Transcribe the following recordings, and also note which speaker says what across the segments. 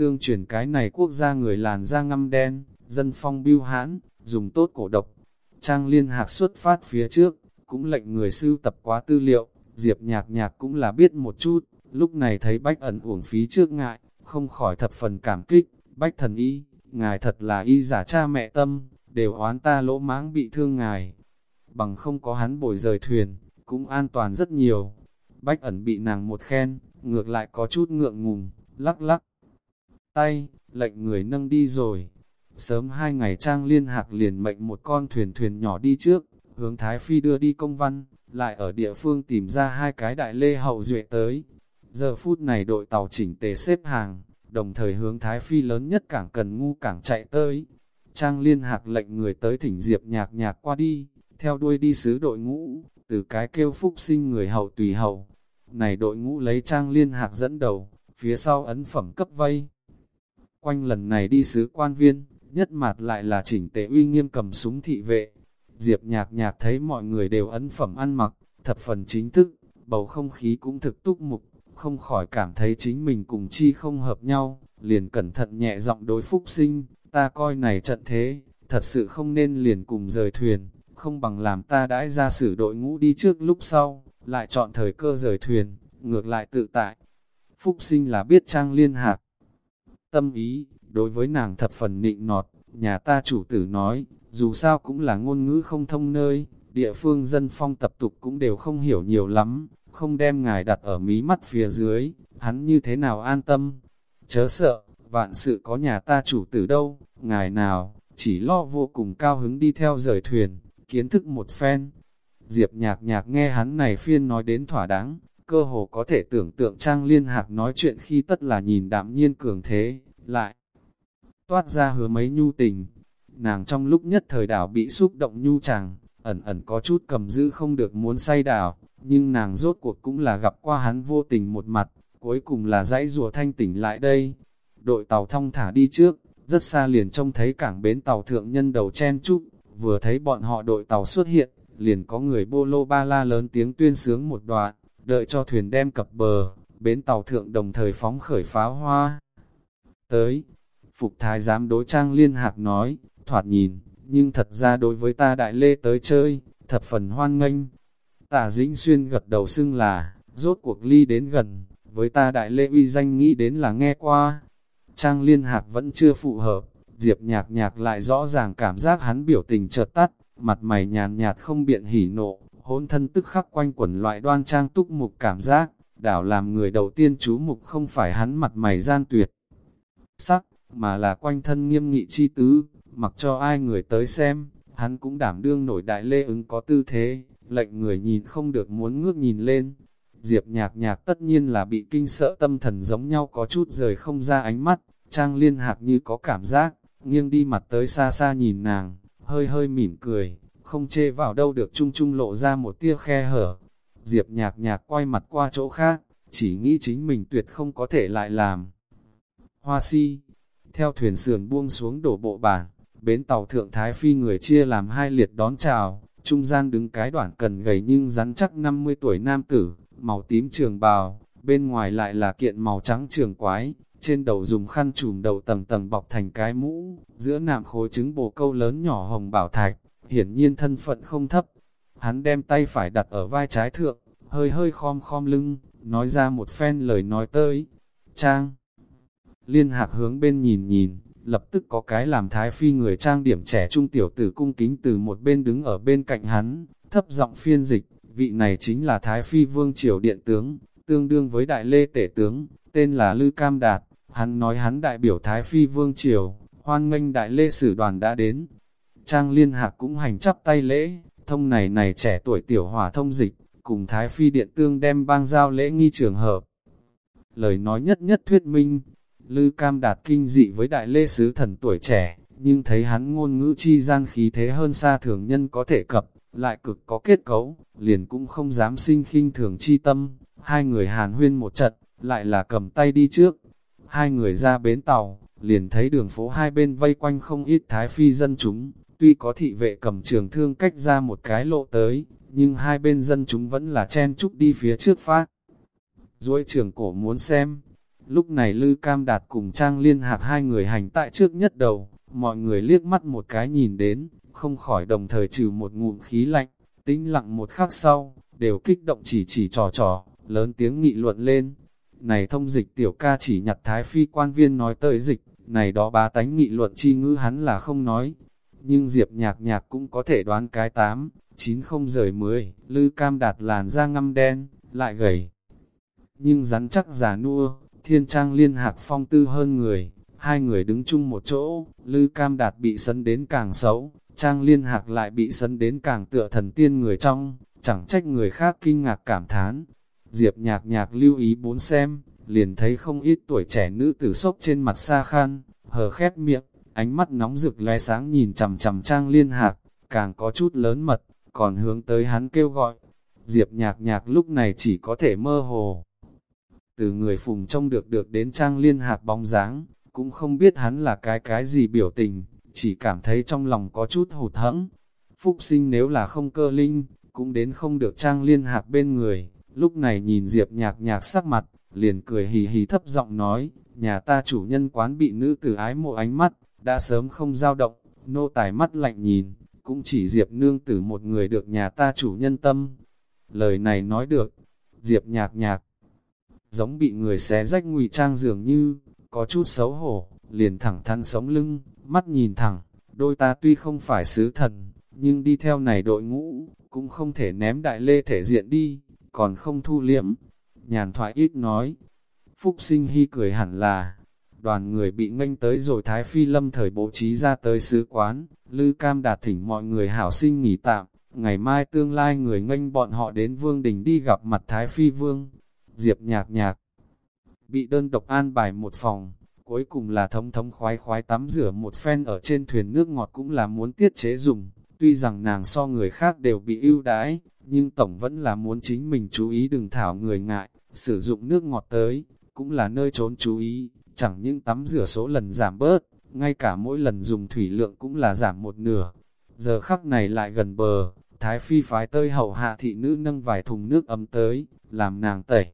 Speaker 1: tương truyền cái này quốc gia người làn da ngăm đen, dân phong biêu hãn, dùng tốt cổ độc. Trang liên hạc xuất phát phía trước, cũng lệnh người sưu tập quá tư liệu, diệp nhạc nhạc cũng là biết một chút, lúc này thấy bách ẩn uổng phí trước ngại, không khỏi thập phần cảm kích, bách thần y, ngài thật là y giả cha mẹ tâm, đều oán ta lỗ mãng bị thương ngài. Bằng không có hắn bồi rời thuyền, cũng an toàn rất nhiều. Bách ẩn bị nàng một khen, ngược lại có chút ngượng ngùng, lắc lắc. Tay, lệnh người nâng đi rồi. Sớm hai ngày trang liên hạc liền mệnh một con thuyền thuyền nhỏ đi trước, hướng Thái Phi đưa đi công văn, lại ở địa phương tìm ra hai cái đại lê hậu duệ tới. Giờ phút này đội tàu chỉnh tề xếp hàng, đồng thời hướng Thái Phi lớn nhất cảng cần ngu cảng chạy tới. Trang liên hạc lệnh người tới thỉnh diệp nhạc nhạc qua đi, theo đuôi đi sứ đội ngũ, từ cái kêu phúc sinh người hậu tùy hậu. Này đội ngũ lấy trang liên hạc dẫn đầu, phía sau ấn phẩm cấp vây. Quanh lần này đi sứ quan viên, nhất mặt lại là chỉnh tề uy nghiêm cầm súng thị vệ. Diệp nhạc nhạc thấy mọi người đều ấn phẩm ăn mặc, thập phần chính thức, bầu không khí cũng thực túc mục, không khỏi cảm thấy chính mình cùng chi không hợp nhau, liền cẩn thận nhẹ giọng đối phúc sinh, ta coi này trận thế, thật sự không nên liền cùng rời thuyền, không bằng làm ta đãi ra xử đội ngũ đi trước lúc sau, lại chọn thời cơ rời thuyền, ngược lại tự tại. Phúc sinh là biết trang liên hạc. Tâm ý, đối với nàng thập phần nịnh nọt, nhà ta chủ tử nói, dù sao cũng là ngôn ngữ không thông nơi, địa phương dân phong tập tục cũng đều không hiểu nhiều lắm, không đem ngài đặt ở mí mắt phía dưới, hắn như thế nào an tâm. Chớ sợ, vạn sự có nhà ta chủ tử đâu, ngài nào, chỉ lo vô cùng cao hứng đi theo rời thuyền, kiến thức một phen. Diệp nhạc nhạc nghe hắn này phiên nói đến thỏa đáng, cơ hồ có thể tưởng tượng Trang Liên Hạc nói chuyện khi tất là nhìn đạm nhiên cường thế, lại toát ra hứa mấy nhu tình. Nàng trong lúc nhất thời đảo bị xúc động nhu chàng, ẩn ẩn có chút cầm giữ không được muốn say đảo, nhưng nàng rốt cuộc cũng là gặp qua hắn vô tình một mặt, cuối cùng là dãy rùa thanh tỉnh lại đây. Đội tàu thong thả đi trước, rất xa liền trông thấy cảng bến tàu thượng nhân đầu chen chúc, vừa thấy bọn họ đội tàu xuất hiện, liền có người bô lô ba la lớn tiếng tuyên sướng một đoạn, đợi cho thuyền đem cập bờ, bến tàu thượng đồng thời phóng khởi pháo hoa. Tới, Phục Thái giám đối trang liên hạc nói, thoạt nhìn, nhưng thật ra đối với ta đại lê tới chơi, thập phần hoan nghênh. Tả Dĩnh Xuyên gật đầu xưng là, rốt cuộc ly đến gần, với ta đại lê uy danh nghĩ đến là nghe qua. Trang liên hạc vẫn chưa phụ hợp, Diệp nhạc nhạc lại rõ ràng cảm giác hắn biểu tình chợt tắt, mặt mày nhàn nhạt không biện hỉ nộ, hôn thân tức khắc quanh quẩn loại đoan trang túc mục cảm giác, đảo làm người đầu tiên chú mục không phải hắn mặt mày gian tuyệt. Sắc, mà là quanh thân nghiêm nghị chi tứ, mặc cho ai người tới xem, hắn cũng đảm đương nổi đại lê ứng có tư thế, lệnh người nhìn không được muốn ngước nhìn lên. Diệp nhạc nhạc tất nhiên là bị kinh sợ tâm thần giống nhau có chút rời không ra ánh mắt, trang liên hạc như có cảm giác, nghiêng đi mặt tới xa xa nhìn nàng, hơi hơi mỉm cười, không chê vào đâu được chung chung lộ ra một tia khe hở. Diệp nhạc nhạc quay mặt qua chỗ khác, chỉ nghĩ chính mình tuyệt không có thể lại làm. Hoa si, theo thuyền sườn buông xuống đổ bộ bản, bến tàu thượng Thái Phi người chia làm hai liệt đón chào, trung gian đứng cái đoạn cần gầy nhưng rắn chắc 50 tuổi nam tử, màu tím trường bào, bên ngoài lại là kiện màu trắng trường quái, trên đầu dùng khăn trùm đầu tầng tầng bọc thành cái mũ, giữa nạm khối trứng bồ câu lớn nhỏ hồng bảo thạch, hiển nhiên thân phận không thấp. Hắn đem tay phải đặt ở vai trái thượng, hơi hơi khom khom lưng, nói ra một phen lời nói tới. Trang Liên hạc hướng bên nhìn nhìn, lập tức có cái làm thái phi người trang điểm trẻ trung tiểu tử cung kính từ một bên đứng ở bên cạnh hắn, thấp giọng phiên dịch, vị này chính là thái phi vương triều điện tướng, tương đương với đại lê tể tướng, tên là Lư Cam Đạt, hắn nói hắn đại biểu thái phi vương triều, hoan nghênh đại lê sử đoàn đã đến. Trang liên hạc cũng hành chắp tay lễ, thông này này trẻ tuổi tiểu hỏa thông dịch, cùng thái phi điện tương đem bang giao lễ nghi trường hợp. Lời nói nhất nhất thuyết minh, Lư Cam đạt kinh dị với đại lê sứ thần tuổi trẻ, nhưng thấy hắn ngôn ngữ chi gian khí thế hơn xa thường nhân có thể cập, lại cực có kết cấu, liền cũng không dám sinh khinh thường chi tâm. Hai người hàn huyên một trận, lại là cầm tay đi trước. Hai người ra bến tàu, liền thấy đường phố hai bên vây quanh không ít thái phi dân chúng, tuy có thị vệ cầm trường thương cách ra một cái lộ tới, nhưng hai bên dân chúng vẫn là chen chúc đi phía trước phát. Duỗi trường cổ muốn xem, Lúc này Lư Cam Đạt cùng Trang Liên Hạc hai người hành tại trước nhất đầu, mọi người liếc mắt một cái nhìn đến, không khỏi đồng thời trừ một ngụm khí lạnh, tĩnh lặng một khắc sau, đều kích động chỉ chỉ trò trò, lớn tiếng nghị luận lên. Này thông dịch tiểu ca chỉ nhặt thái phi quan viên nói tới dịch, này đó bá tánh nghị luận chi ngữ hắn là không nói. Nhưng Diệp nhạc nhạc cũng có thể đoán cái tám, chín không rời mười, lư cam đạt làn da ngăm đen, lại gầy. Nhưng rắn chắc giả nua, thiên trang liên hạc phong tư hơn người, hai người đứng chung một chỗ, lư cam đạt bị sấn đến càng xấu, trang liên hạc lại bị sấn đến càng tựa thần tiên người trong, chẳng trách người khác kinh ngạc cảm thán. Diệp nhạc nhạc lưu ý bốn xem, liền thấy không ít tuổi trẻ nữ tử sốc trên mặt xa khăn, hờ khép miệng, ánh mắt nóng rực lóe sáng nhìn chằm chằm trang liên hạc, càng có chút lớn mật, còn hướng tới hắn kêu gọi. Diệp nhạc nhạc lúc này chỉ có thể mơ hồ. Từ người phùng trông được được đến trang liên hạc bóng dáng, cũng không biết hắn là cái cái gì biểu tình, chỉ cảm thấy trong lòng có chút hụt hẫng. Phúc sinh nếu là không cơ linh, cũng đến không được trang liên hạc bên người, lúc này nhìn Diệp nhạc nhạc sắc mặt, liền cười hì hì thấp giọng nói, nhà ta chủ nhân quán bị nữ tử ái mộ ánh mắt, đã sớm không dao động, nô tài mắt lạnh nhìn, cũng chỉ Diệp nương tử một người được nhà ta chủ nhân tâm. Lời này nói được, Diệp nhạc nhạc, giống bị người xé rách ngụy trang dường như, có chút xấu hổ, liền thẳng thắn sống lưng, mắt nhìn thẳng, đôi ta tuy không phải sứ thần, nhưng đi theo này đội ngũ, cũng không thể ném đại lê thể diện đi, còn không thu liệm. Nhàn thoại ít nói, Phúc sinh hy cười hẳn là, đoàn người bị nghênh tới rồi Thái Phi lâm thời bố trí ra tới sứ quán, Lư Cam đạt thỉnh mọi người hảo sinh nghỉ tạm, ngày mai tương lai người nghênh bọn họ đến Vương Đình đi gặp mặt Thái Phi Vương. Diệp nhạc nhạc, bị đơn độc an bài một phòng, cuối cùng là thống thống khoái khoái tắm rửa một phen ở trên thuyền nước ngọt cũng là muốn tiết chế dùng, tuy rằng nàng so người khác đều bị ưu đãi, nhưng tổng vẫn là muốn chính mình chú ý đừng thảo người ngại, sử dụng nước ngọt tới, cũng là nơi trốn chú ý, chẳng những tắm rửa số lần giảm bớt, ngay cả mỗi lần dùng thủy lượng cũng là giảm một nửa. Giờ khắc này lại gần bờ, Thái Phi phái tơi hậu hạ thị nữ nâng vài thùng nước ấm tới, làm nàng tẩy.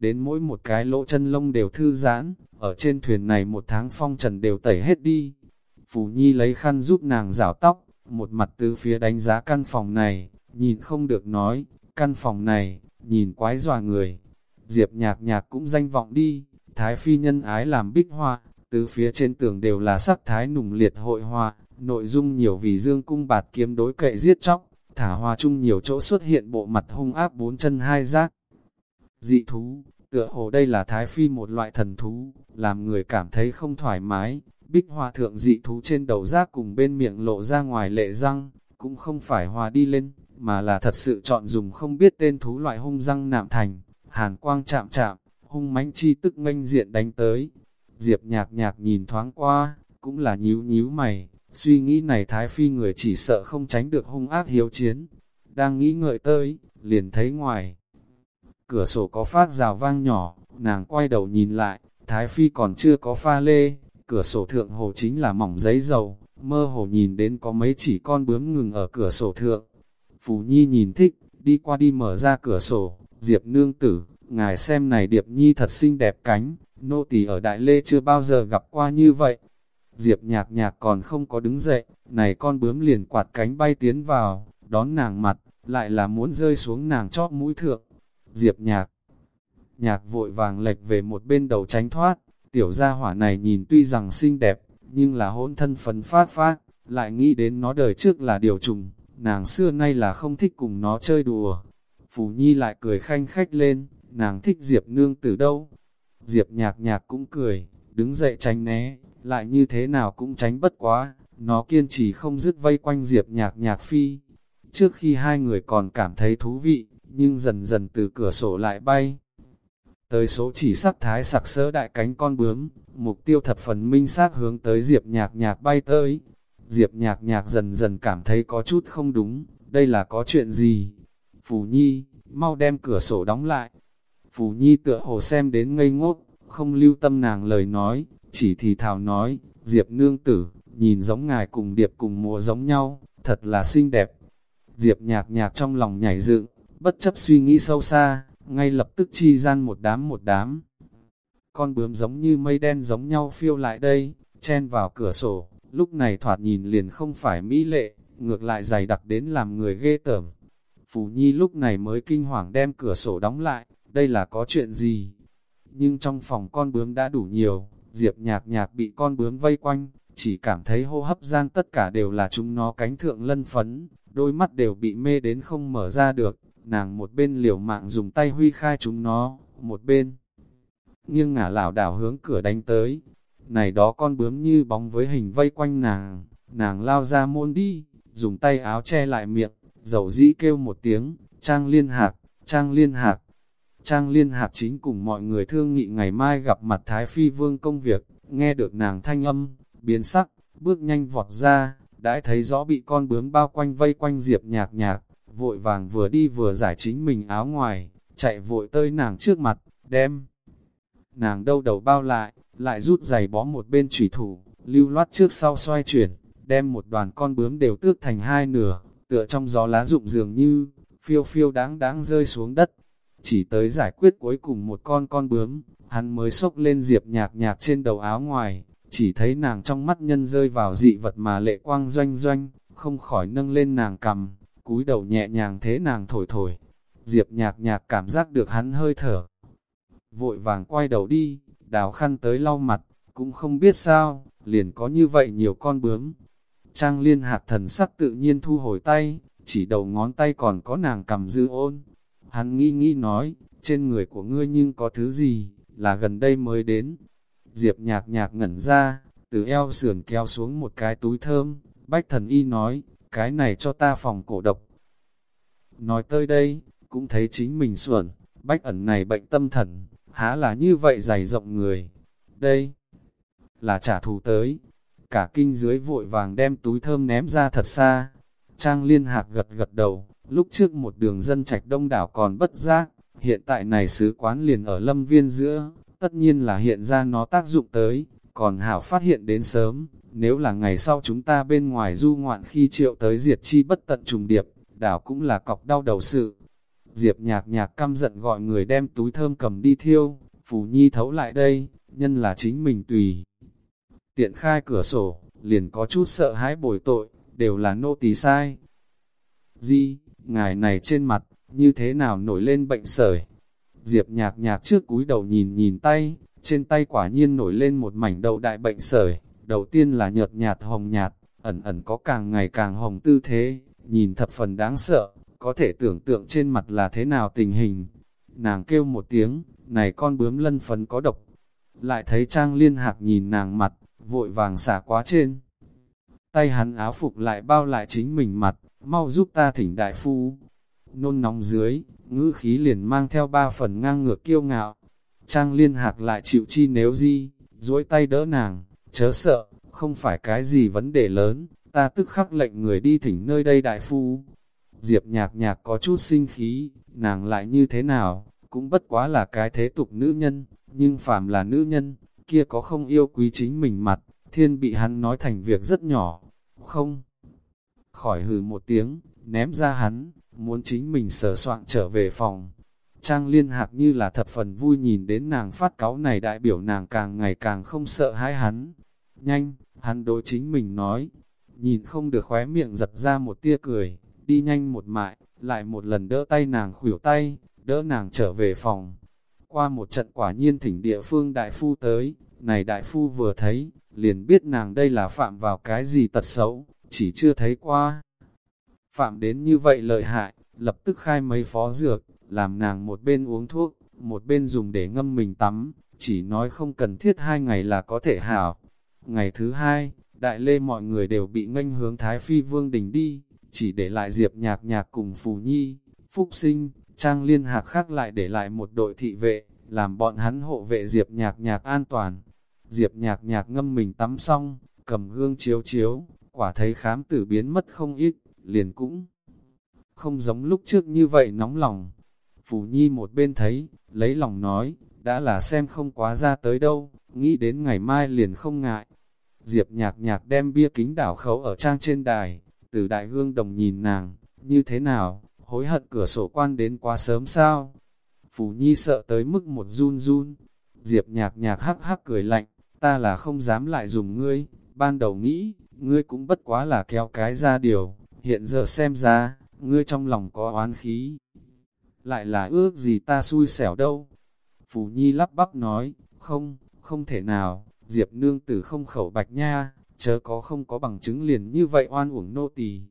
Speaker 1: Đến mỗi một cái lỗ chân lông đều thư giãn, ở trên thuyền này một tháng phong trần đều tẩy hết đi. Phù Nhi lấy khăn giúp nàng rảo tóc, một mặt từ phía đánh giá căn phòng này, nhìn không được nói, căn phòng này, nhìn quái dòa người. Diệp nhạc nhạc cũng danh vọng đi, thái phi nhân ái làm bích hoa, từ phía trên tường đều là sắc thái nùng liệt hội hoa, nội dung nhiều vì dương cung bạt kiếm đối cậy giết chóc, thả hoa chung nhiều chỗ xuất hiện bộ mặt hung áp bốn chân hai giác. Dị thú, tựa hồ đây là thái phi một loại thần thú, làm người cảm thấy không thoải mái, bích hoa thượng dị thú trên đầu giác cùng bên miệng lộ ra ngoài lệ răng, cũng không phải hòa đi lên, mà là thật sự chọn dùng không biết tên thú loại hung răng nạm thành, hàn quang chạm chạm, hung mãnh chi tức nganh diện đánh tới. Diệp nhạc nhạc nhìn thoáng qua, cũng là nhíu nhíu mày, suy nghĩ này thái phi người chỉ sợ không tránh được hung ác hiếu chiến. Đang nghĩ ngợi tới, liền thấy ngoài. Cửa sổ có phát rào vang nhỏ, nàng quay đầu nhìn lại, thái phi còn chưa có pha lê, cửa sổ thượng hồ chính là mỏng giấy dầu, mơ hồ nhìn đến có mấy chỉ con bướm ngừng ở cửa sổ thượng. Phù Nhi nhìn thích, đi qua đi mở ra cửa sổ, Diệp nương tử, ngài xem này Điệp Nhi thật xinh đẹp cánh, nô tỳ ở Đại Lê chưa bao giờ gặp qua như vậy. Diệp nhạc nhạc còn không có đứng dậy, này con bướm liền quạt cánh bay tiến vào, đón nàng mặt, lại là muốn rơi xuống nàng chóp mũi thượng. Diệp nhạc, nhạc vội vàng lệch về một bên đầu tránh thoát, tiểu gia hỏa này nhìn tuy rằng xinh đẹp, nhưng là hỗn thân phấn phát phát, lại nghĩ đến nó đời trước là điều trùng, nàng xưa nay là không thích cùng nó chơi đùa. Phù Nhi lại cười khanh khách lên, nàng thích Diệp nương từ đâu. Diệp nhạc nhạc cũng cười, đứng dậy tránh né, lại như thế nào cũng tránh bất quá, nó kiên trì không dứt vây quanh Diệp nhạc nhạc phi. Trước khi hai người còn cảm thấy thú vị, nhưng dần dần từ cửa sổ lại bay. Tới số chỉ sắc thái sặc sỡ đại cánh con bướm, mục tiêu thập phần minh xác hướng tới Diệp nhạc nhạc bay tới. Diệp nhạc nhạc dần dần cảm thấy có chút không đúng, đây là có chuyện gì? Phù Nhi, mau đem cửa sổ đóng lại. Phù Nhi tựa hồ xem đến ngây ngốc, không lưu tâm nàng lời nói, chỉ thì thảo nói, Diệp nương tử, nhìn giống ngài cùng điệp cùng mùa giống nhau, thật là xinh đẹp. Diệp nhạc nhạc trong lòng nhảy dựng, bất chấp suy nghĩ sâu xa, ngay lập tức chi gian một đám một đám. con bướm giống như mây đen giống nhau phiêu lại đây, chen vào cửa sổ, lúc này thoạt nhìn liền không phải mỹ lệ, ngược lại dày đặc đến làm người ghê tởm. Phù Nhi lúc này mới kinh hoàng đem cửa sổ đóng lại, đây là có chuyện gì? Nhưng trong phòng con bướm đã đủ nhiều, Diệp nhạc nhạc bị con bướm vây quanh, chỉ cảm thấy hô hấp gian tất cả đều là chúng nó cánh thượng lân phấn, đôi mắt đều bị mê đến không mở ra được, nàng một bên liều mạng dùng tay huy khai chúng nó, một bên nghiêng ngả lảo đảo hướng cửa đánh tới. Này đó con bướm như bóng với hình vây quanh nàng, nàng lao ra môn đi, dùng tay áo che lại miệng, dầu dĩ kêu một tiếng, trang liên hạc, trang liên hạc. Trang liên hạc chính cùng mọi người thương nghị ngày mai gặp mặt Thái Phi Vương công việc, nghe được nàng thanh âm, biến sắc, bước nhanh vọt ra, đã thấy rõ bị con bướm bao quanh vây quanh diệp nhạc nhạc, vội vàng vừa đi vừa giải chính mình áo ngoài, chạy vội tới nàng trước mặt, đem. Nàng đâu đầu bao lại, lại rút giày bó một bên chủy thủ, lưu loát trước sau xoay chuyển, đem một đoàn con bướm đều tước thành hai nửa, tựa trong gió lá rụng dường như, phiêu phiêu đáng đáng rơi xuống đất. Chỉ tới giải quyết cuối cùng một con con bướm, hắn mới xốc lên diệp nhạc nhạc trên đầu áo ngoài, chỉ thấy nàng trong mắt nhân rơi vào dị vật mà lệ quang doanh doanh, không khỏi nâng lên nàng cầm, cúi đầu nhẹ nhàng thế nàng thổi thổi. Diệp nhạc nhạc cảm giác được hắn hơi thở. Vội vàng quay đầu đi, đào khăn tới lau mặt, cũng không biết sao, liền có như vậy nhiều con bướm. Trang liên hạc thần sắc tự nhiên thu hồi tay, chỉ đầu ngón tay còn có nàng cầm dư ôn. Hắn nghĩ nghĩ nói, trên người của ngươi nhưng có thứ gì, là gần đây mới đến. Diệp nhạc nhạc ngẩn ra, từ eo sườn kéo xuống một cái túi thơm, bách thần y nói, cái này cho ta phòng cổ độc. Nói tới đây, cũng thấy chính mình xuẩn, bách ẩn này bệnh tâm thần, há là như vậy dày rộng người. Đây, là trả thù tới. Cả kinh dưới vội vàng đem túi thơm ném ra thật xa. Trang liên hạc gật gật đầu, lúc trước một đường dân trạch đông đảo còn bất giác, hiện tại này sứ quán liền ở lâm viên giữa, tất nhiên là hiện ra nó tác dụng tới, còn hảo phát hiện đến sớm, nếu là ngày sau chúng ta bên ngoài du ngoạn khi triệu tới diệt chi bất tận trùng điệp, đảo cũng là cọc đau đầu sự. Diệp nhạc nhạc căm giận gọi người đem túi thơm cầm đi thiêu, Phù Nhi thấu lại đây, nhân là chính mình tùy. Tiện khai cửa sổ, liền có chút sợ hãi bồi tội, đều là nô tỳ sai. Di, ngài này trên mặt, như thế nào nổi lên bệnh sởi? Diệp nhạc nhạc trước cúi đầu nhìn nhìn tay, trên tay quả nhiên nổi lên một mảnh đầu đại bệnh sởi, đầu tiên là nhợt nhạt hồng nhạt, ẩn ẩn có càng ngày càng hồng tư thế, nhìn thập phần đáng sợ, có thể tưởng tượng trên mặt là thế nào tình hình. Nàng kêu một tiếng, này con bướm lân phấn có độc. Lại thấy Trang Liên Hạc nhìn nàng mặt, vội vàng xả quá trên. Tay hắn áo phục lại bao lại chính mình mặt, mau giúp ta thỉnh đại phu. Nôn nóng dưới, ngữ khí liền mang theo ba phần ngang ngược kiêu ngạo. Trang Liên Hạc lại chịu chi nếu gì, duỗi tay đỡ nàng, chớ sợ, không phải cái gì vấn đề lớn, ta tức khắc lệnh người đi thỉnh nơi đây đại phu. Diệp nhạc nhạc có chút sinh khí, nàng lại như thế nào, cũng bất quá là cái thế tục nữ nhân, nhưng phàm là nữ nhân, kia có không yêu quý chính mình mặt, thiên bị hắn nói thành việc rất nhỏ, không. Khỏi hừ một tiếng, ném ra hắn, muốn chính mình sờ soạn trở về phòng. Trang liên hạc như là thập phần vui nhìn đến nàng phát cáo này đại biểu nàng càng ngày càng không sợ hãi hắn. Nhanh, hắn đối chính mình nói, nhìn không được khóe miệng giật ra một tia cười, đi nhanh một mại, lại một lần đỡ tay nàng khuỷu tay, đỡ nàng trở về phòng. Qua một trận quả nhiên thỉnh địa phương đại phu tới, này đại phu vừa thấy, liền biết nàng đây là phạm vào cái gì tật xấu, chỉ chưa thấy qua. Phạm đến như vậy lợi hại, lập tức khai mấy phó dược, làm nàng một bên uống thuốc, một bên dùng để ngâm mình tắm, chỉ nói không cần thiết hai ngày là có thể hảo. Ngày thứ hai, đại lê mọi người đều bị nganh hướng Thái Phi Vương Đình đi, chỉ để lại Diệp nhạc nhạc cùng Phù Nhi, Phúc Sinh, Trang Liên Hạc khác lại để lại một đội thị vệ, làm bọn hắn hộ vệ Diệp nhạc nhạc an toàn. Diệp nhạc nhạc ngâm mình tắm xong, cầm gương chiếu chiếu, quả thấy khám tử biến mất không ít, liền cũng không giống lúc trước như vậy nóng lòng. Phù Nhi một bên thấy, lấy lòng nói, đã là xem không quá ra tới đâu, nghĩ đến ngày mai liền không ngại. Diệp nhạc nhạc đem bia kính đảo khấu ở trang trên đài, từ đại gương đồng nhìn nàng, như thế nào, hối hận cửa sổ quan đến quá sớm sao? Phù Nhi sợ tới mức một run run, Diệp nhạc nhạc hắc hắc cười lạnh, ta là không dám lại dùng ngươi, ban đầu nghĩ, ngươi cũng bất quá là kéo cái ra điều, hiện giờ xem ra, ngươi trong lòng có oán khí. Lại là ước gì ta xui xẻo đâu. Phù Nhi lắp bắp nói, không, không thể nào, Diệp nương tử không khẩu bạch nha, chớ có không có bằng chứng liền như vậy oan uổng nô tỳ.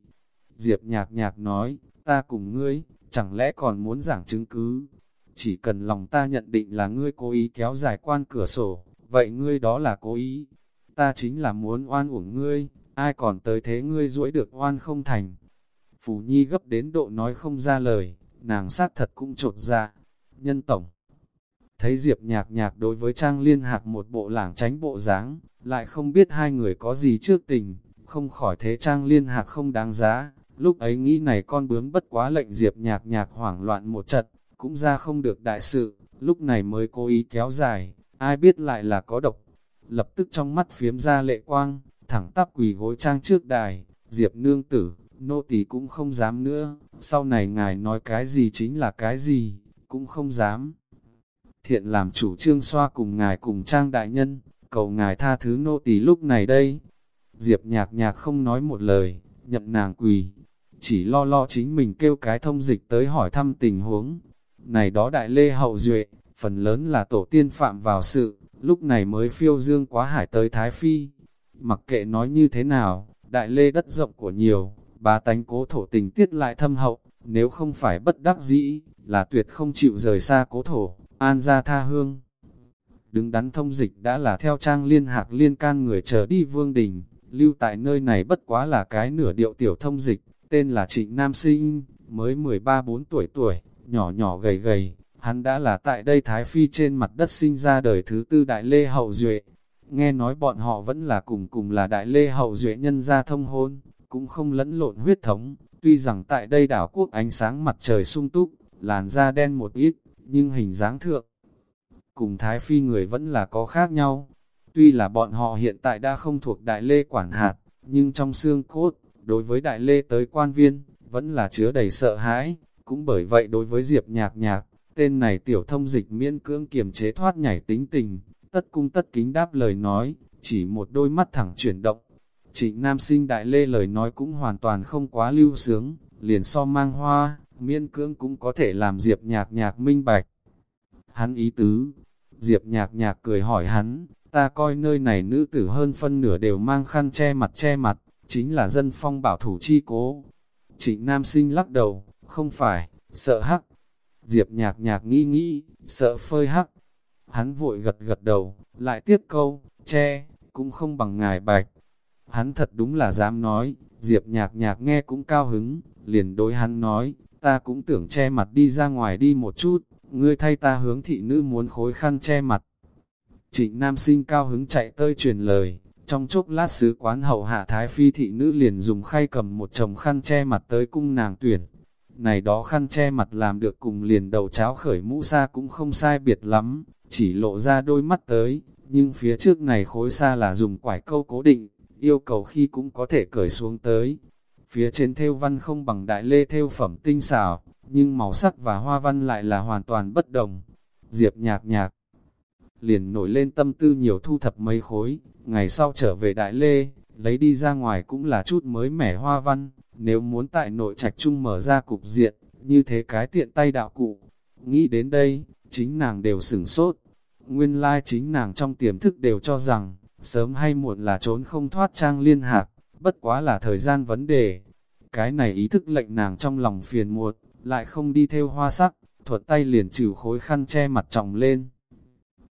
Speaker 1: Diệp nhạc nhạc nói, ta cùng ngươi, chẳng lẽ còn muốn giảng chứng cứ? Chỉ cần lòng ta nhận định là ngươi cố ý kéo dài quan cửa sổ, vậy ngươi đó là cố ý. Ta chính là muốn oan uổng ngươi, ai còn tới thế ngươi duỗi được oan không thành. Phù Nhi gấp đến độ nói không ra lời, nàng sát thật cũng trột ra. Nhân tổng, thấy Diệp nhạc nhạc đối với Trang Liên Hạc một bộ lảng tránh bộ dáng, lại không biết hai người có gì trước tình, không khỏi thế Trang Liên Hạc không đáng giá. Lúc ấy nghĩ này con bướm bất quá lệnh Diệp nhạc nhạc hoảng loạn một trận, cũng ra không được đại sự, lúc này mới cố ý kéo dài, ai biết lại là có độc. Lập tức trong mắt phiếm ra lệ quang, thẳng tắp quỳ gối trang trước đài, Diệp nương tử, nô tỳ cũng không dám nữa, sau này ngài nói cái gì chính là cái gì, cũng không dám. Thiện làm chủ trương xoa cùng ngài cùng trang đại nhân, cầu ngài tha thứ nô tỳ lúc này đây. Diệp nhạc nhạc không nói một lời, nhậm nàng quỳ, chỉ lo lo chính mình kêu cái thông dịch tới hỏi thăm tình huống. Này đó đại lê hậu duệ, phần lớn là tổ tiên phạm vào sự, lúc này mới phiêu dương quá hải tới Thái Phi. Mặc kệ nói như thế nào, đại lê đất rộng của nhiều, bá tánh cố thổ tình tiết lại thâm hậu, nếu không phải bất đắc dĩ, là tuyệt không chịu rời xa cố thổ, an ra tha hương. Đứng đắn thông dịch đã là theo trang liên hạc liên can người chờ đi vương đình, lưu tại nơi này bất quá là cái nửa điệu tiểu thông dịch, tên là Trịnh Nam Sinh, mới 13-4 tuổi tuổi, nhỏ nhỏ gầy gầy, hắn đã là tại đây Thái Phi trên mặt đất sinh ra đời thứ tư Đại Lê Hậu Duệ. Nghe nói bọn họ vẫn là cùng cùng là Đại Lê Hậu Duệ nhân gia thông hôn, cũng không lẫn lộn huyết thống, tuy rằng tại đây đảo quốc ánh sáng mặt trời sung túc, làn da đen một ít, nhưng hình dáng thượng. Cùng Thái Phi người vẫn là có khác nhau. Tuy là bọn họ hiện tại đã không thuộc Đại Lê quản hạt, nhưng trong xương cốt, đối với Đại Lê tới quan viên, vẫn là chứa đầy sợ hãi. Cũng bởi vậy đối với Diệp nhạc nhạc, tên này tiểu thông dịch miễn cưỡng kiềm chế thoát nhảy tính tình, tất cung tất kính đáp lời nói, chỉ một đôi mắt thẳng chuyển động. Trịnh Nam sinh đại lê lời nói cũng hoàn toàn không quá lưu sướng, liền so mang hoa, miễn cưỡng cũng có thể làm Diệp nhạc nhạc minh bạch. Hắn ý tứ, Diệp nhạc nhạc cười hỏi hắn, ta coi nơi này nữ tử hơn phân nửa đều mang khăn che mặt che mặt, chính là dân phong bảo thủ chi cố. Trịnh Nam sinh lắc đầu, không phải, sợ hắc. Diệp nhạc nhạc nghĩ nghĩ, sợ phơi hắc. Hắn vội gật gật đầu, lại tiếp câu, che, cũng không bằng ngài bạch. Hắn thật đúng là dám nói, Diệp nhạc nhạc nghe cũng cao hứng, liền đối hắn nói, ta cũng tưởng che mặt đi ra ngoài đi một chút, ngươi thay ta hướng thị nữ muốn khối khăn che mặt. Trịnh Nam sinh cao hứng chạy tơi truyền lời, trong chốc lát sứ quán hậu hạ thái phi thị nữ liền dùng khay cầm một chồng khăn che mặt tới cung nàng tuyển. Này đó khăn che mặt làm được cùng liền đầu cháo khởi mũ xa cũng không sai biệt lắm, chỉ lộ ra đôi mắt tới, nhưng phía trước này khối xa là dùng quải câu cố định, yêu cầu khi cũng có thể cởi xuống tới. Phía trên theo văn không bằng đại lê theo phẩm tinh xảo, nhưng màu sắc và hoa văn lại là hoàn toàn bất đồng. Diệp nhạc nhạc, liền nổi lên tâm tư nhiều thu thập mấy khối, ngày sau trở về Đại Lê, lấy đi ra ngoài cũng là chút mới mẻ hoa văn, nếu muốn tại nội trạch trung mở ra cục diện, như thế cái tiện tay đạo cụ. Nghĩ đến đây, chính nàng đều sửng sốt. Nguyên lai chính nàng trong tiềm thức đều cho rằng, sớm hay muộn là trốn không thoát trang liên hạc, bất quá là thời gian vấn đề. Cái này ý thức lệnh nàng trong lòng phiền muộn, lại không đi theo hoa sắc, thuật tay liền trừ khối khăn che mặt trọng lên.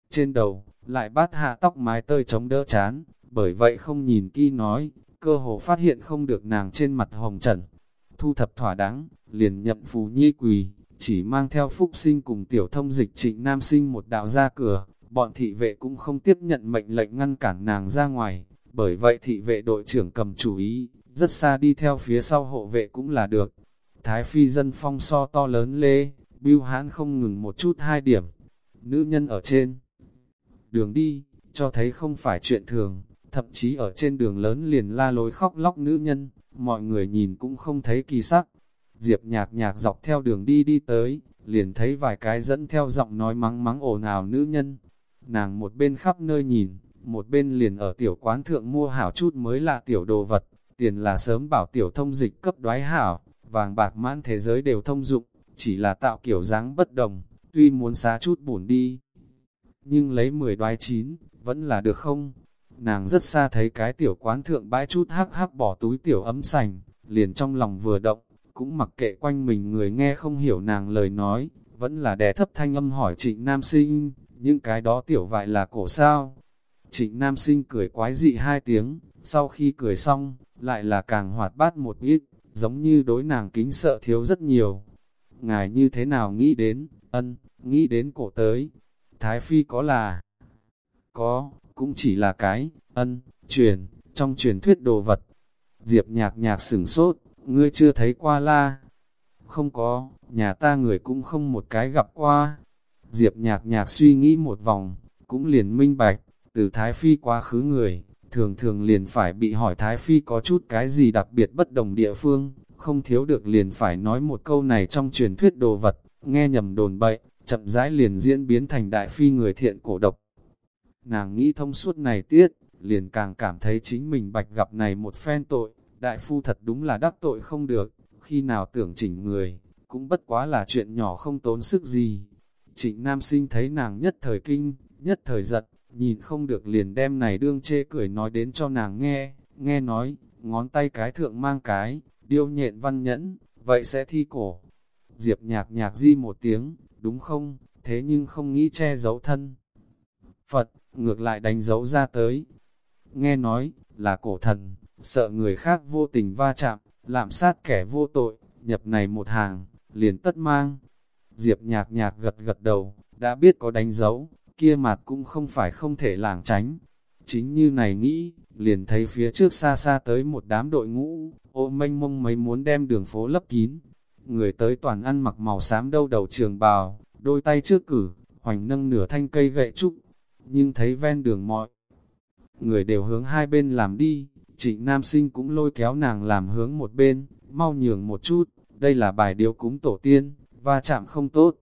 Speaker 1: Trên đầu, lại bát hạ tóc mái tơi chống đỡ chán, bởi vậy không nhìn kỹ nói, cơ hồ phát hiện không được nàng trên mặt hồng trần. Thu thập thỏa đáng, liền nhậm phù nhi quỳ, chỉ mang theo phúc sinh cùng tiểu thông dịch trịnh nam sinh một đạo ra cửa, bọn thị vệ cũng không tiếp nhận mệnh lệnh ngăn cản nàng ra ngoài, bởi vậy thị vệ đội trưởng cầm chủ ý, rất xa đi theo phía sau hộ vệ cũng là được. Thái phi dân phong so to lớn lê, biêu hãn không ngừng một chút hai điểm. Nữ nhân ở trên đường đi, cho thấy không phải chuyện thường, thậm chí ở trên đường lớn liền la lối khóc lóc nữ nhân, mọi người nhìn cũng không thấy kỳ sắc. Diệp nhạc nhạc dọc theo đường đi đi tới, liền thấy vài cái dẫn theo giọng nói mắng mắng ồn ào nữ nhân. nàng một bên khắp nơi nhìn, một bên liền ở tiểu quán thượng mua hảo chút mới là tiểu đồ vật, tiền là sớm bảo tiểu thông dịch cấp đoái hảo, vàng bạc mãn thế giới đều thông dụng, chỉ là tạo kiểu dáng bất đồng, tuy muốn xá chút buồn đi. Nhưng lấy 10 đoái chín, vẫn là được không? Nàng rất xa thấy cái tiểu quán thượng bãi chút hắc hắc bỏ túi tiểu ấm sành, liền trong lòng vừa động, cũng mặc kệ quanh mình người nghe không hiểu nàng lời nói, vẫn là đè thấp thanh âm hỏi trịnh nam sinh, những cái đó tiểu vại là cổ sao? Trịnh nam sinh cười quái dị hai tiếng, sau khi cười xong, lại là càng hoạt bát một ít, giống như đối nàng kính sợ thiếu rất nhiều. Ngài như thế nào nghĩ đến, ân, nghĩ đến cổ tới. Thái Phi có là, có, cũng chỉ là cái, ân, truyền, trong truyền thuyết đồ vật. Diệp nhạc nhạc sửng sốt, ngươi chưa thấy qua la. Không có, nhà ta người cũng không một cái gặp qua. Diệp nhạc nhạc suy nghĩ một vòng, cũng liền minh bạch, từ Thái Phi quá khứ người, thường thường liền phải bị hỏi Thái Phi có chút cái gì đặc biệt bất đồng địa phương, không thiếu được liền phải nói một câu này trong truyền thuyết đồ vật, nghe nhầm đồn bậy, chậm rãi liền diễn biến thành Đại Phi người thiện cổ độc. Nàng nghĩ thông suốt này tiết, liền càng cảm thấy chính mình bạch gặp này một phen tội, Đại Phu thật đúng là đắc tội không được, khi nào tưởng chỉnh người, cũng bất quá là chuyện nhỏ không tốn sức gì. Trịnh Nam Sinh thấy nàng nhất thời kinh, nhất thời giật, nhìn không được liền đem này đương chê cười nói đến cho nàng nghe, nghe nói, ngón tay cái thượng mang cái, điêu nhện văn nhẫn, vậy sẽ thi cổ. Diệp nhạc nhạc di một tiếng, đúng không, thế nhưng không nghĩ che giấu thân. Phật, ngược lại đánh dấu ra tới. Nghe nói, là cổ thần, sợ người khác vô tình va chạm, làm sát kẻ vô tội, nhập này một hàng, liền tất mang. Diệp nhạc nhạc gật gật đầu, đã biết có đánh dấu, kia mặt cũng không phải không thể lảng tránh. Chính như này nghĩ, liền thấy phía trước xa xa tới một đám đội ngũ, ô mênh mông mấy muốn đem đường phố lấp kín. Người tới toàn ăn mặc màu xám đâu đầu trường bào, đôi tay trước cử, hoành nâng nửa thanh cây gậy trúc, nhưng thấy ven đường mọi. Người đều hướng hai bên làm đi, trịnh nam sinh cũng lôi kéo nàng làm hướng một bên, mau nhường một chút, đây là bài điếu cúng tổ tiên, va chạm không tốt.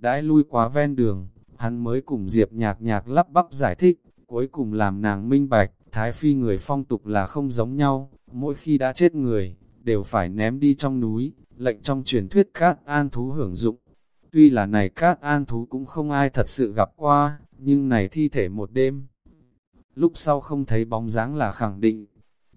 Speaker 1: Đãi lui quá ven đường, hắn mới cùng Diệp nhạc nhạc lắp bắp giải thích, cuối cùng làm nàng minh bạch, Thái Phi người phong tục là không giống nhau, mỗi khi đã chết người, đều phải ném đi trong núi, lệnh trong truyền thuyết cát an thú hưởng dụng. Tuy là này cát an thú cũng không ai thật sự gặp qua, nhưng này thi thể một đêm. Lúc sau không thấy bóng dáng là khẳng định,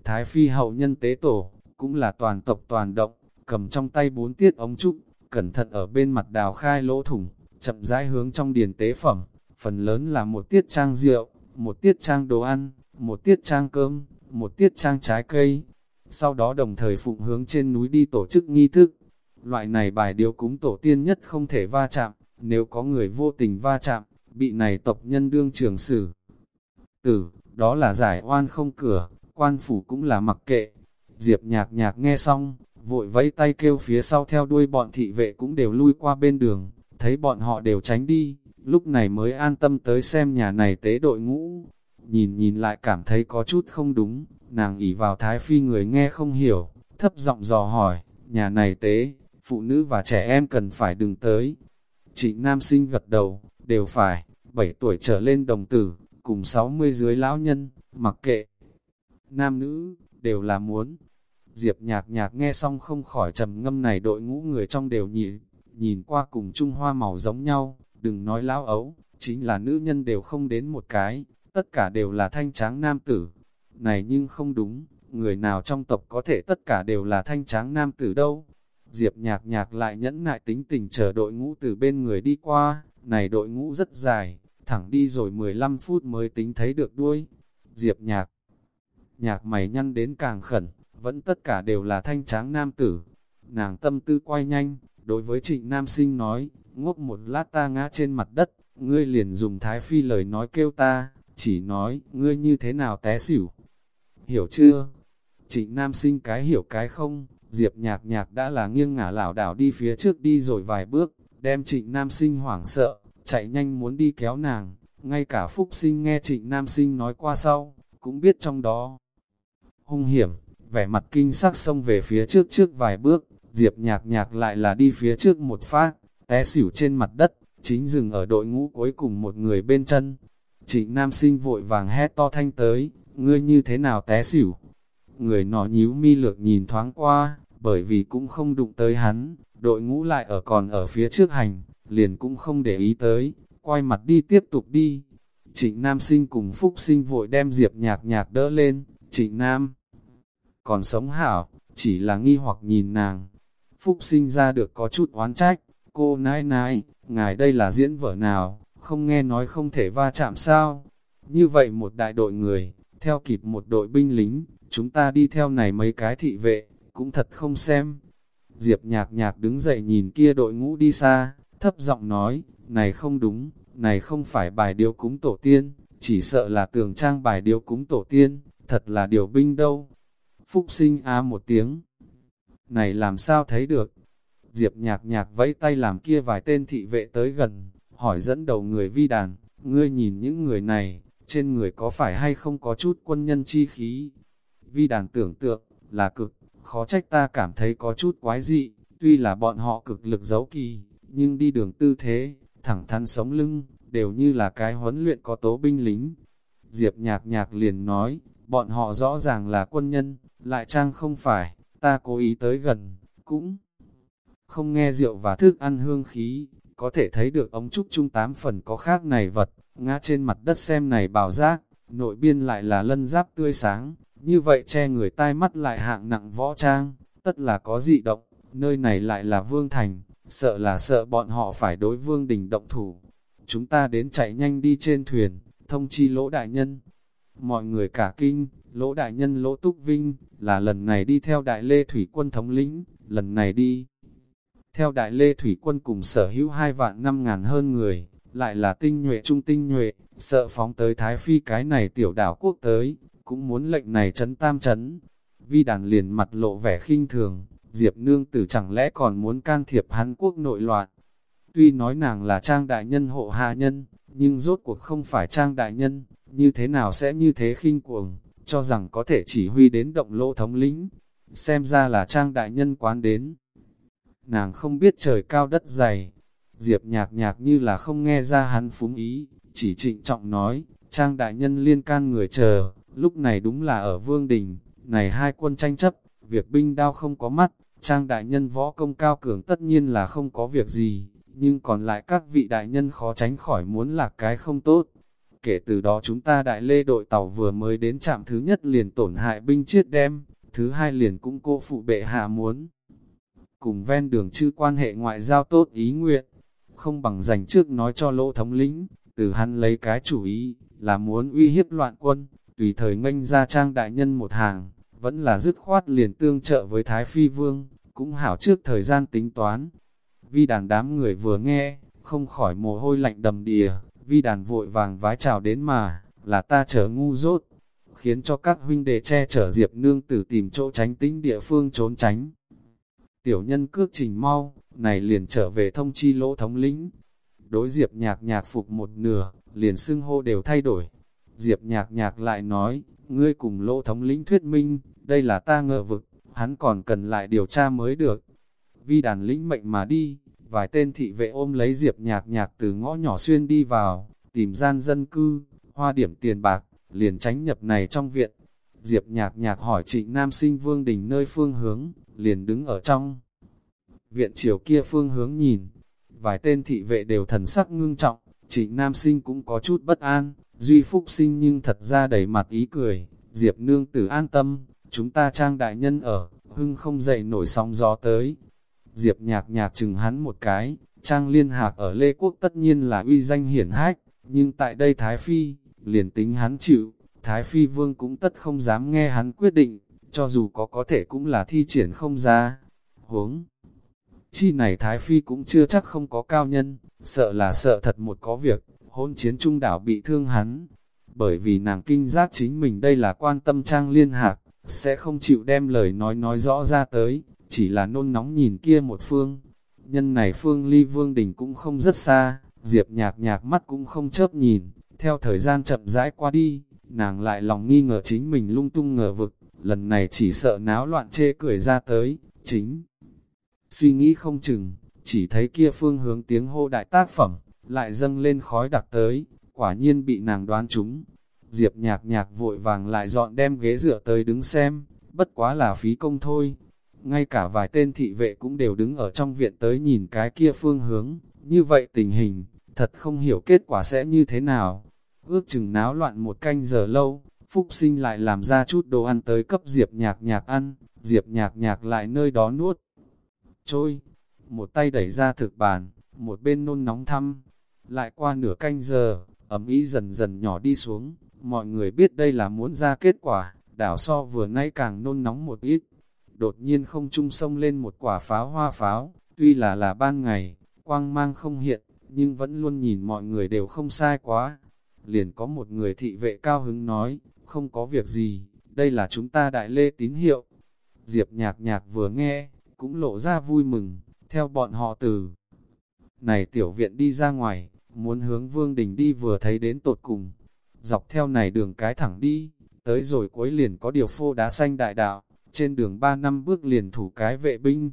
Speaker 1: Thái Phi hậu nhân tế tổ, cũng là toàn tộc toàn động, cầm trong tay bốn tiết ống trúc, cẩn thận ở bên mặt đào khai lỗ thủng, chậm rãi hướng trong điền tế phẩm, phần lớn là một tiết trang rượu, một tiết trang đồ ăn, một tiết trang cơm, một tiết trang trái cây. Sau đó đồng thời phụng hướng trên núi đi tổ chức nghi thức. Loại này bài điều cúng tổ tiên nhất không thể va chạm, nếu có người vô tình va chạm, bị này tộc nhân đương trường xử. Tử, đó là giải oan không cửa, quan phủ cũng là mặc kệ. Diệp nhạc nhạc nghe xong, vội vẫy tay kêu phía sau theo đuôi bọn thị vệ cũng đều lui qua bên đường, thấy bọn họ đều tránh đi, lúc này mới an tâm tới xem nhà này tế đội ngũ. Nhìn nhìn lại cảm thấy có chút không đúng, nàng ỉ vào thái phi người nghe không hiểu, thấp giọng dò hỏi, nhà này tế, phụ nữ và trẻ em cần phải đừng tới. chị nam sinh gật đầu, đều phải, 7 tuổi trở lên đồng tử, cùng 60 dưới lão nhân, mặc kệ. Nam nữ, đều là muốn. Diệp nhạc nhạc nghe xong không khỏi trầm ngâm này đội ngũ người trong đều nhị, nhìn qua cùng Trung Hoa màu giống nhau, đừng nói lão ấu, chính là nữ nhân đều không đến một cái, tất cả đều là thanh tráng nam tử. Này nhưng không đúng, người nào trong tộc có thể tất cả đều là thanh tráng nam tử đâu. Diệp nhạc nhạc lại nhẫn nại tính tình chờ đội ngũ từ bên người đi qua, này đội ngũ rất dài, thẳng đi rồi 15 phút mới tính thấy được đuôi. Diệp nhạc, nhạc mày nhăn đến càng khẩn, vẫn tất cả đều là thanh tráng nam tử. Nàng tâm tư quay nhanh, Đối với trịnh nam sinh nói, ngốc một lát ta ngã trên mặt đất, ngươi liền dùng thái phi lời nói kêu ta, chỉ nói, ngươi như thế nào té xỉu. Hiểu chưa? Trịnh nam sinh cái hiểu cái không, diệp nhạc nhạc đã là nghiêng ngả lảo đảo đi phía trước đi rồi vài bước, đem trịnh nam sinh hoảng sợ, chạy nhanh muốn đi kéo nàng, ngay cả phúc sinh nghe trịnh nam sinh nói qua sau, cũng biết trong đó. Hung hiểm, vẻ mặt kinh sắc xông về phía trước trước vài bước, Diệp nhạc nhạc lại là đi phía trước một phát, té xỉu trên mặt đất, chính dừng ở đội ngũ cuối cùng một người bên chân. Trịnh Nam Sinh vội vàng hét to thanh tới, ngươi như thế nào té xỉu. Người nọ nhíu mi lược nhìn thoáng qua, bởi vì cũng không đụng tới hắn, đội ngũ lại ở còn ở phía trước hành, liền cũng không để ý tới, quay mặt đi tiếp tục đi. Trịnh Nam Sinh cùng Phúc Sinh vội đem Diệp nhạc nhạc đỡ lên, Trịnh Nam còn sống hảo, chỉ là nghi hoặc nhìn nàng. Phúc Sinh ra được có chút oán trách, cô nãi nãi, ngài đây là diễn vở nào, không nghe nói không thể va chạm sao. Như vậy một đại đội người, theo kịp một đội binh lính, chúng ta đi theo này mấy cái thị vệ, cũng thật không xem. Diệp nhạc nhạc đứng dậy nhìn kia đội ngũ đi xa, thấp giọng nói, này không đúng, này không phải bài điếu cúng tổ tiên, chỉ sợ là tường trang bài điếu cúng tổ tiên, thật là điều binh đâu. Phúc sinh á một tiếng. Này làm sao thấy được? Diệp nhạc nhạc vẫy tay làm kia vài tên thị vệ tới gần, hỏi dẫn đầu người vi đàn, ngươi nhìn những người này, trên người có phải hay không có chút quân nhân chi khí? Vi đàn tưởng tượng, là cực, khó trách ta cảm thấy có chút quái dị, tuy là bọn họ cực lực giấu kỳ, nhưng đi đường tư thế, thẳng thắn sống lưng, đều như là cái huấn luyện có tố binh lính. Diệp nhạc nhạc liền nói, bọn họ rõ ràng là quân nhân, lại trang không phải, ta cố ý tới gần, cũng không nghe rượu và thức ăn hương khí, có thể thấy được ống trúc trung tám phần có khác này vật, ngã trên mặt đất xem này bảo giác, nội biên lại là lân giáp tươi sáng, như vậy che người tai mắt lại hạng nặng võ trang, tất là có dị động, nơi này lại là vương thành, sợ là sợ bọn họ phải đối vương đình động thủ. Chúng ta đến chạy nhanh đi trên thuyền, thông chi lỗ đại nhân. Mọi người cả kinh, lỗ đại nhân lỗ túc vinh, là lần này đi theo đại lê thủy quân thống lĩnh, lần này đi. Theo đại lê thủy quân cùng sở hữu hai vạn năm ngàn hơn người, lại là tinh nhuệ trung tinh nhuệ, sợ phóng tới Thái Phi cái này tiểu đảo quốc tới, cũng muốn lệnh này chấn tam chấn. Vi đàn liền mặt lộ vẻ khinh thường, Diệp nương tử chẳng lẽ còn muốn can thiệp hắn quốc nội loạn. Tuy nói nàng là trang đại nhân hộ hạ nhân, nhưng rốt cuộc không phải trang đại nhân, như thế nào sẽ như thế khinh cuồng, cho rằng có thể chỉ huy đến động lỗ thống lĩnh. Xem ra là trang đại nhân quán đến. Nàng không biết trời cao đất dày, Diệp nhạc nhạc như là không nghe ra hắn phúng ý, chỉ trịnh trọng nói, trang đại nhân liên can người chờ, lúc này đúng là ở vương đình, này hai quân tranh chấp, việc binh đao không có mắt, trang đại nhân võ công cao cường tất nhiên là không có việc gì, nhưng còn lại các vị đại nhân khó tránh khỏi muốn là cái không tốt. Kể từ đó chúng ta đại lê đội tàu vừa mới đến trạm thứ nhất liền tổn hại binh chiết đem, thứ hai liền cũng cô phụ bệ hạ muốn. Cùng ven đường chư quan hệ ngoại giao tốt ý nguyện, không bằng dành trước nói cho lỗ thống lĩnh, từ hắn lấy cái chủ ý, là muốn uy hiếp loạn quân, tùy thời nganh ra trang đại nhân một hàng, vẫn là dứt khoát liền tương trợ với Thái Phi Vương, cũng hảo trước thời gian tính toán. Vi đàn đám người vừa nghe, không khỏi mồ hôi lạnh đầm đìa, vi đàn vội vàng vái chào đến mà, là ta trở ngu dốt, khiến cho các huynh đệ che chở Diệp Nương tử tìm chỗ tránh tính địa phương trốn tránh. Tiểu nhân cước trình mau, này liền trở về thông chi lỗ thống lĩnh. Đối Diệp nhạc nhạc phục một nửa, liền xưng hô đều thay đổi. Diệp nhạc nhạc lại nói, ngươi cùng lỗ thống lĩnh thuyết minh, đây là ta ngờ vực, hắn còn cần lại điều tra mới được. Vi đàn lĩnh mệnh mà đi, vài tên thị vệ ôm lấy Diệp nhạc nhạc từ ngõ nhỏ xuyên đi vào, tìm gian dân cư, hoa điểm tiền bạc, liền tránh nhập này trong viện. Diệp nhạc nhạc hỏi trịnh Nam sinh vương đình nơi phương hướng, liền đứng ở trong. Viện chiều kia phương hướng nhìn, vài tên thị vệ đều thần sắc ngưng trọng, trịnh Nam sinh cũng có chút bất an, Duy Phúc sinh nhưng thật ra đầy mặt ý cười, Diệp nương tử an tâm, chúng ta trang đại nhân ở, hưng không dậy nổi sóng gió tới. Diệp nhạc nhạc chừng hắn một cái, trang liên hạc ở Lê Quốc tất nhiên là uy danh hiển hách, nhưng tại đây Thái Phi, liền tính hắn chịu, Thái Phi Vương cũng tất không dám nghe hắn quyết định, cho dù có có thể cũng là thi triển không ra. Huống! Chi này Thái Phi cũng chưa chắc không có cao nhân, sợ là sợ thật một có việc, hôn chiến trung đảo bị thương hắn. Bởi vì nàng kinh giác chính mình đây là quan tâm trang liên hạc, sẽ không chịu đem lời nói nói rõ ra tới, chỉ là nôn nóng nhìn kia một phương. Nhân này phương ly vương đình cũng không rất xa, diệp nhạc nhạc mắt cũng không chớp nhìn, theo thời gian chậm rãi qua đi, nàng lại lòng nghi ngờ chính mình lung tung ngờ vực, lần này chỉ sợ náo loạn chê cười ra tới, chính. Suy nghĩ không chừng, chỉ thấy kia phương hướng tiếng hô đại tác phẩm, lại dâng lên khói đặc tới, quả nhiên bị nàng đoán trúng. Diệp nhạc nhạc vội vàng lại dọn đem ghế dựa tới đứng xem, bất quá là phí công thôi. Ngay cả vài tên thị vệ cũng đều đứng ở trong viện tới nhìn cái kia phương hướng, như vậy tình hình, thật không hiểu kết quả sẽ như thế nào. Ước chừng náo loạn một canh giờ lâu, Phúc sinh lại làm ra chút đồ ăn tới cấp Diệp nhạc nhạc ăn, Diệp nhạc nhạc lại nơi đó nuốt. Trôi, một tay đẩy ra thực bàn, một bên nôn nóng thăm, lại qua nửa canh giờ, ấm ý dần dần nhỏ đi xuống, mọi người biết đây là muốn ra kết quả, đảo so vừa nay càng nôn nóng một ít. Đột nhiên không trung sông lên một quả pháo hoa pháo, tuy là là ban ngày, quang mang không hiện, nhưng vẫn luôn nhìn mọi người đều không sai quá. Liền có một người thị vệ cao hứng nói, không có việc gì, đây là chúng ta đại lê tín hiệu. Diệp nhạc nhạc vừa nghe, cũng lộ ra vui mừng, theo bọn họ từ. Này tiểu viện đi ra ngoài, muốn hướng vương đình đi vừa thấy đến tột cùng. Dọc theo này đường cái thẳng đi, tới rồi cuối liền có điều phô đá xanh đại đạo, trên đường 3 năm bước liền thủ cái vệ binh.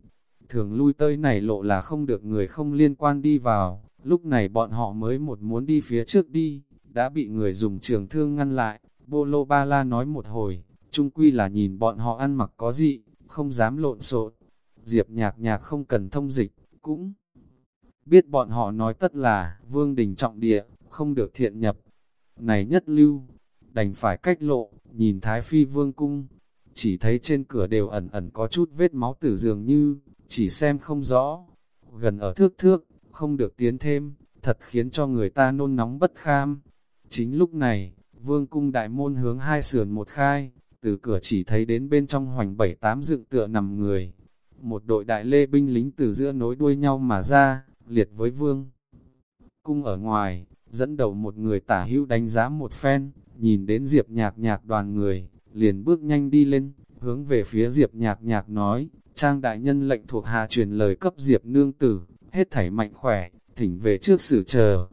Speaker 1: Thường lui tới này lộ là không được người không liên quan đi vào, lúc này bọn họ mới một muốn đi phía trước đi, đã bị người dùng trường thương ngăn lại. Bô lô ba la nói một hồi, trung quy là nhìn bọn họ ăn mặc có gì, không dám lộn xộn. Diệp nhạc nhạc không cần thông dịch, cũng biết bọn họ nói tất là vương đình trọng địa, không được thiện nhập. Này nhất lưu, đành phải cách lộ, nhìn Thái Phi vương cung, chỉ thấy trên cửa đều ẩn ẩn có chút vết máu tử dường như, chỉ xem không rõ. Gần ở thước thước, không được tiến thêm, thật khiến cho người ta nôn nóng bất kham. Chính lúc này, vương cung đại môn hướng hai sườn một khai, từ cửa chỉ thấy đến bên trong hoành bảy tám dựng tựa nằm người. Một đội đại lê binh lính từ giữa nối đuôi nhau mà ra, liệt với vương. Cung ở ngoài, dẫn đầu một người tả hữu đánh giá một phen, nhìn đến diệp nhạc nhạc đoàn người, liền bước nhanh đi lên, hướng về phía diệp nhạc nhạc nói, trang đại nhân lệnh thuộc hạ truyền lời cấp diệp nương tử, hết thảy mạnh khỏe, thỉnh về trước xử chờ.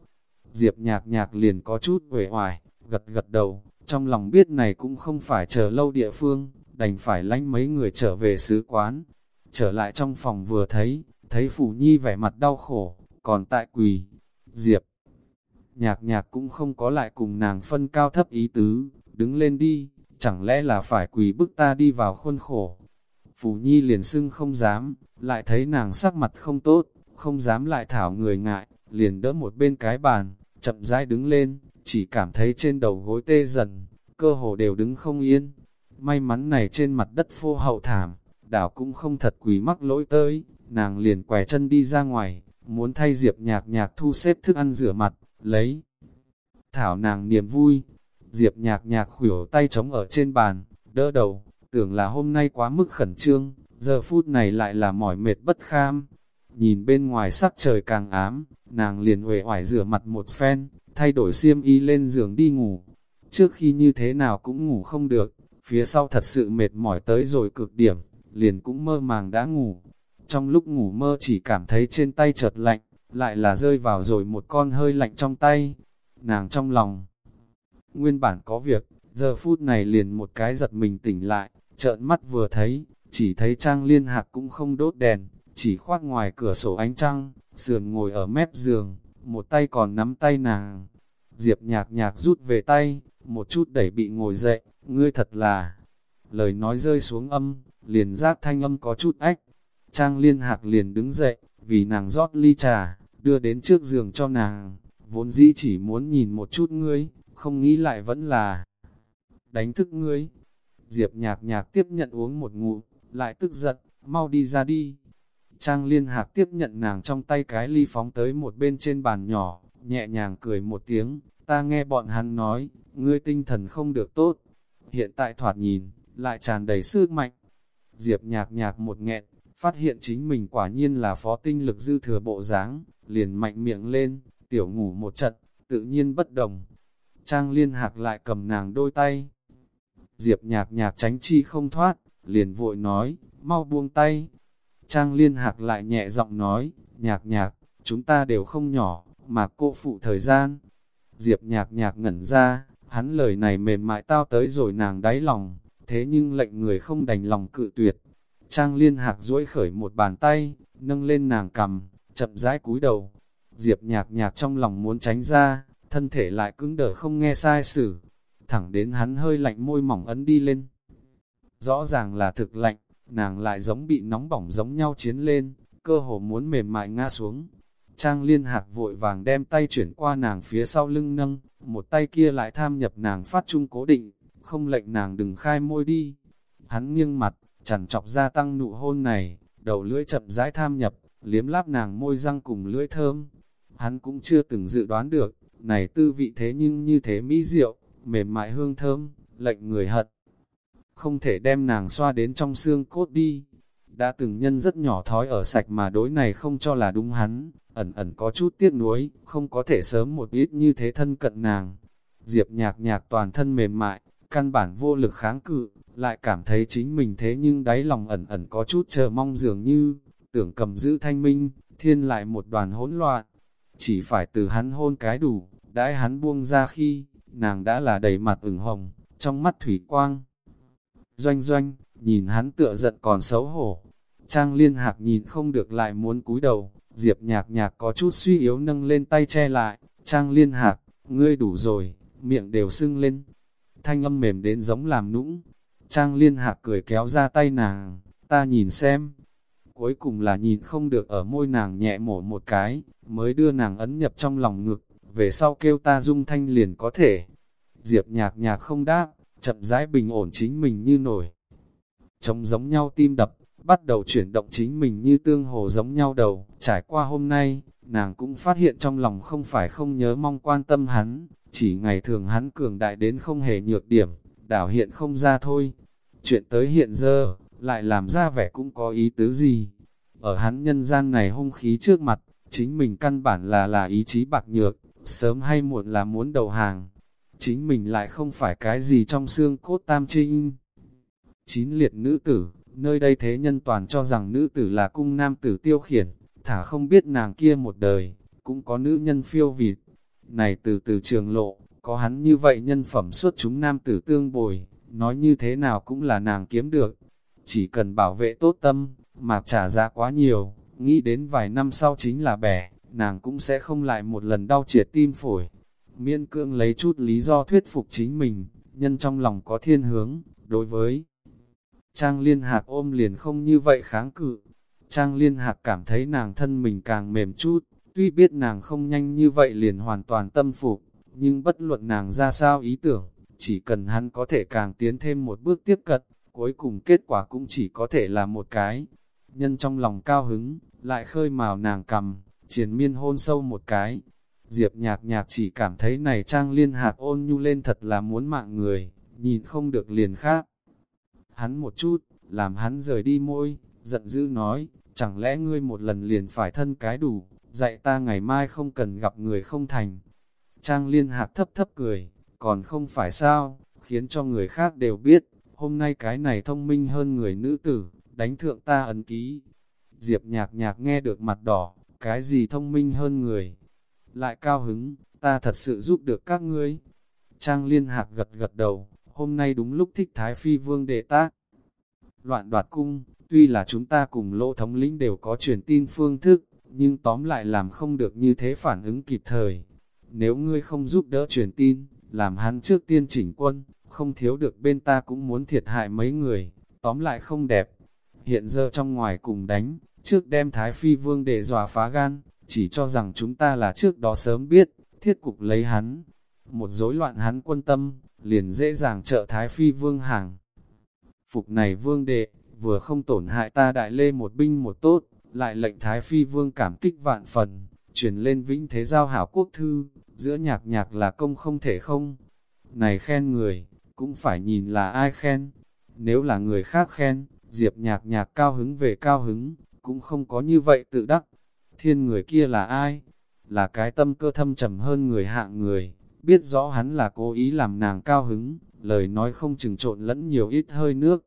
Speaker 1: Diệp nhạc nhạc liền có chút uể oải, gật gật đầu, trong lòng biết này cũng không phải chờ lâu địa phương, đành phải lánh mấy người trở về sứ quán. Trở lại trong phòng vừa thấy, thấy Phủ Nhi vẻ mặt đau khổ, còn tại quỳ, Diệp. Nhạc nhạc cũng không có lại cùng nàng phân cao thấp ý tứ, đứng lên đi, chẳng lẽ là phải quỳ bức ta đi vào khuôn khổ. phù Nhi liền xưng không dám, lại thấy nàng sắc mặt không tốt, không dám lại thảo người ngại, liền đỡ một bên cái bàn, chậm rãi đứng lên, chỉ cảm thấy trên đầu gối tê dần, cơ hồ đều đứng không yên. May mắn này trên mặt đất phô hậu thảm, đảo cũng không thật quỷ mắc lỗi tới, nàng liền quẻ chân đi ra ngoài, muốn thay Diệp nhạc nhạc thu xếp thức ăn rửa mặt, lấy. Thảo nàng niềm vui, Diệp nhạc nhạc khủyểu tay trống ở trên bàn, đỡ đầu, tưởng là hôm nay quá mức khẩn trương, giờ phút này lại là mỏi mệt bất kham. Nhìn bên ngoài sắc trời càng ám, nàng liền uể oải rửa mặt một phen, thay đổi xiêm y lên giường đi ngủ. Trước khi như thế nào cũng ngủ không được, phía sau thật sự mệt mỏi tới rồi cực điểm, liền cũng mơ màng đã ngủ. Trong lúc ngủ mơ chỉ cảm thấy trên tay chợt lạnh, lại là rơi vào rồi một con hơi lạnh trong tay. Nàng trong lòng, nguyên bản có việc, giờ phút này liền một cái giật mình tỉnh lại, trợn mắt vừa thấy, chỉ thấy trang liên hạc cũng không đốt đèn, chỉ khoác ngoài cửa sổ ánh trăng, sườn ngồi ở mép giường, một tay còn nắm tay nàng. Diệp nhạc nhạc rút về tay, một chút đẩy bị ngồi dậy, ngươi thật là... Lời nói rơi xuống âm, liền giác thanh âm có chút ách. Trang liên hạc liền đứng dậy, vì nàng rót ly trà, đưa đến trước giường cho nàng. Vốn dĩ chỉ muốn nhìn một chút ngươi, không nghĩ lại vẫn là đánh thức ngươi. Diệp nhạc nhạc tiếp nhận uống một ngụm, lại tức giận, mau đi ra đi. Trang liên hạc tiếp nhận nàng trong tay cái ly phóng tới một bên trên bàn nhỏ, nhẹ nhàng cười một tiếng, ta nghe bọn hắn nói, ngươi tinh thần không được tốt. Hiện tại thoạt nhìn, lại tràn đầy sức mạnh. Diệp nhạc nhạc một nghẹn, phát hiện chính mình quả nhiên là phó tinh lực dư thừa bộ dáng, liền mạnh miệng lên, tiểu ngủ một trận, tự nhiên bất đồng. Trang liên hạc lại cầm nàng đôi tay. Diệp nhạc nhạc tránh chi không thoát, liền vội nói, mau buông tay. Trang liên hạc lại nhẹ giọng nói, nhạc nhạc, chúng ta đều không nhỏ, mà cô phụ thời gian. Diệp nhạc nhạc ngẩn ra, hắn lời này mềm mại tao tới rồi nàng đáy lòng, thế nhưng lệnh người không đành lòng cự tuyệt. Trang liên hạc duỗi khởi một bàn tay, nâng lên nàng cầm, chậm rãi cúi đầu. Diệp nhạc nhạc trong lòng muốn tránh ra, thân thể lại cứng đờ không nghe sai sử, thẳng đến hắn hơi lạnh môi mỏng ấn đi lên. Rõ ràng là thực lạnh, nàng lại giống bị nóng bỏng giống nhau chiến lên, cơ hồ muốn mềm mại ngã xuống. Trang liên hạc vội vàng đem tay chuyển qua nàng phía sau lưng nâng, một tay kia lại tham nhập nàng phát trung cố định, không lệnh nàng đừng khai môi đi. Hắn nghiêng mặt, chẳng chọc gia tăng nụ hôn này, đầu lưỡi chậm rãi tham nhập, liếm láp nàng môi răng cùng lưỡi thơm. Hắn cũng chưa từng dự đoán được, này tư vị thế nhưng như thế mỹ diệu, mềm mại hương thơm, lệnh người hận. Không thể đem nàng xoa đến trong xương cốt đi. Đã từng nhân rất nhỏ thói ở sạch mà đối này không cho là đúng hắn, ẩn ẩn có chút tiếc nuối, không có thể sớm một ít như thế thân cận nàng. Diệp nhạc nhạc toàn thân mềm mại, căn bản vô lực kháng cự, lại cảm thấy chính mình thế nhưng đáy lòng ẩn ẩn có chút chờ mong dường như, tưởng cầm giữ thanh minh, thiên lại một đoàn hỗn loạn. Chỉ phải từ hắn hôn cái đủ, đãi hắn buông ra khi, nàng đã là đầy mặt ửng hồng, trong mắt thủy quang. Doanh doanh, nhìn hắn tựa giận còn xấu hổ. Trang liên hạc nhìn không được lại muốn cúi đầu, diệp nhạc nhạc có chút suy yếu nâng lên tay che lại. Trang liên hạc, ngươi đủ rồi, miệng đều sưng lên. Thanh âm mềm đến giống làm nũng. Trang liên hạc cười kéo ra tay nàng, ta nhìn xem. Cuối cùng là nhìn không được ở môi nàng nhẹ mổ một cái, mới đưa nàng ấn nhập trong lòng ngực, về sau kêu ta dung thanh liền có thể. Diệp nhạc nhạc không đáp, chậm rãi bình ổn chính mình như nổi. Trông giống nhau tim đập, bắt đầu chuyển động chính mình như tương hồ giống nhau đầu. Trải qua hôm nay, nàng cũng phát hiện trong lòng không phải không nhớ mong quan tâm hắn, chỉ ngày thường hắn cường đại đến không hề nhược điểm, đảo hiện không ra thôi. Chuyện tới hiện giờ, lại làm ra vẻ cũng có ý tứ gì. Ở hắn nhân gian này hung khí trước mặt, chính mình căn bản là là ý chí bạc nhược, sớm hay muộn là muốn đầu hàng. Chính mình lại không phải cái gì trong xương cốt tam trinh. Chín liệt nữ tử, nơi đây thế nhân toàn cho rằng nữ tử là cung nam tử tiêu khiển, thả không biết nàng kia một đời, cũng có nữ nhân phiêu vịt. Này từ từ trường lộ, có hắn như vậy nhân phẩm suốt chúng nam tử tương bồi, nói như thế nào cũng là nàng kiếm được. Chỉ cần bảo vệ tốt tâm, mà trả giá quá nhiều, nghĩ đến vài năm sau chính là bẻ, nàng cũng sẽ không lại một lần đau triệt tim phổi. Miễn cương lấy chút lý do thuyết phục chính mình, nhân trong lòng có thiên hướng, đối với Trang Liên Hạc ôm liền không như vậy kháng cự. Trang Liên Hạc cảm thấy nàng thân mình càng mềm chút, tuy biết nàng không nhanh như vậy liền hoàn toàn tâm phục, nhưng bất luận nàng ra sao ý tưởng, chỉ cần hắn có thể càng tiến thêm một bước tiếp cận, cuối cùng kết quả cũng chỉ có thể là một cái. Nhân trong lòng cao hứng, lại khơi mào nàng cầm, triển miên hôn sâu một cái. Diệp nhạc nhạc chỉ cảm thấy này trang liên hạc ôn nhu lên thật là muốn mạng người, nhìn không được liền khác. Hắn một chút, làm hắn rời đi môi, giận dữ nói, chẳng lẽ ngươi một lần liền phải thân cái đủ, dạy ta ngày mai không cần gặp người không thành. Trang liên hạc thấp thấp cười, còn không phải sao, khiến cho người khác đều biết, hôm nay cái này thông minh hơn người nữ tử, đánh thượng ta ấn ký. Diệp nhạc nhạc nghe được mặt đỏ, cái gì thông minh hơn người. Lại cao hứng, ta thật sự giúp được các ngươi. Trang liên hạc gật gật đầu, hôm nay đúng lúc thích Thái Phi Vương đệ tác. Loạn đoạt cung, tuy là chúng ta cùng lỗ thống lĩnh đều có truyền tin phương thức, nhưng tóm lại làm không được như thế phản ứng kịp thời. Nếu ngươi không giúp đỡ truyền tin, làm hắn trước tiên chỉnh quân, không thiếu được bên ta cũng muốn thiệt hại mấy người, tóm lại không đẹp. Hiện giờ trong ngoài cùng đánh, trước đem Thái Phi Vương để dọa phá gan, chỉ cho rằng chúng ta là trước đó sớm biết, thiết cục lấy hắn. Một rối loạn hắn quân tâm, liền dễ dàng trợ Thái Phi Vương hàng. Phục này Vương đệ, vừa không tổn hại ta đại lê một binh một tốt, lại lệnh Thái Phi Vương cảm kích vạn phần, chuyển lên vĩnh thế giao hảo quốc thư, giữa nhạc nhạc là công không thể không. Này khen người, cũng phải nhìn là ai khen. Nếu là người khác khen, Diệp nhạc nhạc cao hứng về cao hứng, cũng không có như vậy tự đắc. Thiên người kia là ai? Là cái tâm cơ thâm trầm hơn người hạng người, biết rõ hắn là cố ý làm nàng cao hứng, lời nói không chừng trộn lẫn nhiều ít hơi nước.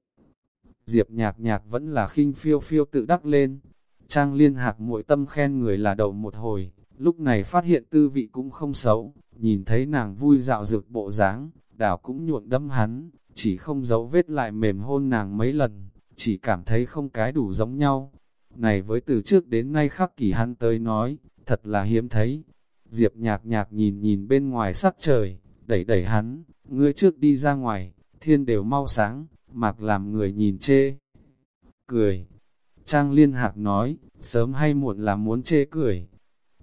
Speaker 1: Diệp nhạc nhạc vẫn là khinh phiêu phiêu tự đắc lên. Trang liên hạc muội tâm khen người là đầu một hồi, lúc này phát hiện tư vị cũng không xấu, nhìn thấy nàng vui dạo dược bộ dáng, đảo cũng nhuộn đâm hắn, chỉ không giấu vết lại mềm hôn nàng mấy lần, chỉ cảm thấy không cái đủ giống nhau. Này với từ trước đến nay khắc kỷ hắn tới nói, thật là hiếm thấy. Diệp nhạc nhạc nhìn nhìn bên ngoài sắc trời, đẩy đẩy hắn, ngươi trước đi ra ngoài, thiên đều mau sáng, mặc làm người nhìn chê. Cười. Trang liên hạc nói, sớm hay muộn là muốn chê cười.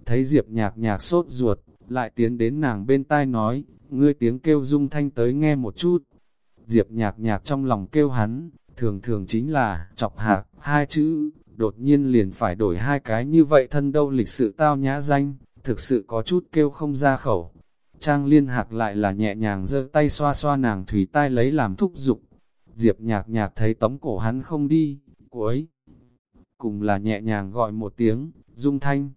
Speaker 1: Thấy Diệp nhạc nhạc sốt ruột, lại tiến đến nàng bên tai nói, ngươi tiếng kêu dung thanh tới nghe một chút. Diệp nhạc nhạc trong lòng kêu hắn, thường thường chính là chọc hạc, hai chữ, đột nhiên liền phải đổi hai cái như vậy thân đâu lịch sự tao nhã danh, thực sự có chút kêu không ra khẩu. Trang liên hạc lại là nhẹ nhàng giơ tay xoa xoa nàng thủy tai lấy làm thúc dục Diệp nhạc nhạc thấy tống cổ hắn không đi, cuối. Cùng là nhẹ nhàng gọi một tiếng, dung thanh.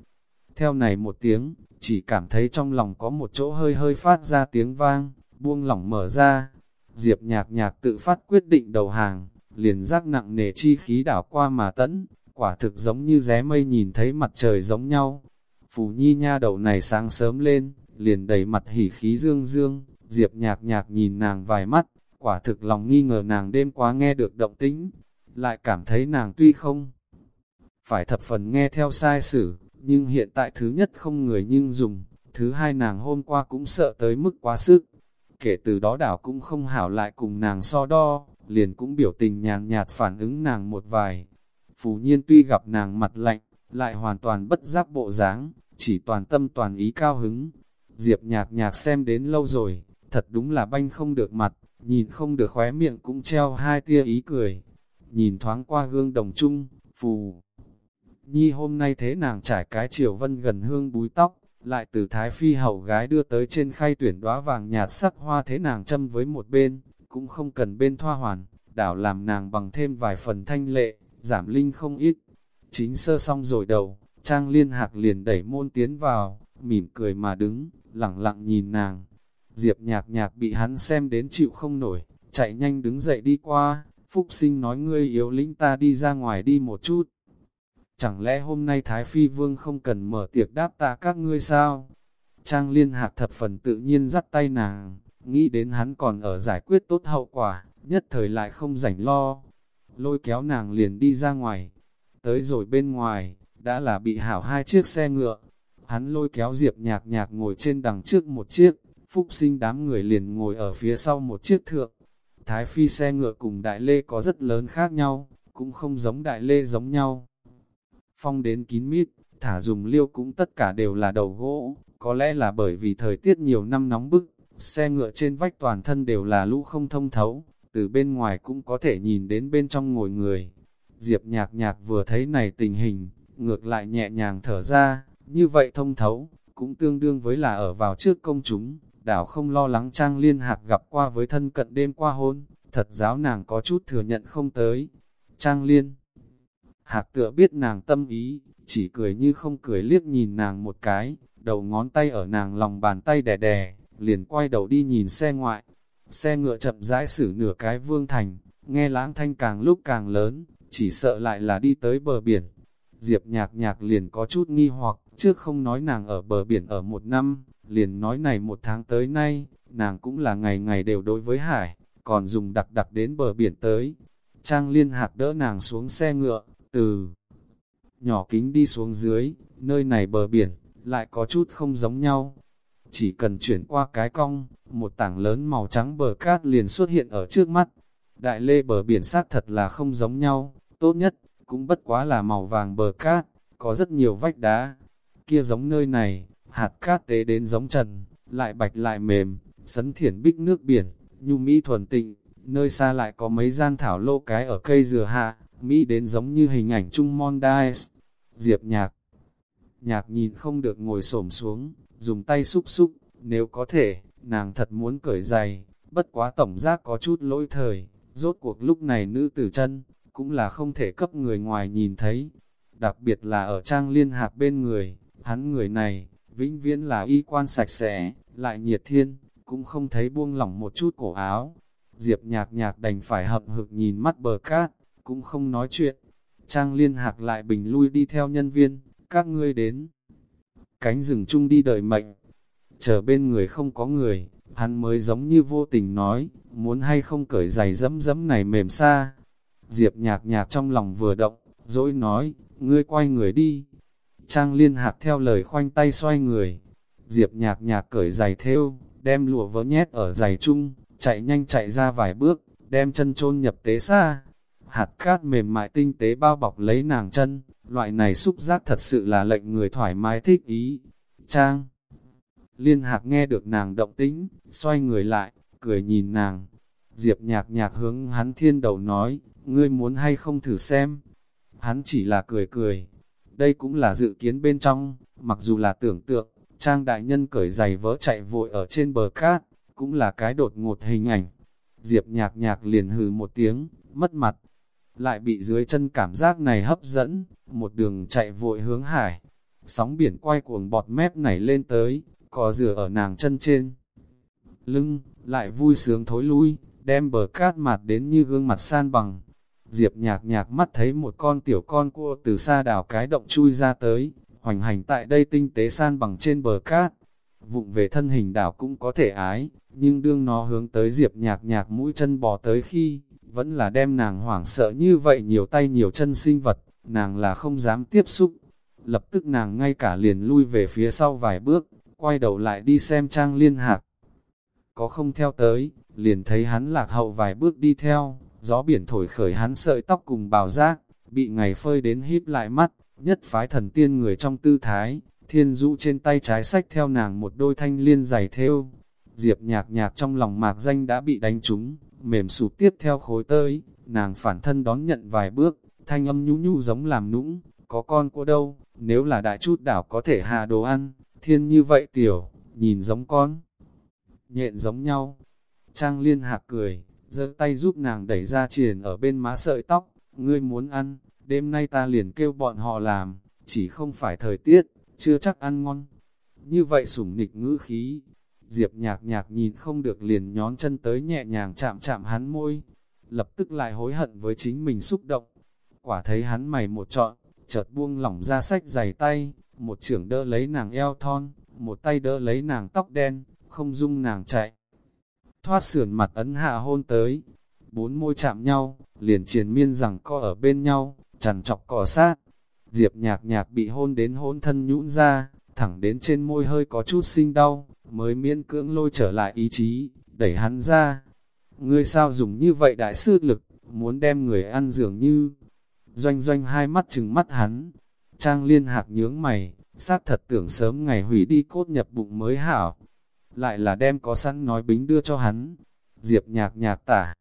Speaker 1: Theo này một tiếng, chỉ cảm thấy trong lòng có một chỗ hơi hơi phát ra tiếng vang, buông lỏng mở ra. Diệp nhạc nhạc tự phát quyết định đầu hàng, liền giác nặng nề chi khí đảo qua mà tẫn, quả thực giống như ré mây nhìn thấy mặt trời giống nhau. Phù nhi nha đầu này sáng sớm lên, liền đầy mặt hỉ khí dương dương, diệp nhạc nhạc nhìn nàng vài mắt, quả thực lòng nghi ngờ nàng đêm quá nghe được động tĩnh, lại cảm thấy nàng tuy không phải thập phần nghe theo sai sử, nhưng hiện tại thứ nhất không người nhưng dùng, thứ hai nàng hôm qua cũng sợ tới mức quá sức. Kể từ đó đảo cũng không hảo lại cùng nàng so đo, liền cũng biểu tình nhàn nhạt phản ứng nàng một vài. Phù nhiên tuy gặp nàng mặt lạnh, lại hoàn toàn bất giác bộ dáng, chỉ toàn tâm toàn ý cao hứng. Diệp nhạc nhạc xem đến lâu rồi, thật đúng là banh không được mặt, nhìn không được khóe miệng cũng treo hai tia ý cười. Nhìn thoáng qua gương đồng chung, phù. Nhi hôm nay thế nàng trải cái chiều vân gần hương búi tóc, lại từ thái phi hậu gái đưa tới trên khay tuyển đóa vàng nhạt sắc hoa thế nàng châm với một bên, cũng không cần bên thoa hoàn, đảo làm nàng bằng thêm vài phần thanh lệ, giảm linh không ít. Chính sơ xong rồi đầu, trang liên hạc liền đẩy môn tiến vào, mỉm cười mà đứng, lặng lặng nhìn nàng. Diệp nhạc nhạc bị hắn xem đến chịu không nổi, chạy nhanh đứng dậy đi qua, Phúc sinh nói ngươi yếu lĩnh ta đi ra ngoài đi một chút. Chẳng lẽ hôm nay Thái Phi Vương không cần mở tiệc đáp ta các ngươi sao? Trang liên hạc thập phần tự nhiên dắt tay nàng, nghĩ đến hắn còn ở giải quyết tốt hậu quả, nhất thời lại không rảnh lo. Lôi kéo nàng liền đi ra ngoài. Tới rồi bên ngoài, đã là bị hảo hai chiếc xe ngựa. Hắn lôi kéo Diệp nhạc nhạc ngồi trên đằng trước một chiếc, phúc sinh đám người liền ngồi ở phía sau một chiếc thượng. Thái phi xe ngựa cùng đại lê có rất lớn khác nhau, cũng không giống đại lê giống nhau. Phong đến kín mít, thả dùng liêu cũng tất cả đều là đầu gỗ, có lẽ là bởi vì thời tiết nhiều năm nóng bức, xe ngựa trên vách toàn thân đều là lũ không thông thấu, từ bên ngoài cũng có thể nhìn đến bên trong ngồi người. Diệp nhạc nhạc vừa thấy này tình hình, ngược lại nhẹ nhàng thở ra, như vậy thông thấu, cũng tương đương với là ở vào trước công chúng, đảo không lo lắng trang liên hạc gặp qua với thân cận đêm qua hôn, thật giáo nàng có chút thừa nhận không tới. Trang liên, hạc tựa biết nàng tâm ý, chỉ cười như không cười liếc nhìn nàng một cái, đầu ngón tay ở nàng lòng bàn tay đè đè, liền quay đầu đi nhìn xe ngoại. Xe ngựa chậm rãi xử nửa cái vương thành, nghe lãng thanh càng lúc càng lớn, chỉ sợ lại là đi tới bờ biển. Diệp nhạc nhạc liền có chút nghi hoặc, trước không nói nàng ở bờ biển ở một năm, liền nói này một tháng tới nay, nàng cũng là ngày ngày đều đối với hải, còn dùng đặc đặc đến bờ biển tới. Trang liên hạc đỡ nàng xuống xe ngựa, từ nhỏ kính đi xuống dưới, nơi này bờ biển, lại có chút không giống nhau. Chỉ cần chuyển qua cái cong, một tảng lớn màu trắng bờ cát liền xuất hiện ở trước mắt. Đại lê bờ biển xác thật là không giống nhau, tốt nhất, cũng bất quá là màu vàng bờ cát, có rất nhiều vách đá. Kia giống nơi này, hạt cát tế đến giống trần, lại bạch lại mềm, sấn thiển bích nước biển, nhu mỹ thuần tịnh, nơi xa lại có mấy gian thảo lô cái ở cây dừa hạ, mỹ đến giống như hình ảnh Chung Mondays Diệp nhạc, nhạc nhìn không được ngồi xổm xuống, dùng tay xúc xúc, nếu có thể, nàng thật muốn cởi giày, bất quá tổng giác có chút lỗi thời, rốt cuộc lúc này nữ tử chân, cũng là không thể cấp người ngoài nhìn thấy, đặc biệt là ở trang liên hạc bên người, hắn người này, vĩnh viễn là y quan sạch sẽ, lại nhiệt thiên, cũng không thấy buông lỏng một chút cổ áo. Diệp nhạc nhạc đành phải hậm hực nhìn mắt bờ cát, cũng không nói chuyện. Trang liên hạc lại bình lui đi theo nhân viên, các ngươi đến. Cánh rừng chung đi đợi mệnh, chờ bên người không có người, hắn mới giống như vô tình nói, muốn hay không cởi giày dẫm dẫm này mềm xa. Diệp nhạc nhạc trong lòng vừa động, dỗi nói, ngươi quay người đi. Trang liên hạc theo lời khoanh tay xoay người. Diệp nhạc nhạc cởi giày thêu, đem lụa vỡ nhét ở giày chung, chạy nhanh chạy ra vài bước, đem chân chôn nhập tế xa. Hạt cát mềm mại tinh tế bao bọc lấy nàng chân, loại này xúc giác thật sự là lệnh người thoải mái thích ý. Trang Liên hạc nghe được nàng động tĩnh, xoay người lại, cười nhìn nàng. Diệp nhạc nhạc hướng hắn thiên đầu nói, ngươi muốn hay không thử xem. Hắn chỉ là cười cười. Đây cũng là dự kiến bên trong, mặc dù là tưởng tượng, Trang đại nhân cởi giày vỡ chạy vội ở trên bờ cát, cũng là cái đột ngột hình ảnh. Diệp nhạc nhạc liền hừ một tiếng, mất mặt, lại bị dưới chân cảm giác này hấp dẫn, một đường chạy vội hướng hải. Sóng biển quay cuồng bọt mép nảy lên tới, cò rửa ở nàng chân trên. Lưng, lại vui sướng thối lui, đem bờ cát mặt đến như gương mặt san bằng. Diệp nhạc nhạc mắt thấy một con tiểu con cua từ xa đào cái động chui ra tới, hoành hành tại đây tinh tế san bằng trên bờ cát. Vụng về thân hình đảo cũng có thể ái, nhưng đương nó hướng tới diệp nhạc nhạc mũi chân bò tới khi, vẫn là đem nàng hoảng sợ như vậy nhiều tay nhiều chân sinh vật, nàng là không dám tiếp xúc. Lập tức nàng ngay cả liền lui về phía sau vài bước, quay đầu lại đi xem trang liên hạc. Có không theo tới, liền thấy hắn lạc hậu vài bước đi theo, gió biển thổi khởi hắn sợi tóc cùng bào giác, bị ngày phơi đến híp lại mắt, nhất phái thần tiên người trong tư thái, thiên dụ trên tay trái sách theo nàng một đôi thanh liên giày theo. Diệp nhạc nhạc trong lòng mạc danh đã bị đánh trúng, mềm sụp tiếp theo khối tới, nàng phản thân đón nhận vài bước, thanh âm nhu nhu giống làm nũng, có con cô đâu, nếu là đại chút đảo có thể hạ đồ ăn, thiên như vậy tiểu, nhìn giống con, nhện giống nhau. Trang liên hạc cười, giơ tay giúp nàng đẩy ra triển ở bên má sợi tóc, ngươi muốn ăn, đêm nay ta liền kêu bọn họ làm, chỉ không phải thời tiết, chưa chắc ăn ngon. Như vậy sủng nịch ngữ khí, Diệp nhạc nhạc nhìn không được liền nhón chân tới nhẹ nhàng chạm chạm hắn môi, lập tức lại hối hận với chính mình xúc động. Quả thấy hắn mày một trọn, chợt buông lỏng ra sách giày tay, một trưởng đỡ lấy nàng eo thon, một tay đỡ lấy nàng tóc đen, không dung nàng chạy. Thoát sườn mặt ấn hạ hôn tới, bốn môi chạm nhau, liền triền miên rằng co ở bên nhau, chằn chọc cỏ sát. Diệp nhạc nhạc bị hôn đến hôn thân nhũn ra, thẳng đến trên môi hơi có chút sinh đau, mới miễn cưỡng lôi trở lại ý chí, đẩy hắn ra. Ngươi sao dùng như vậy đại sư lực, muốn đem người ăn dường như. Doanh doanh hai mắt chừng mắt hắn, trang liên hạc nhướng mày, sát thật tưởng sớm ngày hủy đi cốt nhập bụng mới hảo. Lại là đem có sẵn nói bính đưa cho hắn, diệp nhạc nhạc tả.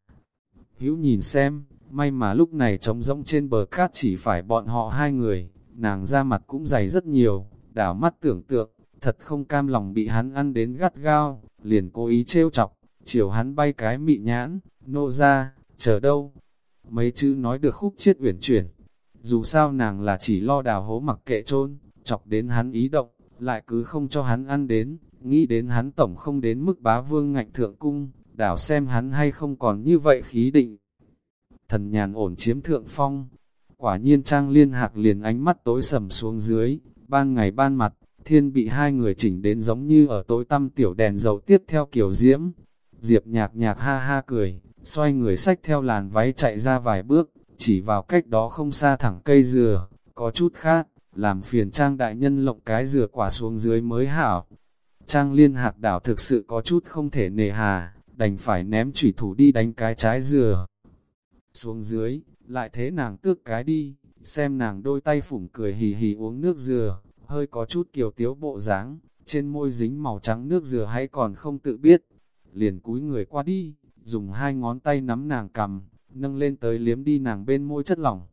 Speaker 1: Hữu nhìn xem, may mà lúc này trống rỗng trên bờ cát chỉ phải bọn họ hai người, nàng ra mặt cũng dày rất nhiều, đảo mắt tưởng tượng, thật không cam lòng bị hắn ăn đến gắt gao, liền cố ý trêu chọc, chiều hắn bay cái mị nhãn, nô ra, chờ đâu. Mấy chữ nói được khúc chiết uyển chuyển, dù sao nàng là chỉ lo đào hố mặc kệ trôn, chọc đến hắn ý động, lại cứ không cho hắn ăn đến, nghĩ đến hắn tổng không đến mức bá vương ngạnh thượng cung, đảo xem hắn hay không còn như vậy khí định. Thần nhàn ổn chiếm thượng phong, quả nhiên trang liên hạc liền ánh mắt tối sầm xuống dưới, ban ngày ban mặt, thiên bị hai người chỉnh đến giống như ở tối tăm tiểu đèn dầu tiếp theo kiểu diễm. Diệp nhạc nhạc ha ha cười, xoay người sách theo làn váy chạy ra vài bước, chỉ vào cách đó không xa thẳng cây dừa, có chút khát, làm phiền trang đại nhân lộng cái dừa quả xuống dưới mới hảo. Trang liên hạc đảo thực sự có chút không thể nề hà, đành phải ném chủy thủ đi đánh cái trái dừa. Xuống dưới, lại thế nàng tước cái đi, xem nàng đôi tay phủng cười hì hì uống nước dừa, hơi có chút kiều tiếu bộ dáng, trên môi dính màu trắng nước dừa hay còn không tự biết. Liền cúi người qua đi, dùng hai ngón tay nắm nàng cầm, nâng lên tới liếm đi nàng bên môi chất lỏng.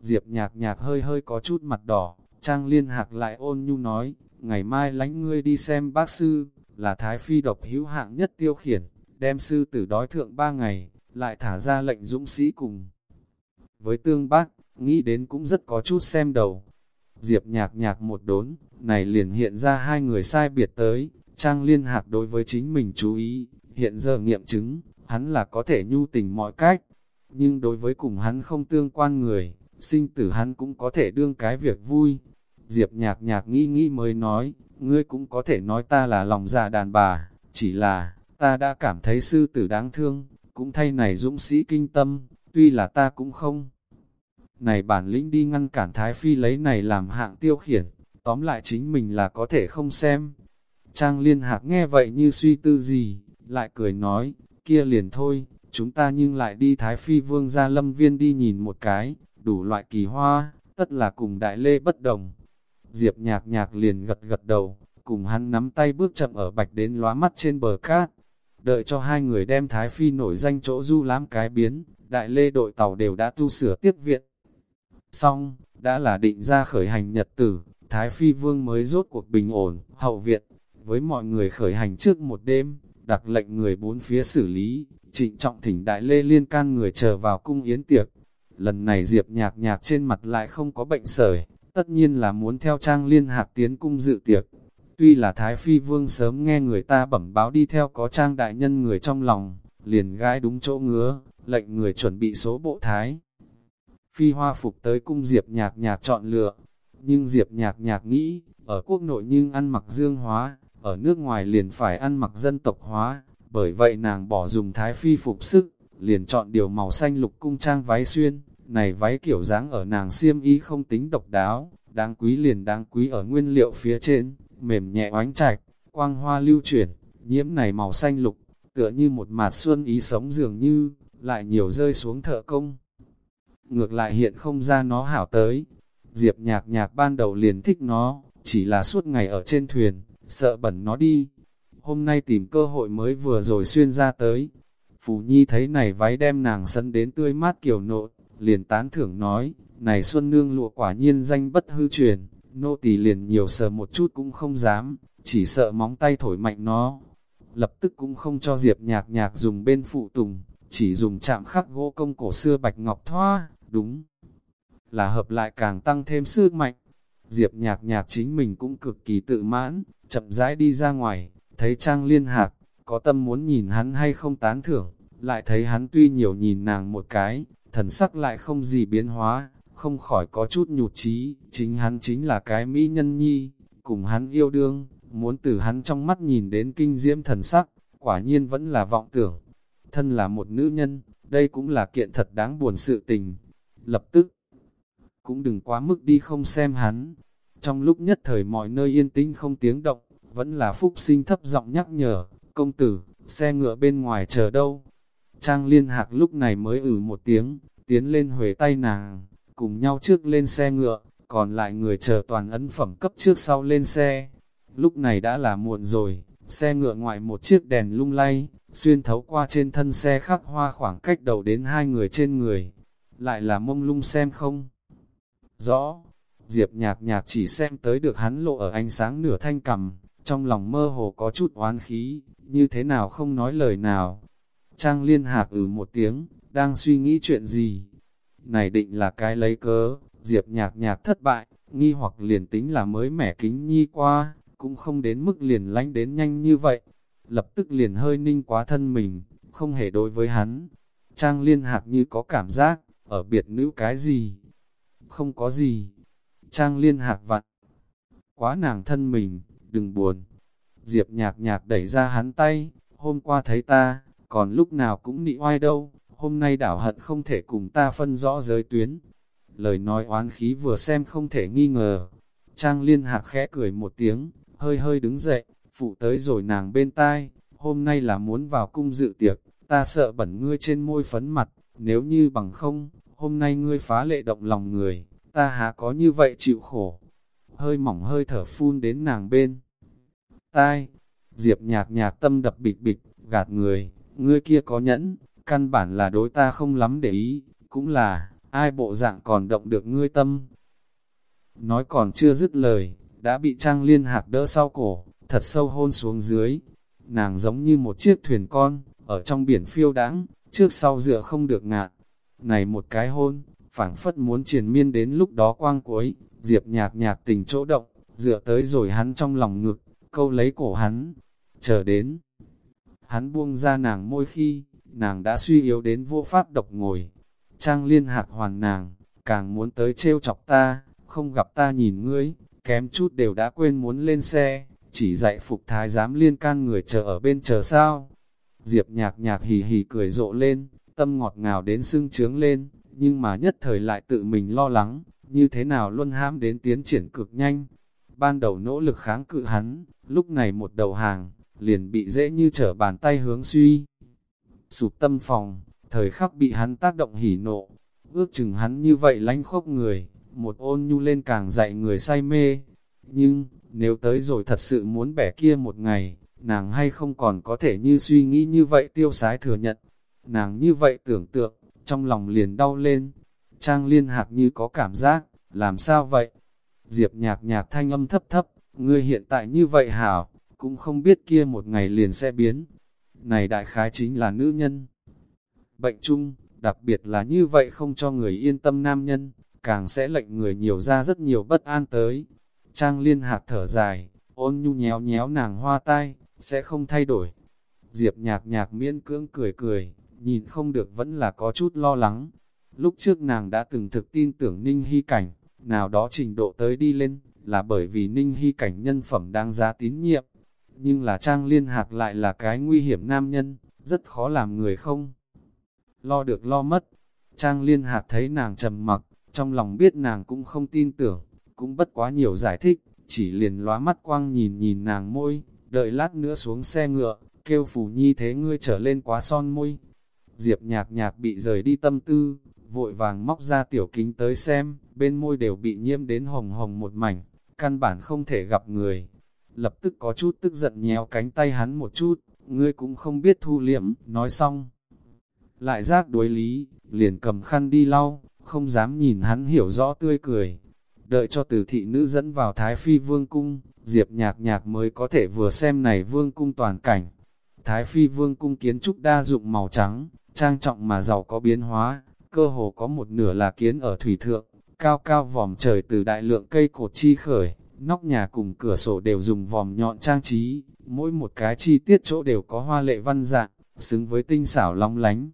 Speaker 1: Diệp nhạc nhạc hơi hơi có chút mặt đỏ, Trang liên hạc lại ôn nhu nói, ngày mai lánh ngươi đi xem bác sư, là thái phi độc hữu hạng nhất tiêu khiển, đem sư tử đói thượng ba ngày, lại thả ra lệnh dũng sĩ cùng. Với tương bác, nghĩ đến cũng rất có chút xem đầu, Diệp nhạc nhạc một đốn, này liền hiện ra hai người sai biệt tới, Trang Liên Hạc đối với chính mình chú ý, hiện giờ nghiệm chứng, hắn là có thể nhu tình mọi cách, nhưng đối với cùng hắn không tương quan người, sinh tử hắn cũng có thể đương cái việc vui. Diệp nhạc nhạc nghĩ nghĩ mới nói, ngươi cũng có thể nói ta là lòng dạ đàn bà, chỉ là, ta đã cảm thấy sư tử đáng thương, cũng thay này dũng sĩ kinh tâm, tuy là ta cũng không này bản lĩnh đi ngăn cản Thái Phi lấy này làm hạng tiêu khiển, tóm lại chính mình là có thể không xem. Trang liên hạc nghe vậy như suy tư gì, lại cười nói, kia liền thôi, chúng ta nhưng lại đi Thái Phi Vương gia lâm viên đi nhìn một cái, đủ loại kỳ hoa, tất là cùng đại lê bất đồng. Diệp nhạc nhạc liền gật gật đầu, cùng hắn nắm tay bước chậm ở bạch đến lóa mắt trên bờ cát. Đợi cho hai người đem Thái Phi nổi danh chỗ du lãm cái biến, đại lê đội tàu đều đã tu sửa tiếp viện. Xong, đã là định ra khởi hành nhật tử, Thái Phi Vương mới rốt cuộc bình ổn, hậu viện, với mọi người khởi hành trước một đêm, đặt lệnh người bốn phía xử lý, trịnh trọng thỉnh đại lê liên can người chờ vào cung yến tiệc. Lần này Diệp nhạc nhạc trên mặt lại không có bệnh sởi, tất nhiên là muốn theo trang liên hạc tiến cung dự tiệc. Tuy là Thái Phi Vương sớm nghe người ta bẩm báo đi theo có trang đại nhân người trong lòng, liền gai đúng chỗ ngứa, lệnh người chuẩn bị số bộ Thái. Phi hoa phục tới cung Diệp nhạc nhạc chọn lựa, nhưng Diệp nhạc nhạc nghĩ, ở quốc nội nhưng ăn mặc dương hóa, ở nước ngoài liền phải ăn mặc dân tộc hóa, bởi vậy nàng bỏ dùng Thái Phi phục sức, liền chọn điều màu xanh lục cung trang váy xuyên, này váy kiểu dáng ở nàng xiêm y không tính độc đáo, đáng quý liền đáng quý ở nguyên liệu phía trên, mềm nhẹ oánh trạch, quang hoa lưu chuyển, nhiễm này màu xanh lục, tựa như một mạt xuân ý sống dường như, lại nhiều rơi xuống thợ công. Ngược lại hiện không ra nó hảo tới, Diệp nhạc nhạc ban đầu liền thích nó, chỉ là suốt ngày ở trên thuyền, sợ bẩn nó đi. Hôm nay tìm cơ hội mới vừa rồi xuyên ra tới. Phù Nhi thấy này váy đem nàng sân đến tươi mát kiểu nộ, liền tán thưởng nói, này Xuân Nương lụa quả nhiên danh bất hư truyền, nô tỳ liền nhiều sờ một chút cũng không dám, chỉ sợ móng tay thổi mạnh nó. Lập tức cũng không cho Diệp nhạc nhạc dùng bên phụ tùng, chỉ dùng chạm khắc gỗ công cổ xưa bạch ngọc thoa, đúng là hợp lại càng tăng thêm sức mạnh. Diệp nhạc nhạc chính mình cũng cực kỳ tự mãn, chậm rãi đi ra ngoài, thấy Trang Liên Hạc, có tâm muốn nhìn hắn hay không tán thưởng, lại thấy hắn tuy nhiều nhìn nàng một cái, thần sắc lại không gì biến hóa, không khỏi có chút nhụt chí chính hắn chính là cái mỹ nhân nhi, cùng hắn yêu đương, muốn từ hắn trong mắt nhìn đến kinh diễm thần sắc, quả nhiên vẫn là vọng tưởng. Thân là một nữ nhân, đây cũng là kiện thật đáng buồn sự tình. Lập tức, cũng đừng quá mức đi không xem hắn. Trong lúc nhất thời mọi nơi yên tĩnh không tiếng động, vẫn là phúc sinh thấp giọng nhắc nhở, công tử, xe ngựa bên ngoài chờ đâu. Trang liên hạc lúc này mới ử một tiếng, tiến lên huề tay nàng, cùng nhau trước lên xe ngựa, còn lại người chờ toàn ấn phẩm cấp trước sau lên xe. Lúc này đã là muộn rồi, xe ngựa ngoại một chiếc đèn lung lay, xuyên thấu qua trên thân xe khắc hoa khoảng cách đầu đến hai người trên người. Lại là mông lung xem không? Rõ, Diệp nhạc nhạc chỉ xem tới được hắn lộ ở ánh sáng nửa thanh cầm, trong lòng mơ hồ có chút oán khí, như thế nào không nói lời nào. Trang liên hạc ừ một tiếng, đang suy nghĩ chuyện gì? Này định là cái lấy cớ, Diệp nhạc nhạc thất bại, nghi hoặc liền tính là mới mẻ kính nhi qua, cũng không đến mức liền lánh đến nhanh như vậy. Lập tức liền hơi ninh quá thân mình, không hề đối với hắn. Trang liên hạc như có cảm giác, ở biệt nữ cái gì? Không có gì. Trang liên hạc vặn. Quá nàng thân mình, đừng buồn. Diệp nhạc nhạc đẩy ra hắn tay, hôm qua thấy ta, còn lúc nào cũng nị oai đâu, hôm nay đảo hận không thể cùng ta phân rõ giới tuyến. Lời nói oán khí vừa xem không thể nghi ngờ. Trang liên hạc khẽ cười một tiếng, hơi hơi đứng dậy, phụ tới rồi nàng bên tai, hôm nay là muốn vào cung dự tiệc, ta sợ bẩn ngươi trên môi phấn mặt, nếu như bằng không, hôm nay ngươi phá lệ động lòng người, ta há có như vậy chịu khổ. Hơi mỏng hơi thở phun đến nàng bên. Tai, Diệp nhạc nhạc tâm đập bịch bịch, gạt người, ngươi kia có nhẫn, căn bản là đối ta không lắm để ý, cũng là, ai bộ dạng còn động được ngươi tâm. Nói còn chưa dứt lời, đã bị Trang Liên Hạc đỡ sau cổ, thật sâu hôn xuống dưới. Nàng giống như một chiếc thuyền con, ở trong biển phiêu đáng, trước sau dựa không được ngạn. Này một cái hôn, phảng phất muốn triền miên đến lúc đó quang cuối, Diệp nhạc nhạc tình chỗ động, dựa tới rồi hắn trong lòng ngực, câu lấy cổ hắn, chờ đến. Hắn buông ra nàng môi khi, nàng đã suy yếu đến vô pháp độc ngồi. Trang liên hạc hoàn nàng, càng muốn tới trêu chọc ta, không gặp ta nhìn ngươi, kém chút đều đã quên muốn lên xe, chỉ dạy phục thái giám liên can người chờ ở bên chờ sao. Diệp nhạc nhạc hì hì cười rộ lên, tâm ngọt ngào đến sưng trướng lên, nhưng mà nhất thời lại tự mình lo lắng, như thế nào luôn ham đến tiến triển cực nhanh. ban đầu nỗ lực kháng cự hắn, lúc này một đầu hàng, liền bị dễ như trở bàn tay hướng suy. Sụp tâm phòng, thời khắc bị hắn tác động hỉ nộ, ước chừng hắn như vậy lánh khốc người, một ôn nhu lên càng dạy người say mê. Nhưng, nếu tới rồi thật sự muốn bẻ kia một ngày, nàng hay không còn có thể như suy nghĩ như vậy tiêu sái thừa nhận. Nàng như vậy tưởng tượng, trong lòng liền đau lên. Trang liên hạc như có cảm giác, làm sao vậy? Diệp nhạc nhạc thanh âm thấp thấp, ngươi hiện tại như vậy hảo, cũng không biết kia một ngày liền sẽ biến. Này đại khái chính là nữ nhân. Bệnh chung, đặc biệt là như vậy không cho người yên tâm nam nhân, càng sẽ lệnh người nhiều ra rất nhiều bất an tới. Trang liên hạc thở dài, ôn nhu nhéo nhéo nàng hoa tai, sẽ không thay đổi. Diệp nhạc nhạc miễn cưỡng cười cười, nhìn không được vẫn là có chút lo lắng. Lúc trước nàng đã từng thực tin tưởng Ninh Hy Cảnh, nào đó trình độ tới đi lên, là bởi vì Ninh Hy Cảnh nhân phẩm đang giá tín nhiệm. Nhưng là Trang Liên Hạc lại là cái nguy hiểm nam nhân, rất khó làm người không. Lo được lo mất, Trang Liên Hạc thấy nàng trầm mặc, trong lòng biết nàng cũng không tin tưởng, cũng bất quá nhiều giải thích, chỉ liền lóa mắt quang nhìn nhìn nàng môi, đợi lát nữa xuống xe ngựa, kêu phù nhi thế ngươi trở lên quá son môi. Diệp nhạc nhạc bị rời đi tâm tư, vội vàng móc ra tiểu kính tới xem, bên môi đều bị nhiễm đến hồng hồng một mảnh, căn bản không thể gặp người. Lập tức có chút tức giận nhéo cánh tay hắn một chút, ngươi cũng không biết thu liệm, nói xong. Lại giác đối lý, liền cầm khăn đi lau, không dám nhìn hắn hiểu rõ tươi cười. Đợi cho từ thị nữ dẫn vào Thái Phi Vương Cung, Diệp nhạc nhạc mới có thể vừa xem này Vương Cung toàn cảnh. Thái Phi Vương Cung kiến trúc đa dụng màu trắng, trang trọng mà giàu có biến hóa, cơ hồ có một nửa là kiến ở thủy thượng, cao cao vòm trời từ đại lượng cây cột chi khởi, nóc nhà cùng cửa sổ đều dùng vòm nhọn trang trí, mỗi một cái chi tiết chỗ đều có hoa lệ văn dạng, xứng với tinh xảo long lánh.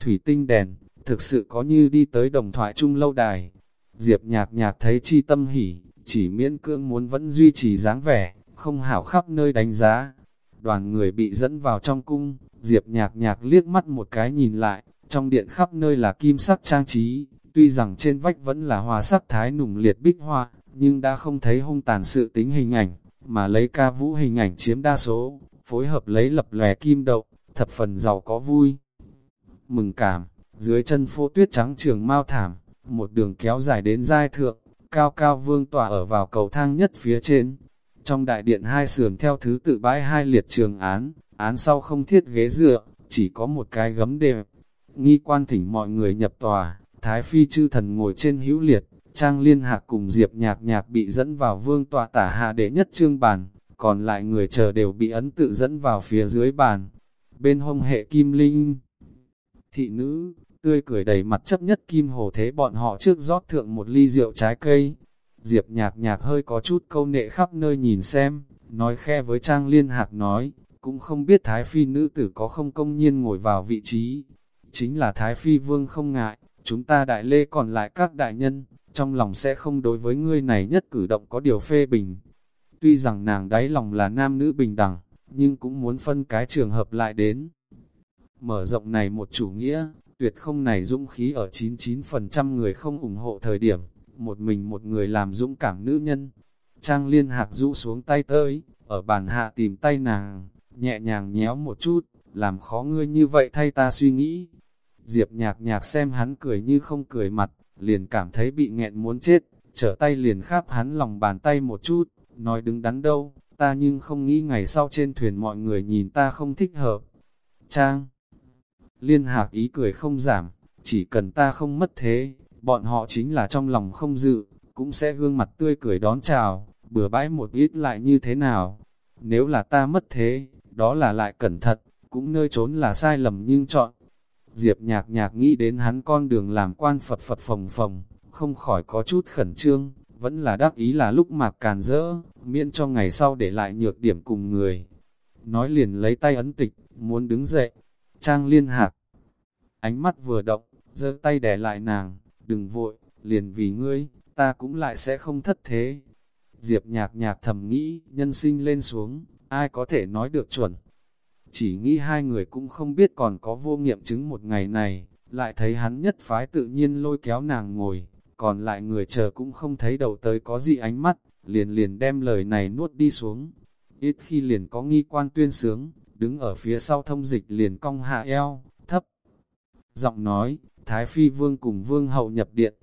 Speaker 1: Thủy tinh đèn, thực sự có như đi tới đồng thoại chung lâu đài. Diệp nhạc nhạc thấy chi tâm hỉ, chỉ miễn cưỡng muốn vẫn duy trì dáng vẻ, không hảo khắp nơi đánh giá. Đoàn người bị dẫn vào trong cung, Diệp nhạc nhạc liếc mắt một cái nhìn lại, trong điện khắp nơi là kim sắc trang trí, tuy rằng trên vách vẫn là hòa sắc thái nùng liệt bích hoa, nhưng đã không thấy hung tàn sự tính hình ảnh, mà lấy ca vũ hình ảnh chiếm đa số, phối hợp lấy lập lòe kim đậu, thập phần giàu có vui. Mừng cảm, dưới chân phô tuyết trắng trường mau thảm, một đường kéo dài đến giai thượng, cao cao vương tỏa ở vào cầu thang nhất phía trên. Trong đại điện hai sườn theo thứ tự bãi hai liệt trường án, án sau không thiết ghế dựa, chỉ có một cái gấm đẹp. Nghi quan thỉnh mọi người nhập tòa, Thái Phi chư thần ngồi trên hữu liệt, Trang Liên Hạc cùng Diệp Nhạc Nhạc bị dẫn vào vương tòa tả hạ đệ nhất trương bàn, còn lại người chờ đều bị ấn tự dẫn vào phía dưới bàn. Bên hông hệ kim linh, thị nữ, tươi cười đầy mặt chấp nhất kim hồ thế bọn họ trước rót thượng một ly rượu trái cây. Diệp Nhạc Nhạc hơi có chút câu nệ khắp nơi nhìn xem, nói khe với Trang Liên Hạc nói, cũng không biết Thái Phi nữ tử có không công nhiên ngồi vào vị trí. Chính là Thái Phi vương không ngại, chúng ta đại lê còn lại các đại nhân, trong lòng sẽ không đối với ngươi này nhất cử động có điều phê bình. Tuy rằng nàng đáy lòng là nam nữ bình đẳng, nhưng cũng muốn phân cái trường hợp lại đến. Mở rộng này một chủ nghĩa, tuyệt không này dũng khí ở 99% người không ủng hộ thời điểm, một mình một người làm dũng cảm nữ nhân. Trang liên hạc rũ xuống tay tới, ở bàn hạ tìm tay nàng, nhẹ nhàng nhéo một chút, làm khó ngươi như vậy thay ta suy nghĩ. Diệp nhạc nhạc xem hắn cười như không cười mặt, liền cảm thấy bị nghẹn muốn chết, trở tay liền kháp hắn lòng bàn tay một chút, nói đứng đắn đâu, ta nhưng không nghĩ ngày sau trên thuyền mọi người nhìn ta không thích hợp. Trang Liên hạc ý cười không giảm, chỉ cần ta không mất thế, bọn họ chính là trong lòng không dự, cũng sẽ gương mặt tươi cười đón chào, bừa bãi một ít lại như thế nào. Nếu là ta mất thế, đó là lại cẩn thận, cũng nơi trốn là sai lầm nhưng chọn. Diệp nhạc nhạc nghĩ đến hắn con đường làm quan Phật Phật phồng phồng, không khỏi có chút khẩn trương, vẫn là đắc ý là lúc mạc càn rỡ, miễn cho ngày sau để lại nhược điểm cùng người. Nói liền lấy tay ấn tịch, muốn đứng dậy, trang liên hạc. Ánh mắt vừa động, giơ tay đè lại nàng, đừng vội, liền vì ngươi, ta cũng lại sẽ không thất thế. Diệp nhạc nhạc thầm nghĩ, nhân sinh lên xuống, ai có thể nói được chuẩn. Chỉ nghĩ hai người cũng không biết còn có vô nghiệm chứng một ngày này, lại thấy hắn nhất phái tự nhiên lôi kéo nàng ngồi, còn lại người chờ cũng không thấy đầu tới có gì ánh mắt, liền liền đem lời này nuốt đi xuống. Ít khi liền có nghi quan tuyên sướng, đứng ở phía sau thông dịch liền cong hạ eo, thấp. Giọng nói, Thái Phi Vương cùng Vương Hậu nhập điện.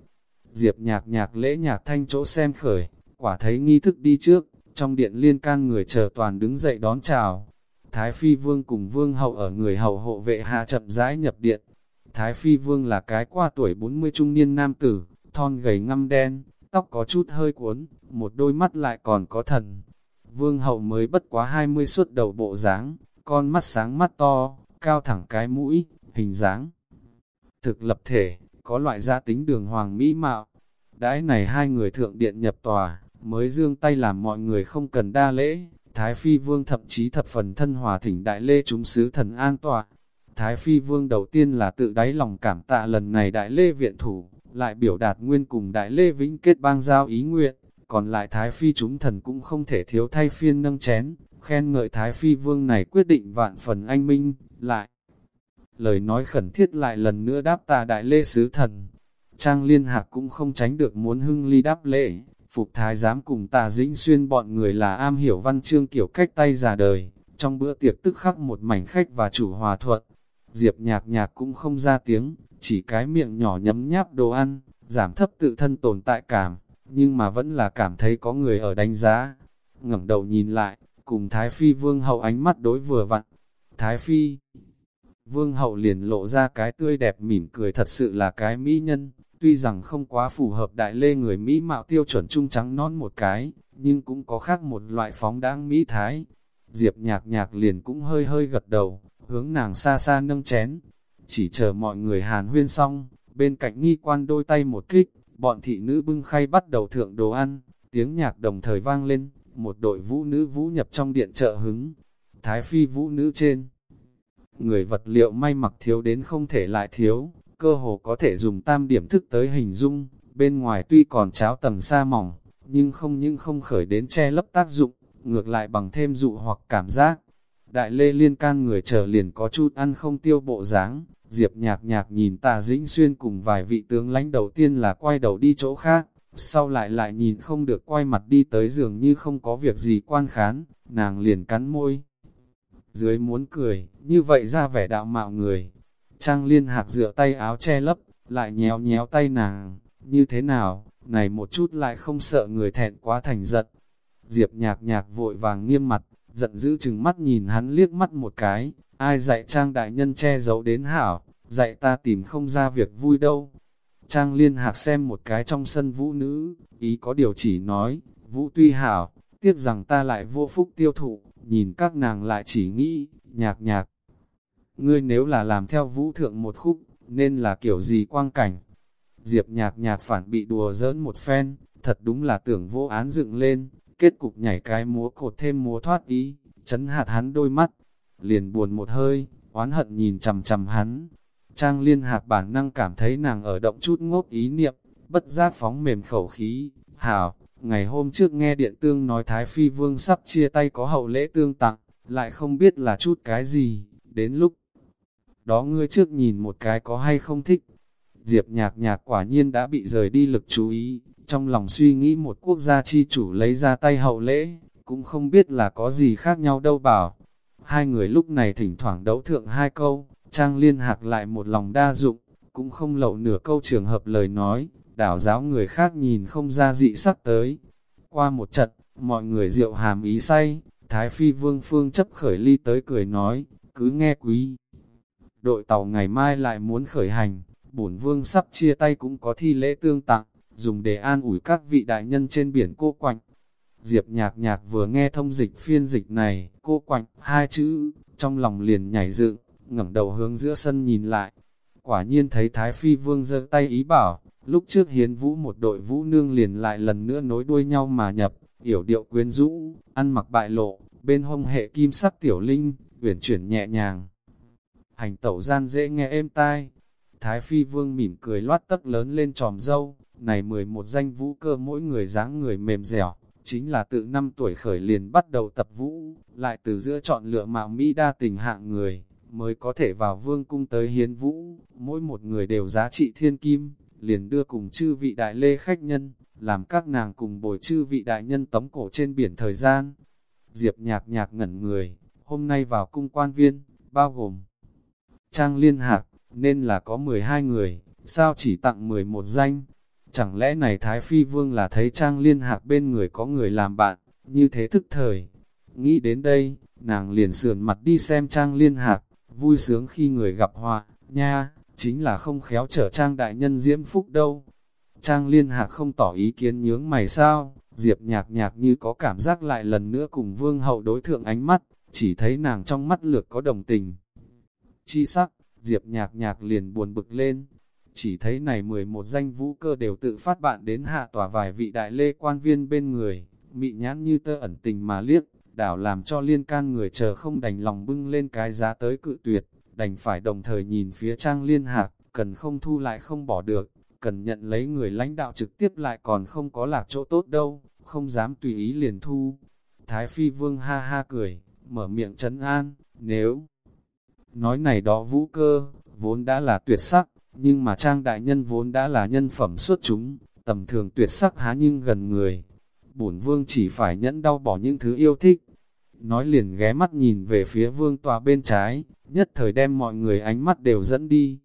Speaker 1: Diệp nhạc nhạc lễ nhạc thanh chỗ xem khởi, quả thấy nghi thức đi trước, trong điện liên can người chờ toàn đứng dậy đón chào. Thái Phi Vương cùng Vương Hậu ở người hậu hộ vệ hạ chậm rãi nhập điện. Thái Phi Vương là cái qua tuổi 40 trung niên nam tử, thon gầy ngăm đen, tóc có chút hơi cuốn, một đôi mắt lại còn có thần. Vương Hậu mới bất quá 20 suốt đầu bộ dáng, con mắt sáng mắt to, cao thẳng cái mũi, hình dáng. Thực lập thể, có loại gia tính đường hoàng mỹ mạo. Đãi này hai người thượng điện nhập tòa, mới dương tay làm mọi người không cần đa lễ. Thái Phi Vương thậm chí thập phần thân hòa thỉnh đại lê chúng sứ thần an tọa. Thái Phi Vương đầu tiên là tự đáy lòng cảm tạ lần này đại lê viện thủ, lại biểu đạt nguyên cùng đại lê vĩnh kết bang giao ý nguyện, còn lại Thái Phi chúng thần cũng không thể thiếu thay phiên nâng chén, khen ngợi Thái Phi Vương này quyết định vạn phần anh minh, lại. Lời nói khẩn thiết lại lần nữa đáp tạ đại lê sứ thần. Trang liên hạc cũng không tránh được muốn hưng ly đáp lễ, phục thái giám cùng tà dĩnh xuyên bọn người là am hiểu văn chương kiểu cách tay già đời, trong bữa tiệc tức khắc một mảnh khách và chủ hòa thuận. Diệp nhạc nhạc cũng không ra tiếng, chỉ cái miệng nhỏ nhấm nháp đồ ăn, giảm thấp tự thân tồn tại cảm, nhưng mà vẫn là cảm thấy có người ở đánh giá. ngẩng đầu nhìn lại, cùng Thái Phi Vương Hậu ánh mắt đối vừa vặn. Thái Phi Vương Hậu liền lộ ra cái tươi đẹp mỉm cười thật sự là cái mỹ nhân, tuy rằng không quá phù hợp đại lê người Mỹ mạo tiêu chuẩn trung trắng non một cái, nhưng cũng có khác một loại phóng đáng Mỹ thái. Diệp nhạc nhạc liền cũng hơi hơi gật đầu, hướng nàng xa xa nâng chén. Chỉ chờ mọi người hàn huyên xong, bên cạnh nghi quan đôi tay một kích, bọn thị nữ bưng khay bắt đầu thượng đồ ăn, tiếng nhạc đồng thời vang lên, một đội vũ nữ vũ nhập trong điện trợ hứng. Thái phi vũ nữ trên, người vật liệu may mặc thiếu đến không thể lại thiếu, cơ hồ có thể dùng tam điểm thức tới hình dung, bên ngoài tuy còn cháo tầng xa mỏng, nhưng không những không khởi đến che lấp tác dụng, ngược lại bằng thêm dụ hoặc cảm giác. Đại lê liên can người chờ liền có chút ăn không tiêu bộ dáng Diệp nhạc nhạc nhìn tà dĩnh xuyên cùng vài vị tướng lãnh đầu tiên là quay đầu đi chỗ khác, sau lại lại nhìn không được quay mặt đi tới giường như không có việc gì quan khán, nàng liền cắn môi. Dưới muốn cười, như vậy ra vẻ đạo mạo người. Trang liên hạc dựa tay áo che lấp, lại nhéo nhéo tay nàng, như thế nào, này một chút lại không sợ người thẹn quá thành giận. Diệp nhạc nhạc vội vàng nghiêm mặt, giận dữ chừng mắt nhìn hắn liếc mắt một cái, ai dạy Trang đại nhân che giấu đến hảo, dạy ta tìm không ra việc vui đâu. Trang liên hạc xem một cái trong sân vũ nữ, ý có điều chỉ nói, vũ tuy hảo, tiếc rằng ta lại vô phúc tiêu thụ, nhìn các nàng lại chỉ nghĩ, nhạc nhạc. Ngươi nếu là làm theo vũ thượng một khúc, nên là kiểu gì quang cảnh. Diệp nhạc nhạc phản bị đùa giỡn một phen, thật đúng là tưởng vô án dựng lên, kết cục nhảy cái múa cột thêm múa thoát ý, chấn hạt hắn đôi mắt, liền buồn một hơi, oán hận nhìn chầm chầm hắn. Trang liên hạc bản năng cảm thấy nàng ở động chút ngốc ý niệm, bất giác phóng mềm khẩu khí, hảo, ngày hôm trước nghe điện tương nói Thái Phi Vương sắp chia tay có hậu lễ tương tặng, lại không biết là chút cái gì, đến lúc đó ngươi trước nhìn một cái có hay không thích. Diệp nhạc nhạc quả nhiên đã bị rời đi lực chú ý, trong lòng suy nghĩ một quốc gia chi chủ lấy ra tay hậu lễ, cũng không biết là có gì khác nhau đâu bảo. Hai người lúc này thỉnh thoảng đấu thượng hai câu, Trang liên hạc lại một lòng đa dụng, cũng không lậu nửa câu trường hợp lời nói, đảo giáo người khác nhìn không ra dị sắc tới. Qua một trận, mọi người rượu hàm ý say, Thái Phi Vương Phương chấp khởi ly tới cười nói, cứ nghe quý. Đội tàu ngày mai lại muốn khởi hành, bổn vương sắp chia tay cũng có thi lễ tương tặng, dùng để an ủi các vị đại nhân trên biển cô quạnh. Diệp nhạc nhạc vừa nghe thông dịch phiên dịch này, cô quạnh, hai chữ, trong lòng liền nhảy dựng, ngẩng đầu hướng giữa sân nhìn lại. Quả nhiên thấy Thái Phi Vương giơ tay ý bảo, lúc trước hiến vũ một đội vũ nương liền lại lần nữa nối đuôi nhau mà nhập, yểu điệu quyến rũ, ăn mặc bại lộ, bên hông hệ kim sắc tiểu linh, uyển chuyển nhẹ nhàng. Hành tẩu gian dễ nghe êm tai. Thái Phi Vương mỉm cười loát tấc lớn lên tròm dâu, này 11 danh vũ cơ mỗi người dáng người mềm dẻo, chính là tự năm tuổi khởi liền bắt đầu tập vũ, lại từ giữa chọn lựa mạo Mỹ đa tình hạng người, mới có thể vào vương cung tới hiến vũ, mỗi một người đều giá trị thiên kim, liền đưa cùng chư vị đại lê khách nhân, làm các nàng cùng bồi chư vị đại nhân tống cổ trên biển thời gian. Diệp nhạc nhạc ngẩn người, hôm nay vào cung quan viên, bao gồm Trang Liên Hạc, nên là có 12 người, sao chỉ tặng 11 danh? Chẳng lẽ này Thái Phi Vương là thấy Trang Liên Hạc bên người có người làm bạn, như thế thức thời. Nghĩ đến đây, nàng liền sườn mặt đi xem Trang Liên Hạc, vui sướng khi người gặp họa, nha, chính là không khéo trở Trang Đại Nhân Diễm Phúc đâu. Trang Liên Hạc không tỏ ý kiến nhướng mày sao, Diệp nhạc nhạc như có cảm giác lại lần nữa cùng Vương Hậu đối thượng ánh mắt, chỉ thấy nàng trong mắt lược có đồng tình. Chi sắc, Diệp nhạc nhạc liền buồn bực lên, chỉ thấy này 11 danh vũ cơ đều tự phát bạn đến hạ tòa vài vị đại lê quan viên bên người, mị nhãn như tơ ẩn tình mà liếc, đảo làm cho liên can người chờ không đành lòng bưng lên cái giá tới cự tuyệt, đành phải đồng thời nhìn phía trang liên hạc, cần không thu lại không bỏ được, cần nhận lấy người lãnh đạo trực tiếp lại còn không có lạc chỗ tốt đâu, không dám tùy ý liền thu. Thái Phi Vương ha ha cười, mở miệng trấn an, nếu nói này đó vũ cơ, vốn đã là tuyệt sắc, nhưng mà trang đại nhân vốn đã là nhân phẩm xuất chúng, tầm thường tuyệt sắc há nhưng gần người. Bổn vương chỉ phải nhẫn đau bỏ những thứ yêu thích. Nói liền ghé mắt nhìn về phía vương tòa bên trái, nhất thời đem mọi người ánh mắt đều dẫn đi.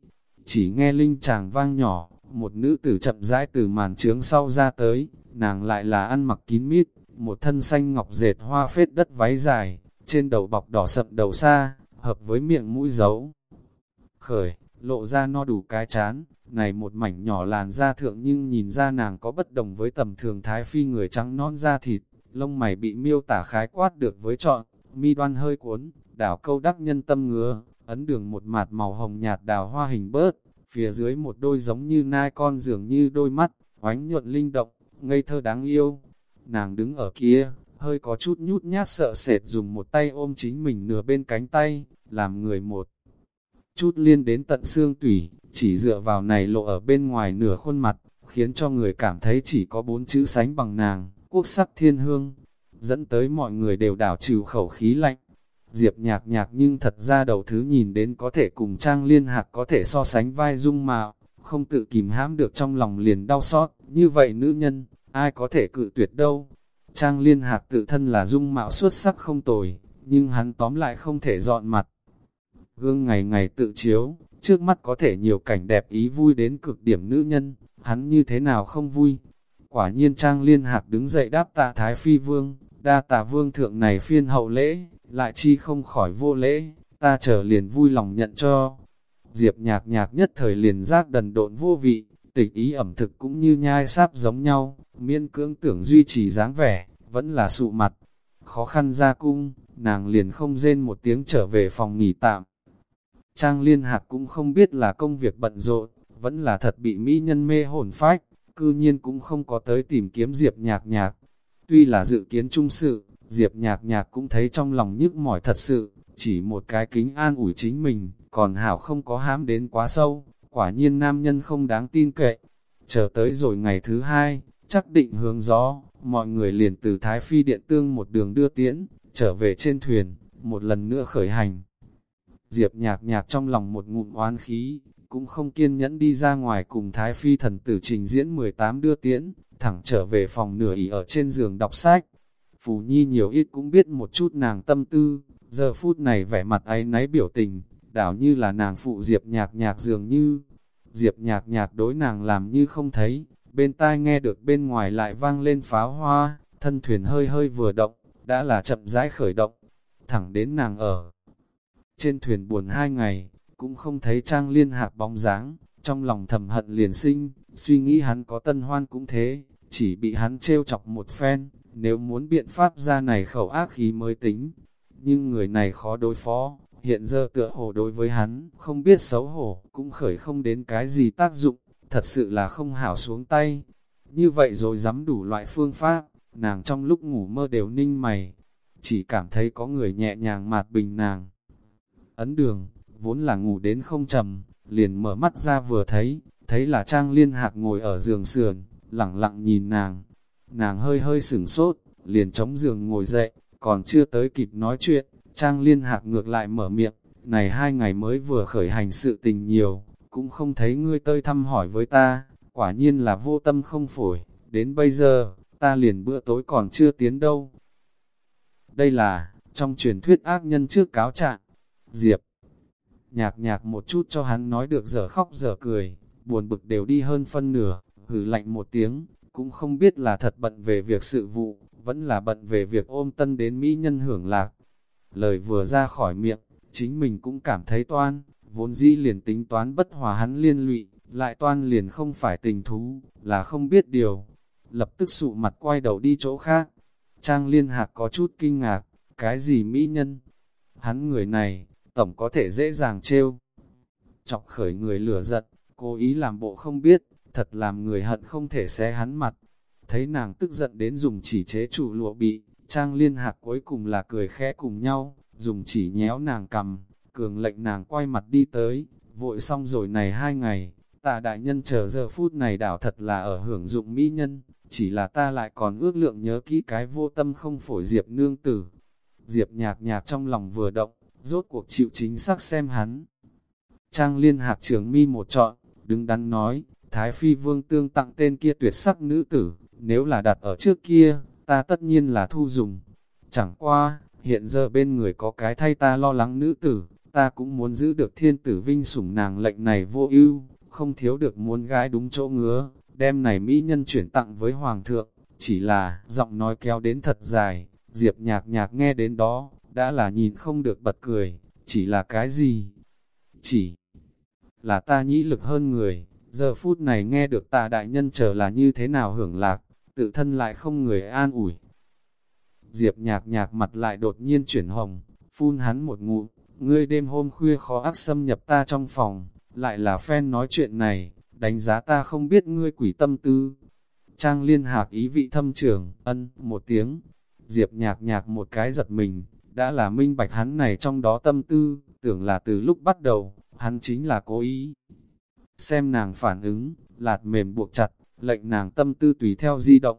Speaker 1: Chỉ nghe linh chàng vang nhỏ, một nữ tử chậm rãi từ màn trướng sau ra tới, nàng lại là ăn mặc kín mít, một thân xanh ngọc dệt hoa phết đất váy dài, trên đầu bọc đỏ sậm đầu xa, hợp với miệng mũi dấu. Khởi, lộ ra no đủ cái chán, này một mảnh nhỏ làn da thượng nhưng nhìn ra nàng có bất đồng với tầm thường thái phi người trắng non da thịt, lông mày bị miêu tả khái quát được với trọn, mi đoan hơi cuốn, đảo câu đắc nhân tâm ngứa, ấn đường một mạt màu hồng nhạt đào hoa hình bớt, phía dưới một đôi giống như nai con dường như đôi mắt, oánh nhuận linh động, ngây thơ đáng yêu. Nàng đứng ở kia, hơi có chút nhút nhát sợ sệt dùng một tay ôm chính mình nửa bên cánh tay, làm người một chút liên đến tận xương tủy, chỉ dựa vào này lộ ở bên ngoài nửa khuôn mặt, khiến cho người cảm thấy chỉ có bốn chữ sánh bằng nàng, quốc sắc thiên hương, dẫn tới mọi người đều đảo trừ khẩu khí lạnh. Diệp nhạc nhạc nhưng thật ra đầu thứ nhìn đến có thể cùng trang liên hạc có thể so sánh vai dung mạo, không tự kìm hãm được trong lòng liền đau xót, như vậy nữ nhân, ai có thể cự tuyệt đâu. Trang liên hạc tự thân là dung mạo xuất sắc không tồi, nhưng hắn tóm lại không thể dọn mặt, Gương ngày ngày tự chiếu, trước mắt có thể nhiều cảnh đẹp ý vui đến cực điểm nữ nhân, hắn như thế nào không vui. Quả nhiên Trang Liên Hạc đứng dậy đáp tạ Thái Phi Vương, đa tạ Vương thượng này phiên hậu lễ, lại chi không khỏi vô lễ, ta trở liền vui lòng nhận cho. Diệp nhạc nhạc nhất thời liền giác đần độn vô vị, tịch ý ẩm thực cũng như nhai sáp giống nhau, miễn cưỡng tưởng duy trì dáng vẻ, vẫn là sụ mặt. Khó khăn ra cung, nàng liền không rên một tiếng trở về phòng nghỉ tạm. Trang liên hạc cũng không biết là công việc bận rộn, vẫn là thật bị mỹ nhân mê hồn phách, cư nhiên cũng không có tới tìm kiếm Diệp nhạc nhạc. Tuy là dự kiến trung sự, Diệp nhạc nhạc cũng thấy trong lòng nhức mỏi thật sự, chỉ một cái kính an ủi chính mình, còn hảo không có hám đến quá sâu, quả nhiên nam nhân không đáng tin cậy. Chờ tới rồi ngày thứ hai, chắc định hướng gió, mọi người liền từ Thái Phi Điện Tương một đường đưa tiễn, trở về trên thuyền, một lần nữa khởi hành. Diệp nhạc nhạc trong lòng một ngụm oán khí, cũng không kiên nhẫn đi ra ngoài cùng Thái Phi thần tử trình diễn 18 đưa tiễn, thẳng trở về phòng nửa ỉ ở trên giường đọc sách. Phù Nhi nhiều ít cũng biết một chút nàng tâm tư, giờ phút này vẻ mặt ấy náy biểu tình, đảo như là nàng phụ Diệp nhạc nhạc dường như. Diệp nhạc nhạc đối nàng làm như không thấy, bên tai nghe được bên ngoài lại vang lên pháo hoa, thân thuyền hơi hơi vừa động, đã là chậm rãi khởi động, thẳng đến nàng ở. Trên thuyền buồn hai ngày, cũng không thấy trang liên hạc bóng dáng, trong lòng thầm hận liền sinh, suy nghĩ hắn có tân hoan cũng thế, chỉ bị hắn trêu chọc một phen, nếu muốn biện pháp ra này khẩu ác khí mới tính. Nhưng người này khó đối phó, hiện giờ tựa hồ đối với hắn, không biết xấu hổ, cũng khởi không đến cái gì tác dụng, thật sự là không hảo xuống tay. Như vậy rồi dám đủ loại phương pháp, nàng trong lúc ngủ mơ đều ninh mày, chỉ cảm thấy có người nhẹ nhàng mạt bình nàng. Ấn đường, vốn là ngủ đến không trầm, liền mở mắt ra vừa thấy, thấy là Trang Liên Hạc ngồi ở giường sườn, lặng lặng nhìn nàng. Nàng hơi hơi sửng sốt, liền chống giường ngồi dậy, còn chưa tới kịp nói chuyện, Trang Liên Hạc ngược lại mở miệng, này hai ngày mới vừa khởi hành sự tình nhiều, cũng không thấy ngươi tơi thăm hỏi với ta, quả nhiên là vô tâm không phổi, đến bây giờ, ta liền bữa tối còn chưa tiến đâu. Đây là, trong truyền thuyết ác nhân trước cáo trạng, Diệp. Nhạc nhạc một chút cho hắn nói được giờ khóc giờ cười, buồn bực đều đi hơn phân nửa, hử lạnh một tiếng, cũng không biết là thật bận về việc sự vụ, vẫn là bận về việc ôm tân đến Mỹ nhân hưởng lạc. Lời vừa ra khỏi miệng, chính mình cũng cảm thấy toan, vốn dĩ liền tính toán bất hòa hắn liên lụy, lại toan liền không phải tình thú, là không biết điều. Lập tức sụ mặt quay đầu đi chỗ khác. Trang liên hạc có chút kinh ngạc, cái gì mỹ nhân? Hắn người này, tổng có thể dễ dàng trêu. Chọc khởi người lửa giận, cố ý làm bộ không biết, thật làm người hận không thể xé hắn mặt. Thấy nàng tức giận đến dùng chỉ chế chủ lụa bị, Trang liên hạc cuối cùng là cười khẽ cùng nhau, dùng chỉ nhéo nàng cầm, cường lệnh nàng quay mặt đi tới, vội xong rồi này hai ngày, ta đại nhân chờ giờ phút này đảo thật là ở hưởng dụng mỹ nhân, chỉ là ta lại còn ước lượng nhớ kỹ cái vô tâm không phổi Diệp nương tử. Diệp nhạc nhạc trong lòng vừa động, rốt cuộc chịu chính xác xem hắn. Trang liên hạc trưởng mi một trọn, đứng đắn nói, Thái Phi Vương tương tặng tên kia tuyệt sắc nữ tử, nếu là đặt ở trước kia, ta tất nhiên là thu dùng. Chẳng qua, hiện giờ bên người có cái thay ta lo lắng nữ tử, ta cũng muốn giữ được thiên tử vinh sủng nàng lệnh này vô ưu, không thiếu được muốn gái đúng chỗ ngứa, đem này mỹ nhân chuyển tặng với hoàng thượng, chỉ là giọng nói kéo đến thật dài, diệp nhạc nhạc nghe đến đó, đã là nhìn không được bật cười, chỉ là cái gì? Chỉ là ta nhĩ lực hơn người, giờ phút này nghe được ta đại nhân chờ là như thế nào hưởng lạc, tự thân lại không người an ủi. Diệp nhạc nhạc mặt lại đột nhiên chuyển hồng, phun hắn một ngụm, ngươi đêm hôm khuya khó ác xâm nhập ta trong phòng, lại là phen nói chuyện này, đánh giá ta không biết ngươi quỷ tâm tư. Trang liên hạc ý vị thâm trường, ân, một tiếng, diệp nhạc nhạc một cái giật mình, đã là minh bạch hắn này trong đó tâm tư, tưởng là từ lúc bắt đầu, hắn chính là cố ý. Xem nàng phản ứng, lạt mềm buộc chặt, lệnh nàng tâm tư tùy theo di động,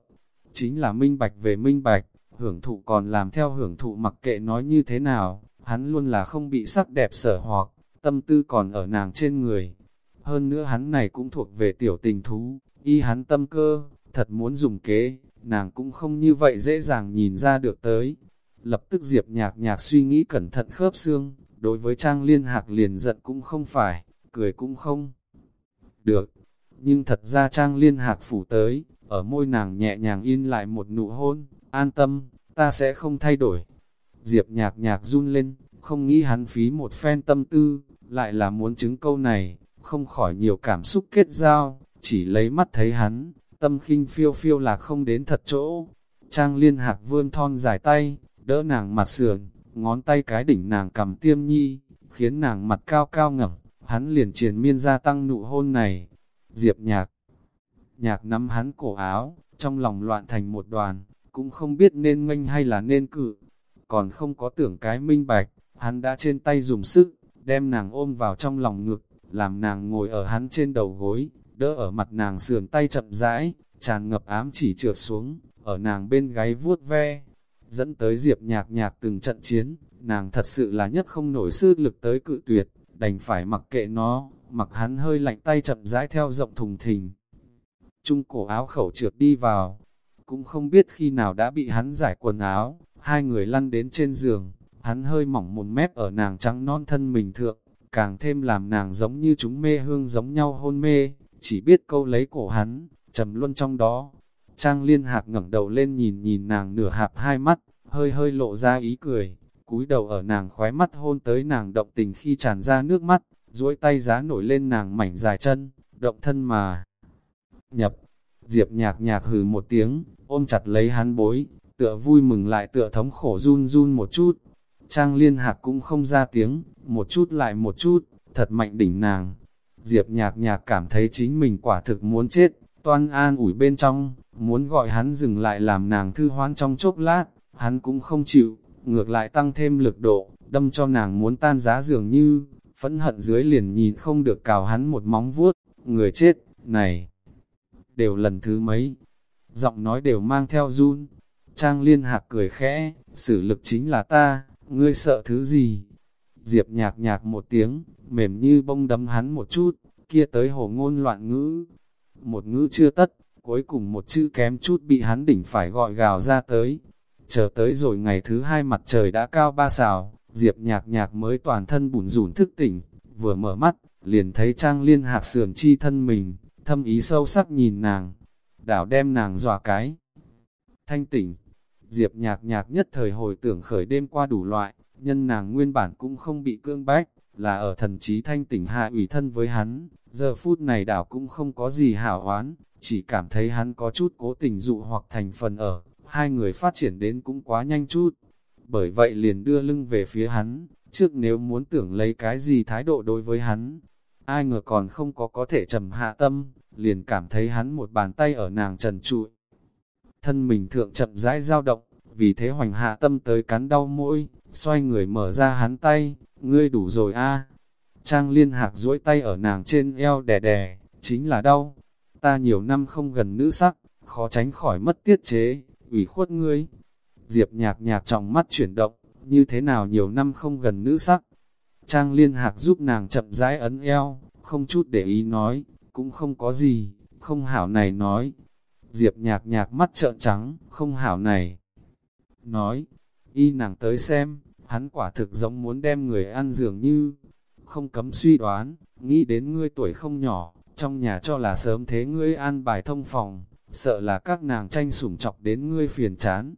Speaker 1: chính là minh bạch về minh bạch, hưởng thụ còn làm theo hưởng thụ mặc kệ nói như thế nào, hắn luôn là không bị sắc đẹp sở hoặc, tâm tư còn ở nàng trên người. Hơn nữa hắn này cũng thuộc về tiểu tình thú, y hắn tâm cơ, thật muốn dùng kế, nàng cũng không như vậy dễ dàng nhìn ra được tới. Lập tức diệp nhạc nhạc suy nghĩ cẩn thận khớp xương, đối với trang liên hạc liền giận cũng không phải, cười cũng không. Được, nhưng thật ra trang liên hạc phủ tới, ở môi nàng nhẹ nhàng in lại một nụ hôn, an tâm, ta sẽ không thay đổi. Diệp nhạc nhạc run lên, không nghĩ hắn phí một phen tâm tư, lại là muốn chứng câu này, không khỏi nhiều cảm xúc kết giao, chỉ lấy mắt thấy hắn, tâm khinh phiêu phiêu là không đến thật chỗ. Trang liên hạc vươn thon dài tay, đỡ nàng mặt sườn, ngón tay cái đỉnh nàng cầm tiêm nhi, khiến nàng mặt cao cao ngẩng, hắn liền triền miên gia tăng nụ hôn này. Diệp nhạc, nhạc nắm hắn cổ áo, trong lòng loạn thành một đoàn, cũng không biết nên nganh hay là nên cự, còn không có tưởng cái minh bạch, hắn đã trên tay dùng sức, đem nàng ôm vào trong lòng ngực, làm nàng ngồi ở hắn trên đầu gối, đỡ ở mặt nàng sườn tay chậm rãi, tràn ngập ám chỉ trượt xuống, ở nàng bên gáy vuốt ve, dẫn tới diệp nhạc nhạc từng trận chiến, nàng thật sự là nhất không nổi sức lực tới cự tuyệt, đành phải mặc kệ nó, mặc hắn hơi lạnh tay chậm rãi theo rộng thùng thình. Trung cổ áo khẩu trượt đi vào, cũng không biết khi nào đã bị hắn giải quần áo, hai người lăn đến trên giường, hắn hơi mỏng một mép ở nàng trắng non thân mình thượng, càng thêm làm nàng giống như chúng mê hương giống nhau hôn mê, chỉ biết câu lấy cổ hắn, trầm luôn trong đó. Trang liên hạc ngẩng đầu lên nhìn nhìn nàng nửa hạp hai mắt, hơi hơi lộ ra ý cười, cúi đầu ở nàng khóe mắt hôn tới nàng động tình khi tràn ra nước mắt, duỗi tay giá nổi lên nàng mảnh dài chân, động thân mà. Nhập, diệp nhạc nhạc hừ một tiếng, ôm chặt lấy hắn bối, tựa vui mừng lại tựa thống khổ run run một chút. Trang liên hạc cũng không ra tiếng, một chút lại một chút, thật mạnh đỉnh nàng. Diệp nhạc nhạc cảm thấy chính mình quả thực muốn chết, toan an ủi bên trong, muốn gọi hắn dừng lại làm nàng thư hoan trong chốc lát, hắn cũng không chịu, ngược lại tăng thêm lực độ, đâm cho nàng muốn tan giá dường như, phẫn hận dưới liền nhìn không được cào hắn một móng vuốt, người chết, này, đều lần thứ mấy, giọng nói đều mang theo run. Trang liên hạc cười khẽ, xử lực chính là ta, ngươi sợ thứ gì? Diệp nhạc nhạc một tiếng, mềm như bông đấm hắn một chút, kia tới hồ ngôn loạn ngữ. Một ngữ chưa tất, cuối cùng một chữ kém chút bị hắn đỉnh phải gọi gào ra tới. Chờ tới rồi ngày thứ hai mặt trời đã cao ba xào, Diệp nhạc nhạc mới toàn thân bùn rủn thức tỉnh, vừa mở mắt, liền thấy Trang Liên Hạc sườn chi thân mình, thâm ý sâu sắc nhìn nàng, đảo đem nàng dọa cái. Thanh tỉnh, Diệp nhạc nhạc nhất thời hồi tưởng khởi đêm qua đủ loại, nhân nàng nguyên bản cũng không bị cương bách, là ở thần trí thanh tỉnh hạ ủy thân với hắn, giờ phút này đảo cũng không có gì hảo oán, chỉ cảm thấy hắn có chút cố tình dụ hoặc thành phần ở, hai người phát triển đến cũng quá nhanh chút, bởi vậy liền đưa lưng về phía hắn, trước nếu muốn tưởng lấy cái gì thái độ đối với hắn, ai ngờ còn không có có thể trầm hạ tâm, liền cảm thấy hắn một bàn tay ở nàng trần trụi. Thân mình thượng chậm rãi dao động, vì thế hoành hạ tâm tới cắn đau mũi, xoay người mở ra hắn tay, ngươi đủ rồi a Trang liên hạc duỗi tay ở nàng trên eo đè đè, chính là đau. Ta nhiều năm không gần nữ sắc, khó tránh khỏi mất tiết chế, ủy khuất ngươi. Diệp nhạc nhạc trong mắt chuyển động, như thế nào nhiều năm không gần nữ sắc. Trang liên hạc giúp nàng chậm rãi ấn eo, không chút để ý nói, cũng không có gì, không hảo này nói. Diệp nhạc nhạc mắt trợn trắng, không hảo này. Nói, y nàng tới xem, hắn quả thực giống muốn đem người ăn dường như, không cấm suy đoán, nghĩ đến ngươi tuổi không nhỏ, trong nhà cho là sớm thế ngươi an bài thông phòng, sợ là các nàng tranh sủng chọc đến ngươi phiền chán.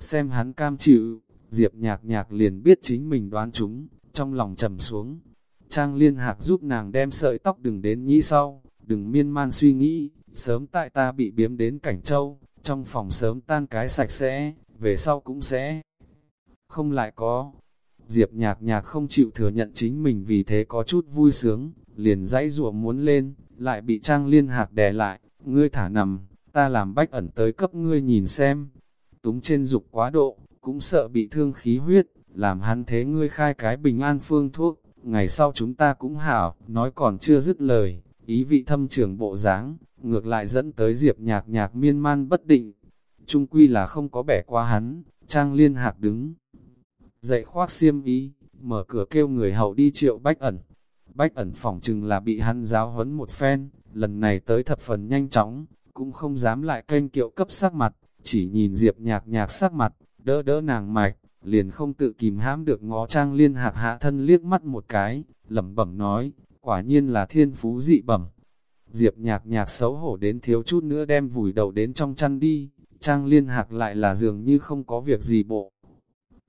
Speaker 1: Xem hắn cam chịu, Diệp nhạc nhạc liền biết chính mình đoán chúng, trong lòng trầm xuống. Trang liên hạc giúp nàng đem sợi tóc đừng đến nhĩ sau, đừng miên man suy nghĩ, sớm tại ta bị biếm đến cảnh châu, trong phòng sớm tan cái sạch sẽ, về sau cũng sẽ không lại có. Diệp nhạc nhạc không chịu thừa nhận chính mình vì thế có chút vui sướng, liền dãy rùa muốn lên, lại bị trang liên hạc đè lại, ngươi thả nằm, ta làm bách ẩn tới cấp ngươi nhìn xem. Túng trên dục quá độ, cũng sợ bị thương khí huyết, làm hắn thế ngươi khai cái bình an phương thuốc, ngày sau chúng ta cũng hảo, nói còn chưa dứt lời, ý vị thâm trưởng bộ dáng ngược lại dẫn tới diệp nhạc nhạc miên man bất định. Trung quy là không có bẻ qua hắn, trang liên hạc đứng. Dậy khoác xiêm ý, mở cửa kêu người hậu đi triệu bách ẩn. Bách ẩn phỏng chừng là bị hắn giáo huấn một phen, lần này tới thập phần nhanh chóng, cũng không dám lại kênh kiệu cấp sắc mặt, chỉ nhìn diệp nhạc nhạc sắc mặt, đỡ đỡ nàng mạch, liền không tự kìm hãm được ngó trang liên hạc hạ thân liếc mắt một cái, lẩm bẩm nói, quả nhiên là thiên phú dị bẩm. Diệp nhạc nhạc xấu hổ đến thiếu chút nữa đem vùi đầu đến trong chăn đi, trang liên hạc lại là dường như không có việc gì bộ.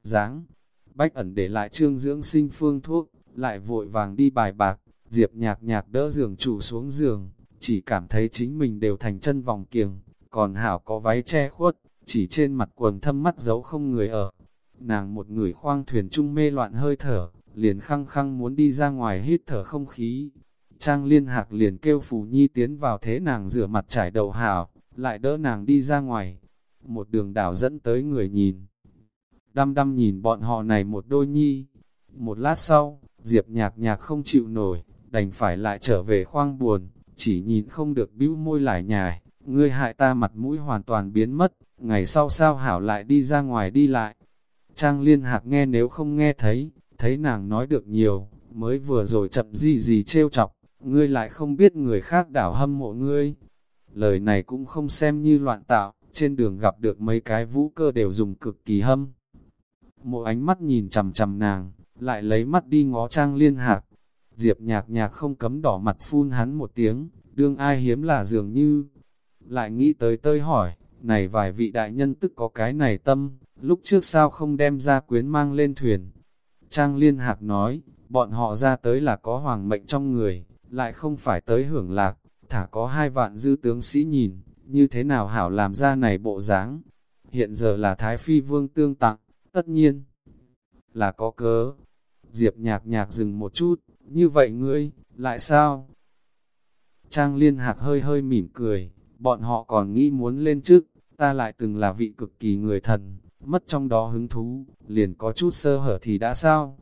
Speaker 1: dáng bách ẩn để lại trương dưỡng sinh phương thuốc, lại vội vàng đi bài bạc, diệp nhạc nhạc đỡ giường chủ xuống giường, chỉ cảm thấy chính mình đều thành chân vòng kiềng, còn hảo có váy che khuất, chỉ trên mặt quần thâm mắt giấu không người ở. Nàng một người khoang thuyền trung mê loạn hơi thở, liền khăng khăng muốn đi ra ngoài hít thở không khí. Trang liên hạc liền kêu Phù Nhi tiến vào thế nàng rửa mặt trải đầu hảo, lại đỡ nàng đi ra ngoài. Một đường đảo dẫn tới người nhìn. Đăm đăm nhìn bọn họ này một đôi nhi. Một lát sau, Diệp nhạc nhạc không chịu nổi, đành phải lại trở về khoang buồn, chỉ nhìn không được bĩu môi lại nhài, ngươi hại ta mặt mũi hoàn toàn biến mất, ngày sau sao hảo lại đi ra ngoài đi lại. Trang liên hạc nghe nếu không nghe thấy, thấy nàng nói được nhiều, mới vừa rồi chậm gì gì trêu chọc, ngươi lại không biết người khác đảo hâm mộ ngươi. Lời này cũng không xem như loạn tạo, trên đường gặp được mấy cái vũ cơ đều dùng cực kỳ hâm. Một ánh mắt nhìn chầm chầm nàng, lại lấy mắt đi ngó trang liên hạc. Diệp nhạc nhạc không cấm đỏ mặt phun hắn một tiếng, đương ai hiếm là dường như. Lại nghĩ tới tơi hỏi, này vài vị đại nhân tức có cái này tâm, lúc trước sao không đem ra quyến mang lên thuyền. Trang Liên Hạc nói, bọn họ ra tới là có hoàng mệnh trong người, lại không phải tới hưởng lạc, thả có hai vạn dư tướng sĩ nhìn, như thế nào hảo làm ra này bộ dáng. Hiện giờ là Thái Phi Vương tương tặng, tất nhiên là có cớ. Diệp nhạc nhạc dừng một chút, như vậy ngươi, lại sao? Trang Liên Hạc hơi hơi mỉm cười, bọn họ còn nghĩ muốn lên trước, ta lại từng là vị cực kỳ người thần, mất trong đó hứng thú, liền có chút sơ hở thì đã sao?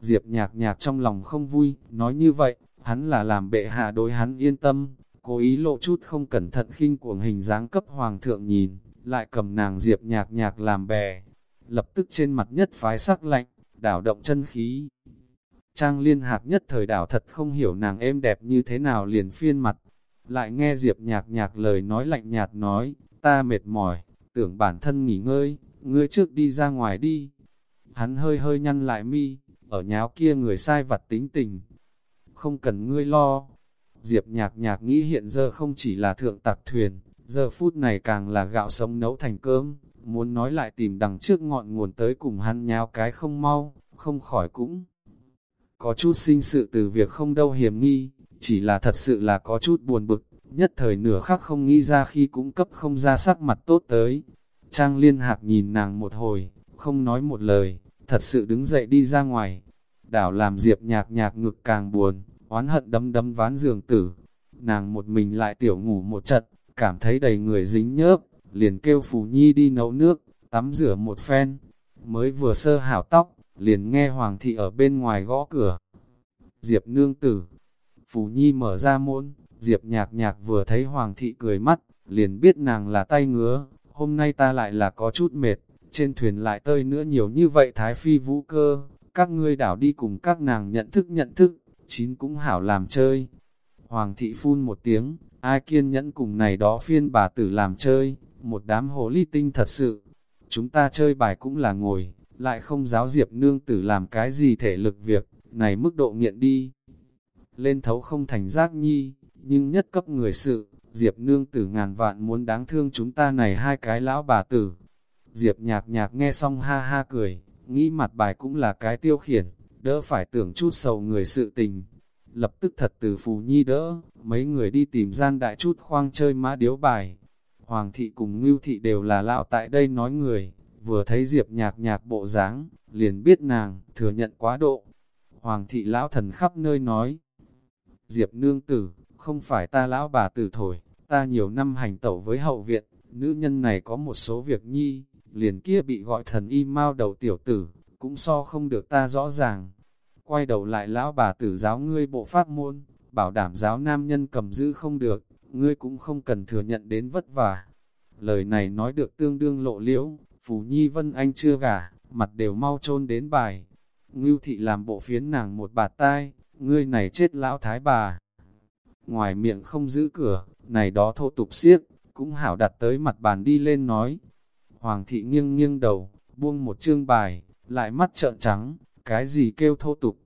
Speaker 1: Diệp nhạc nhạc trong lòng không vui, nói như vậy, hắn là làm bệ hạ đối hắn yên tâm, cố ý lộ chút không cẩn thận khinh cuồng hình dáng cấp hoàng thượng nhìn, lại cầm nàng diệp nhạc nhạc làm bè, lập tức trên mặt nhất phái sắc lạnh, đảo động chân khí. Trang liên hạc nhất thời đảo thật không hiểu nàng êm đẹp như thế nào liền phiên mặt lại nghe Diệp nhạc nhạc lời nói lạnh nhạt nói, ta mệt mỏi, tưởng bản thân nghỉ ngơi, ngươi trước đi ra ngoài đi. Hắn hơi hơi nhăn lại mi, ở nháo kia người sai vặt tính tình. Không cần ngươi lo. Diệp nhạc nhạc nghĩ hiện giờ không chỉ là thượng tạc thuyền, giờ phút này càng là gạo sống nấu thành cơm, muốn nói lại tìm đằng trước ngọn nguồn tới cùng hắn nháo cái không mau, không khỏi cũng. Có chút sinh sự từ việc không đâu hiểm nghi, chỉ là thật sự là có chút buồn bực, nhất thời nửa khắc không nghĩ ra khi cũng cấp không ra sắc mặt tốt tới. Trang liên hạc nhìn nàng một hồi, không nói một lời, thật sự đứng dậy đi ra ngoài. Đảo làm diệp nhạc nhạc ngực càng buồn, oán hận đấm đấm ván giường tử. Nàng một mình lại tiểu ngủ một trận, cảm thấy đầy người dính nhớp, liền kêu Phù Nhi đi nấu nước, tắm rửa một phen. Mới vừa sơ hảo tóc, liền nghe Hoàng thị ở bên ngoài gõ cửa. Diệp nương tử, Phù Nhi mở ra môn, Diệp nhạc nhạc vừa thấy Hoàng thị cười mắt, liền biết nàng là tay ngứa, hôm nay ta lại là có chút mệt, trên thuyền lại tơi nữa nhiều như vậy Thái Phi vũ cơ, các ngươi đảo đi cùng các nàng nhận thức nhận thức, chín cũng hảo làm chơi. Hoàng thị phun một tiếng, ai kiên nhẫn cùng này đó phiên bà tử làm chơi, một đám hồ ly tinh thật sự. Chúng ta chơi bài cũng là ngồi, lại không giáo diệp nương tử làm cái gì thể lực việc, này mức độ nghiện đi. Lên thấu không thành giác nhi, nhưng nhất cấp người sự, diệp nương tử ngàn vạn muốn đáng thương chúng ta này hai cái lão bà tử. Diệp nhạc nhạc nghe xong ha ha cười, nghĩ mặt bài cũng là cái tiêu khiển, đỡ phải tưởng chút sầu người sự tình. Lập tức thật từ phù nhi đỡ, mấy người đi tìm gian đại chút khoang chơi mã điếu bài. Hoàng thị cùng ngưu thị đều là lão tại đây nói người, vừa thấy diệp nhạc nhạc bộ dáng liền biết nàng, thừa nhận quá độ. Hoàng thị lão thần khắp nơi nói, Diệp nương tử, không phải ta lão bà tử thổi, ta nhiều năm hành tẩu với hậu viện, nữ nhân này có một số việc nhi, liền kia bị gọi thần y mau đầu tiểu tử, cũng so không được ta rõ ràng. Quay đầu lại lão bà tử giáo ngươi bộ pháp môn, bảo đảm giáo nam nhân cầm giữ không được, ngươi cũng không cần thừa nhận đến vất vả. Lời này nói được tương đương lộ liễu, Phù Nhi Vân Anh chưa gả, mặt đều mau trôn đến bài. Ngưu thị làm bộ phiến nàng một bạt tai, ngươi này chết lão thái bà. Ngoài miệng không giữ cửa, này đó thô tục siếc, cũng hảo đặt tới mặt bàn đi lên nói. Hoàng thị nghiêng nghiêng đầu, buông một chương bài, lại mắt trợn trắng, cái gì kêu thô tục.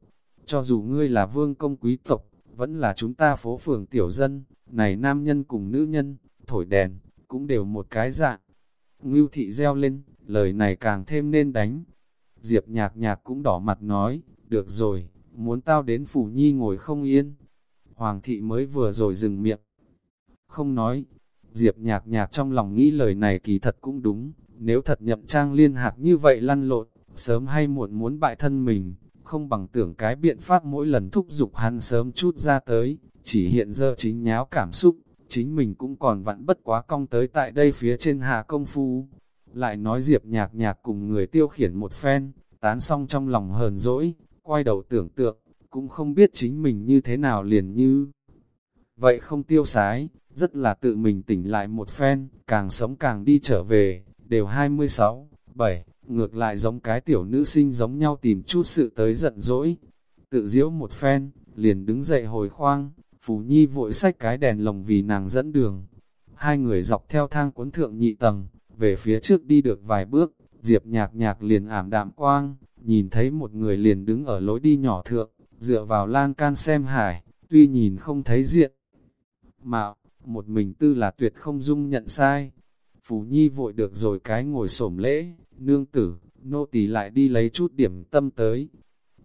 Speaker 1: Cho dù ngươi là vương công quý tộc, vẫn là chúng ta phố phường tiểu dân, này nam nhân cùng nữ nhân, thổi đèn, cũng đều một cái dạng. Ngưu thị reo lên, lời này càng thêm nên đánh. Diệp nhạc nhạc cũng đỏ mặt nói, được rồi, muốn tao đến phủ nhi ngồi không yên. Hoàng thị mới vừa rồi dừng miệng. Không nói, Diệp nhạc nhạc trong lòng nghĩ lời này kỳ thật cũng đúng, nếu thật nhậm trang liên hạc như vậy lăn lộn, sớm hay muộn muốn bại thân mình, không bằng tưởng cái biện pháp mỗi lần thúc giục hắn sớm chút ra tới, chỉ hiện giờ chính nháo cảm xúc, chính mình cũng còn vặn bất quá cong tới tại đây phía trên hạ công phu. Lại nói Diệp nhạc nhạc cùng người tiêu khiển một phen, tán xong trong lòng hờn dỗi, quay đầu tưởng tượng, cũng không biết chính mình như thế nào liền như. Vậy không tiêu sái, rất là tự mình tỉnh lại một phen, càng sống càng đi trở về, đều 26, 7, ngược lại giống cái tiểu nữ sinh giống nhau tìm chút sự tới giận dỗi. Tự diễu một phen, liền đứng dậy hồi khoang, phù Nhi vội xách cái đèn lồng vì nàng dẫn đường. Hai người dọc theo thang cuốn thượng nhị tầng, về phía trước đi được vài bước, Diệp nhạc nhạc liền ảm đạm quang, nhìn thấy một người liền đứng ở lối đi nhỏ thượng, dựa vào lan can xem hải, tuy nhìn không thấy diện. Mạo, một mình tư là tuyệt không dung nhận sai. Phú Nhi vội được rồi cái ngồi xổm lễ, nương tử, nô tỳ lại đi lấy chút điểm tâm tới.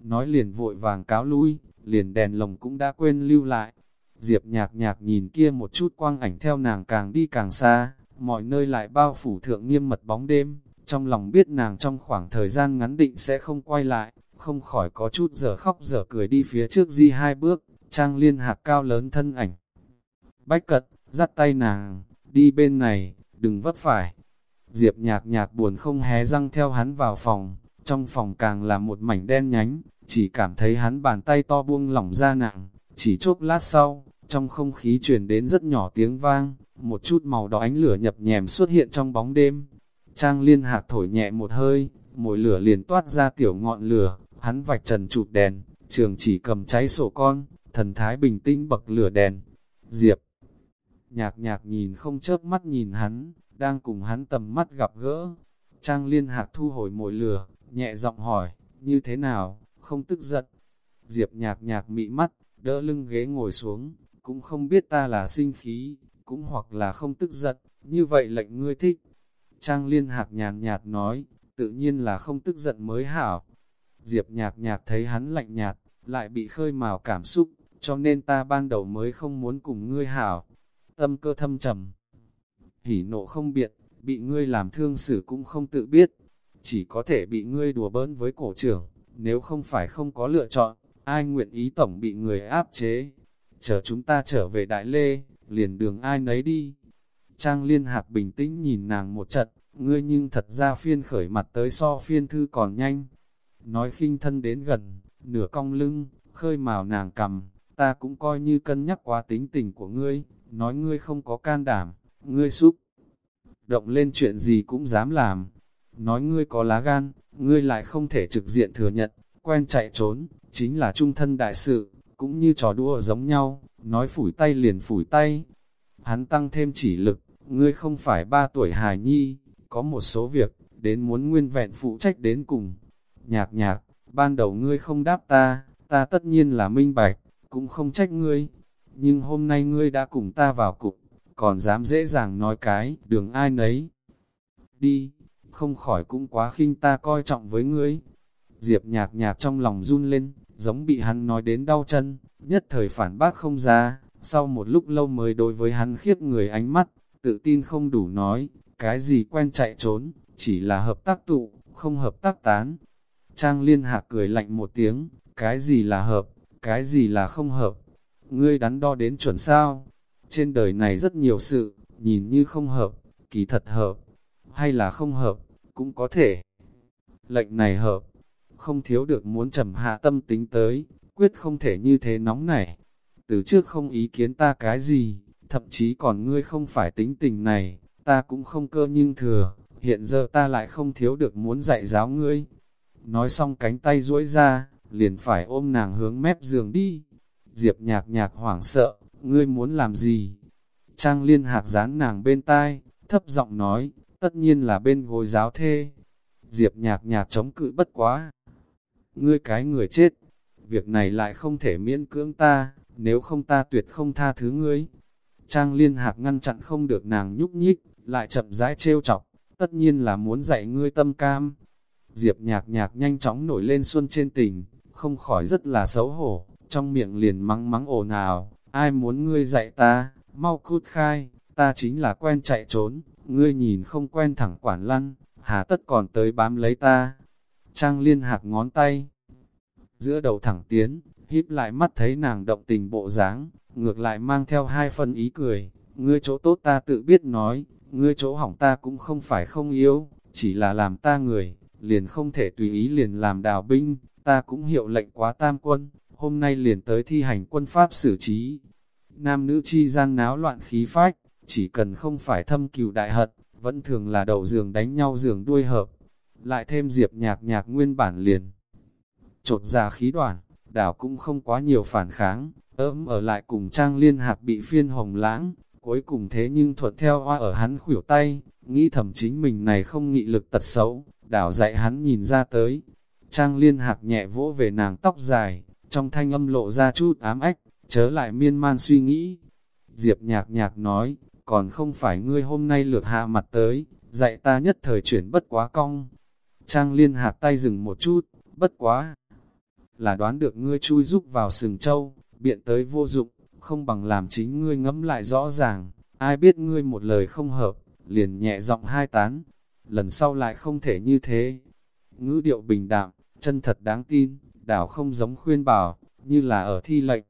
Speaker 1: Nói liền vội vàng cáo lui, liền đèn lồng cũng đã quên lưu lại. Diệp nhạc nhạc nhìn kia một chút quang ảnh theo nàng càng đi càng xa, mọi nơi lại bao phủ thượng nghiêm mật bóng đêm, trong lòng biết nàng trong khoảng thời gian ngắn định sẽ không quay lại, không khỏi có chút giờ khóc giờ cười đi phía trước di hai bước, trang liên hạc cao lớn thân ảnh. Bách cật, dắt tay nàng, đi bên này, đừng vất phải. Diệp nhạc nhạc buồn không hé răng theo hắn vào phòng, trong phòng càng là một mảnh đen nhánh, chỉ cảm thấy hắn bàn tay to buông lỏng ra nặng, chỉ chốc lát sau, trong không khí truyền đến rất nhỏ tiếng vang, một chút màu đỏ ánh lửa nhập nhèm xuất hiện trong bóng đêm. Trang liên hạc thổi nhẹ một hơi, mồi lửa liền toát ra tiểu ngọn lửa, hắn vạch trần chụp đèn, trường chỉ cầm cháy sổ con, thần thái bình tĩnh bậc lửa đèn. Diệp nhạc nhạc nhìn không chớp mắt nhìn hắn, đang cùng hắn tầm mắt gặp gỡ. Trang liên hạc thu hồi mồi lửa, nhẹ giọng hỏi, như thế nào, không tức giận. Diệp nhạc nhạc mị mắt, đỡ lưng ghế ngồi xuống, cũng không biết ta là sinh khí, cũng hoặc là không tức giận, như vậy lệnh ngươi thích. Trang liên hạc nhàn nhạt nói, tự nhiên là không tức giận mới hảo. Diệp nhạc nhạc thấy hắn lạnh nhạt, lại bị khơi mào cảm xúc, cho nên ta ban đầu mới không muốn cùng ngươi hảo. Tâm cơ thâm trầm, hỉ nộ không biện, bị ngươi làm thương xử cũng không tự biết, chỉ có thể bị ngươi đùa bỡn với cổ trưởng, nếu không phải không có lựa chọn, ai nguyện ý tổng bị người áp chế. Chờ chúng ta trở về Đại Lê, liền đường ai nấy đi. Trang liên hạc bình tĩnh nhìn nàng một trận, ngươi nhưng thật ra phiên khởi mặt tới so phiên thư còn nhanh. Nói khinh thân đến gần, nửa cong lưng, khơi mào nàng cầm, ta cũng coi như cân nhắc quá tính tình của ngươi, nói ngươi không có can đảm, ngươi xúc. Động lên chuyện gì cũng dám làm, nói ngươi có lá gan, ngươi lại không thể trực diện thừa nhận, quen chạy trốn, chính là trung thân đại sự, cũng như trò đua giống nhau, nói phủi tay liền phủi tay. Hắn tăng thêm chỉ lực, ngươi không phải ba tuổi hài nhi, có một số việc, đến muốn nguyên vẹn phụ trách đến cùng. Nhạc nhạc, ban đầu ngươi không đáp ta, ta tất nhiên là minh bạch, cũng không trách ngươi. Nhưng hôm nay ngươi đã cùng ta vào cục, còn dám dễ dàng nói cái, đường ai nấy. Đi, không khỏi cũng quá khinh ta coi trọng với ngươi. Diệp nhạc nhạc trong lòng run lên, giống bị hắn nói đến đau chân, nhất thời phản bác không ra, sau một lúc lâu mới đối với hắn khiếp người ánh mắt, tự tin không đủ nói, cái gì quen chạy trốn, chỉ là hợp tác tụ, không hợp tác tán. Trang liên hạ cười lạnh một tiếng, cái gì là hợp, cái gì là không hợp, ngươi đắn đo đến chuẩn sao. Trên đời này rất nhiều sự, nhìn như không hợp, kỳ thật hợp, hay là không hợp, cũng có thể. Lệnh này hợp, không thiếu được muốn trầm hạ tâm tính tới, quyết không thể như thế nóng này. Từ trước không ý kiến ta cái gì, thậm chí còn ngươi không phải tính tình này, ta cũng không cơ nhưng thừa, hiện giờ ta lại không thiếu được muốn dạy giáo ngươi. Nói xong cánh tay duỗi ra, liền phải ôm nàng hướng mép giường đi. Diệp nhạc nhạc hoảng sợ, ngươi muốn làm gì? Trang liên hạc dán nàng bên tai, thấp giọng nói, tất nhiên là bên gối giáo thê. Diệp nhạc nhạc chống cự bất quá. Ngươi cái người chết, việc này lại không thể miễn cưỡng ta, nếu không ta tuyệt không tha thứ ngươi. Trang liên hạc ngăn chặn không được nàng nhúc nhích, lại chậm rãi trêu chọc, tất nhiên là muốn dạy ngươi tâm cam. Diệp nhạc nhạc nhanh chóng nổi lên xuân trên tình, không khỏi rất là xấu hổ, trong miệng liền mắng mắng ồn ào, ai muốn ngươi dạy ta, mau cút khai, ta chính là quen chạy trốn, ngươi nhìn không quen thẳng quản lăn, hà tất còn tới bám lấy ta. Trang liên hạc ngón tay, giữa đầu thẳng tiến, híp lại mắt thấy nàng động tình bộ dáng, ngược lại mang theo hai phần ý cười, ngươi chỗ tốt ta tự biết nói, ngươi chỗ hỏng ta cũng không phải không yếu, chỉ là làm ta người, liền không thể tùy ý liền làm đào binh, ta cũng hiệu lệnh quá tam quân, hôm nay liền tới thi hành quân pháp xử trí. Nam nữ chi gian náo loạn khí phách, chỉ cần không phải thâm cừu đại hận, vẫn thường là đầu giường đánh nhau giường đuôi hợp. Lại thêm diệp nhạc nhạc nguyên bản liền. Trột ra khí đoàn, đảo cũng không quá nhiều phản kháng, ấm ở lại cùng trang liên hạc bị phiên hồng lãng, cuối cùng thế nhưng thuật theo hoa ở hắn khuỷu tay, nghĩ thầm chính mình này không nghị lực tật xấu, đảo dạy hắn nhìn ra tới. Trang liên hạc nhẹ vỗ về nàng tóc dài, trong thanh âm lộ ra chút ám ách, chớ lại miên man suy nghĩ. Diệp nhạc nhạc nói, còn không phải ngươi hôm nay lược hạ mặt tới, dạy ta nhất thời chuyển bất quá cong. Trang liên hạc tay dừng một chút, bất quá. Là đoán được ngươi chui giúp vào sừng châu, biện tới vô dụng, không bằng làm chính ngươi ngẫm lại rõ ràng, ai biết ngươi một lời không hợp, liền nhẹ giọng hai tán, lần sau lại không thể như thế. Ngữ điệu bình đạm, chân thật đáng tin, đảo không giống khuyên bảo, như là ở thi lệnh.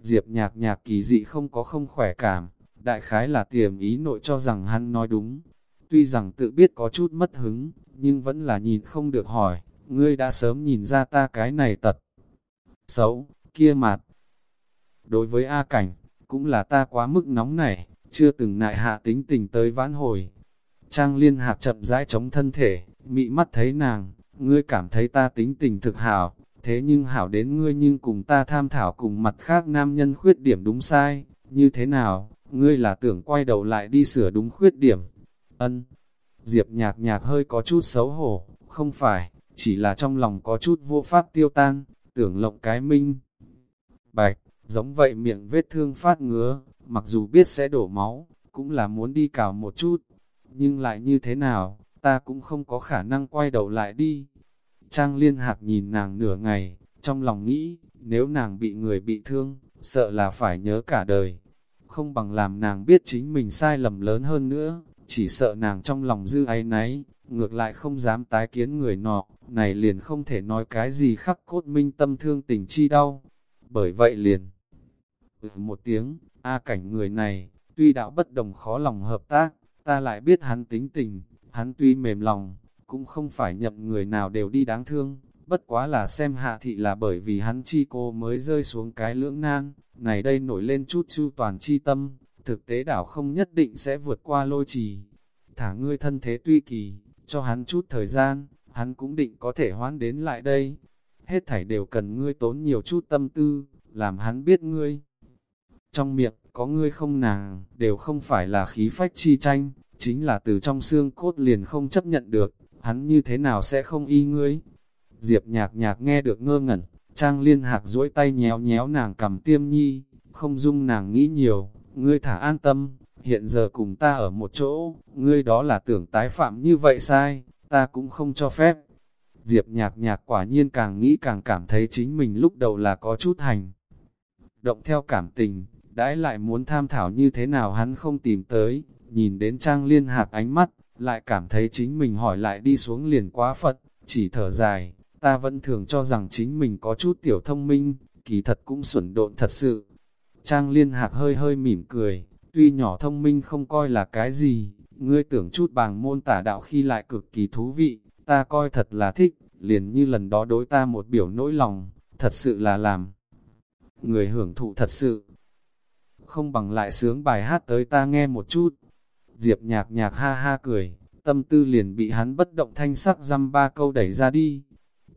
Speaker 1: Diệp nhạc nhạc kỳ dị không có không khỏe cảm, đại khái là tiềm ý nội cho rằng hắn nói đúng. Tuy rằng tự biết có chút mất hứng, nhưng vẫn là nhìn không được hỏi, ngươi đã sớm nhìn ra ta cái này tật. Xấu, kia mặt. Đối với A Cảnh, cũng là ta quá mức nóng này, chưa từng nại hạ tính tình tới vãn hồi. Trang liên hạc chậm rãi chống thân thể, mị mắt thấy nàng, ngươi cảm thấy ta tính tình thực hảo, thế nhưng hảo đến ngươi nhưng cùng ta tham thảo cùng mặt khác nam nhân khuyết điểm đúng sai, như thế nào, ngươi là tưởng quay đầu lại đi sửa đúng khuyết điểm. Ân, Diệp nhạc nhạc hơi có chút xấu hổ, không phải, chỉ là trong lòng có chút vô pháp tiêu tan, tưởng lộng cái minh. Bạch, giống vậy miệng vết thương phát ngứa, mặc dù biết sẽ đổ máu, cũng là muốn đi cào một chút, nhưng lại như thế nào, ta cũng không có khả năng quay đầu lại đi. Trang liên hạc nhìn nàng nửa ngày, trong lòng nghĩ, nếu nàng bị người bị thương, sợ là phải nhớ cả đời. Không bằng làm nàng biết chính mình sai lầm lớn hơn nữa, chỉ sợ nàng trong lòng dư ái náy, ngược lại không dám tái kiến người nọ, này liền không thể nói cái gì khắc cốt minh tâm thương tình chi đau. Bởi vậy liền, ừ một tiếng, a cảnh người này, tuy đạo bất đồng khó lòng hợp tác, ta lại biết hắn tính tình, hắn tuy mềm lòng, cũng không phải nhậm người nào đều đi đáng thương, bất quá là xem hạ thị là bởi vì hắn chi cô mới rơi xuống cái lưỡng nan, này đây nổi lên chút chu toàn chi tâm, thực tế đảo không nhất định sẽ vượt qua lôi trì. Thả ngươi thân thế tuy kỳ, cho hắn chút thời gian, hắn cũng định có thể hoán đến lại đây. Hết thảy đều cần ngươi tốn nhiều chút tâm tư, làm hắn biết ngươi. Trong miệng, có ngươi không nàng, đều không phải là khí phách chi tranh, chính là từ trong xương cốt liền không chấp nhận được, hắn như thế nào sẽ không y ngươi. Diệp nhạc nhạc nghe được ngơ ngẩn, trang liên hạc duỗi tay nhéo nhéo nàng cầm tiêm nhi, không dung nàng nghĩ nhiều, ngươi thả an tâm, hiện giờ cùng ta ở một chỗ, ngươi đó là tưởng tái phạm như vậy sai, ta cũng không cho phép. Diệp nhạc nhạc quả nhiên càng nghĩ càng cảm thấy chính mình lúc đầu là có chút hành. Động theo cảm tình, đãi lại muốn tham thảo như thế nào hắn không tìm tới, nhìn đến trang liên hạc ánh mắt, lại cảm thấy chính mình hỏi lại đi xuống liền quá phật, chỉ thở dài, ta vẫn thường cho rằng chính mình có chút tiểu thông minh, kỳ thật cũng xuẩn độn thật sự. Trang liên hạc hơi hơi mỉm cười, tuy nhỏ thông minh không coi là cái gì, ngươi tưởng chút bàng môn tả đạo khi lại cực kỳ thú vị, ta coi thật là thích, liền như lần đó đối ta một biểu nỗi lòng, thật sự là làm. Người hưởng thụ thật sự, không bằng lại sướng bài hát tới ta nghe một chút. Diệp nhạc nhạc ha ha cười, tâm tư liền bị hắn bất động thanh sắc dăm ba câu đẩy ra đi.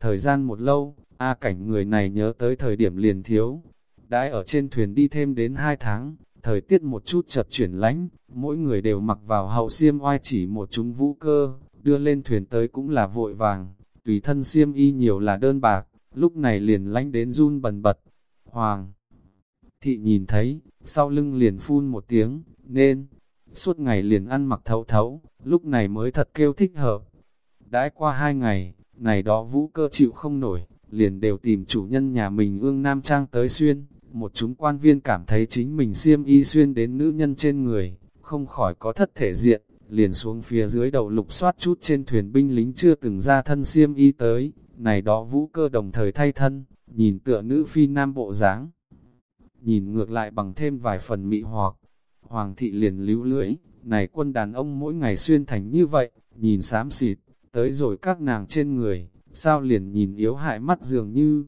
Speaker 1: Thời gian một lâu, A cảnh người này nhớ tới thời điểm liền thiếu. Đãi ở trên thuyền đi thêm đến hai tháng, thời tiết một chút chợt chuyển lánh, mỗi người đều mặc vào hậu xiêm oai chỉ một chúng vũ cơ, đưa lên thuyền tới cũng là vội vàng, tùy thân xiêm y nhiều là đơn bạc, lúc này liền lánh đến run bần bật. Hoàng thị nhìn thấy, sau lưng liền phun một tiếng, nên, suốt ngày liền ăn mặc thấu thấu, lúc này mới thật kêu thích hợp. Đãi qua hai ngày, này đó vũ cơ chịu không nổi, liền đều tìm chủ nhân nhà mình ương nam trang tới xuyên, một chúng quan viên cảm thấy chính mình xiêm y xuyên đến nữ nhân trên người, không khỏi có thất thể diện, liền xuống phía dưới đầu lục soát chút trên thuyền binh lính chưa từng ra thân xiêm y tới, này đó vũ cơ đồng thời thay thân, nhìn tựa nữ phi nam bộ dáng nhìn ngược lại bằng thêm vài phần mị hoặc. Hoàng thị liền lưu lưỡi, này quân đàn ông mỗi ngày xuyên thành như vậy, nhìn xám xịt, tới rồi các nàng trên người, sao liền nhìn yếu hại mắt dường như.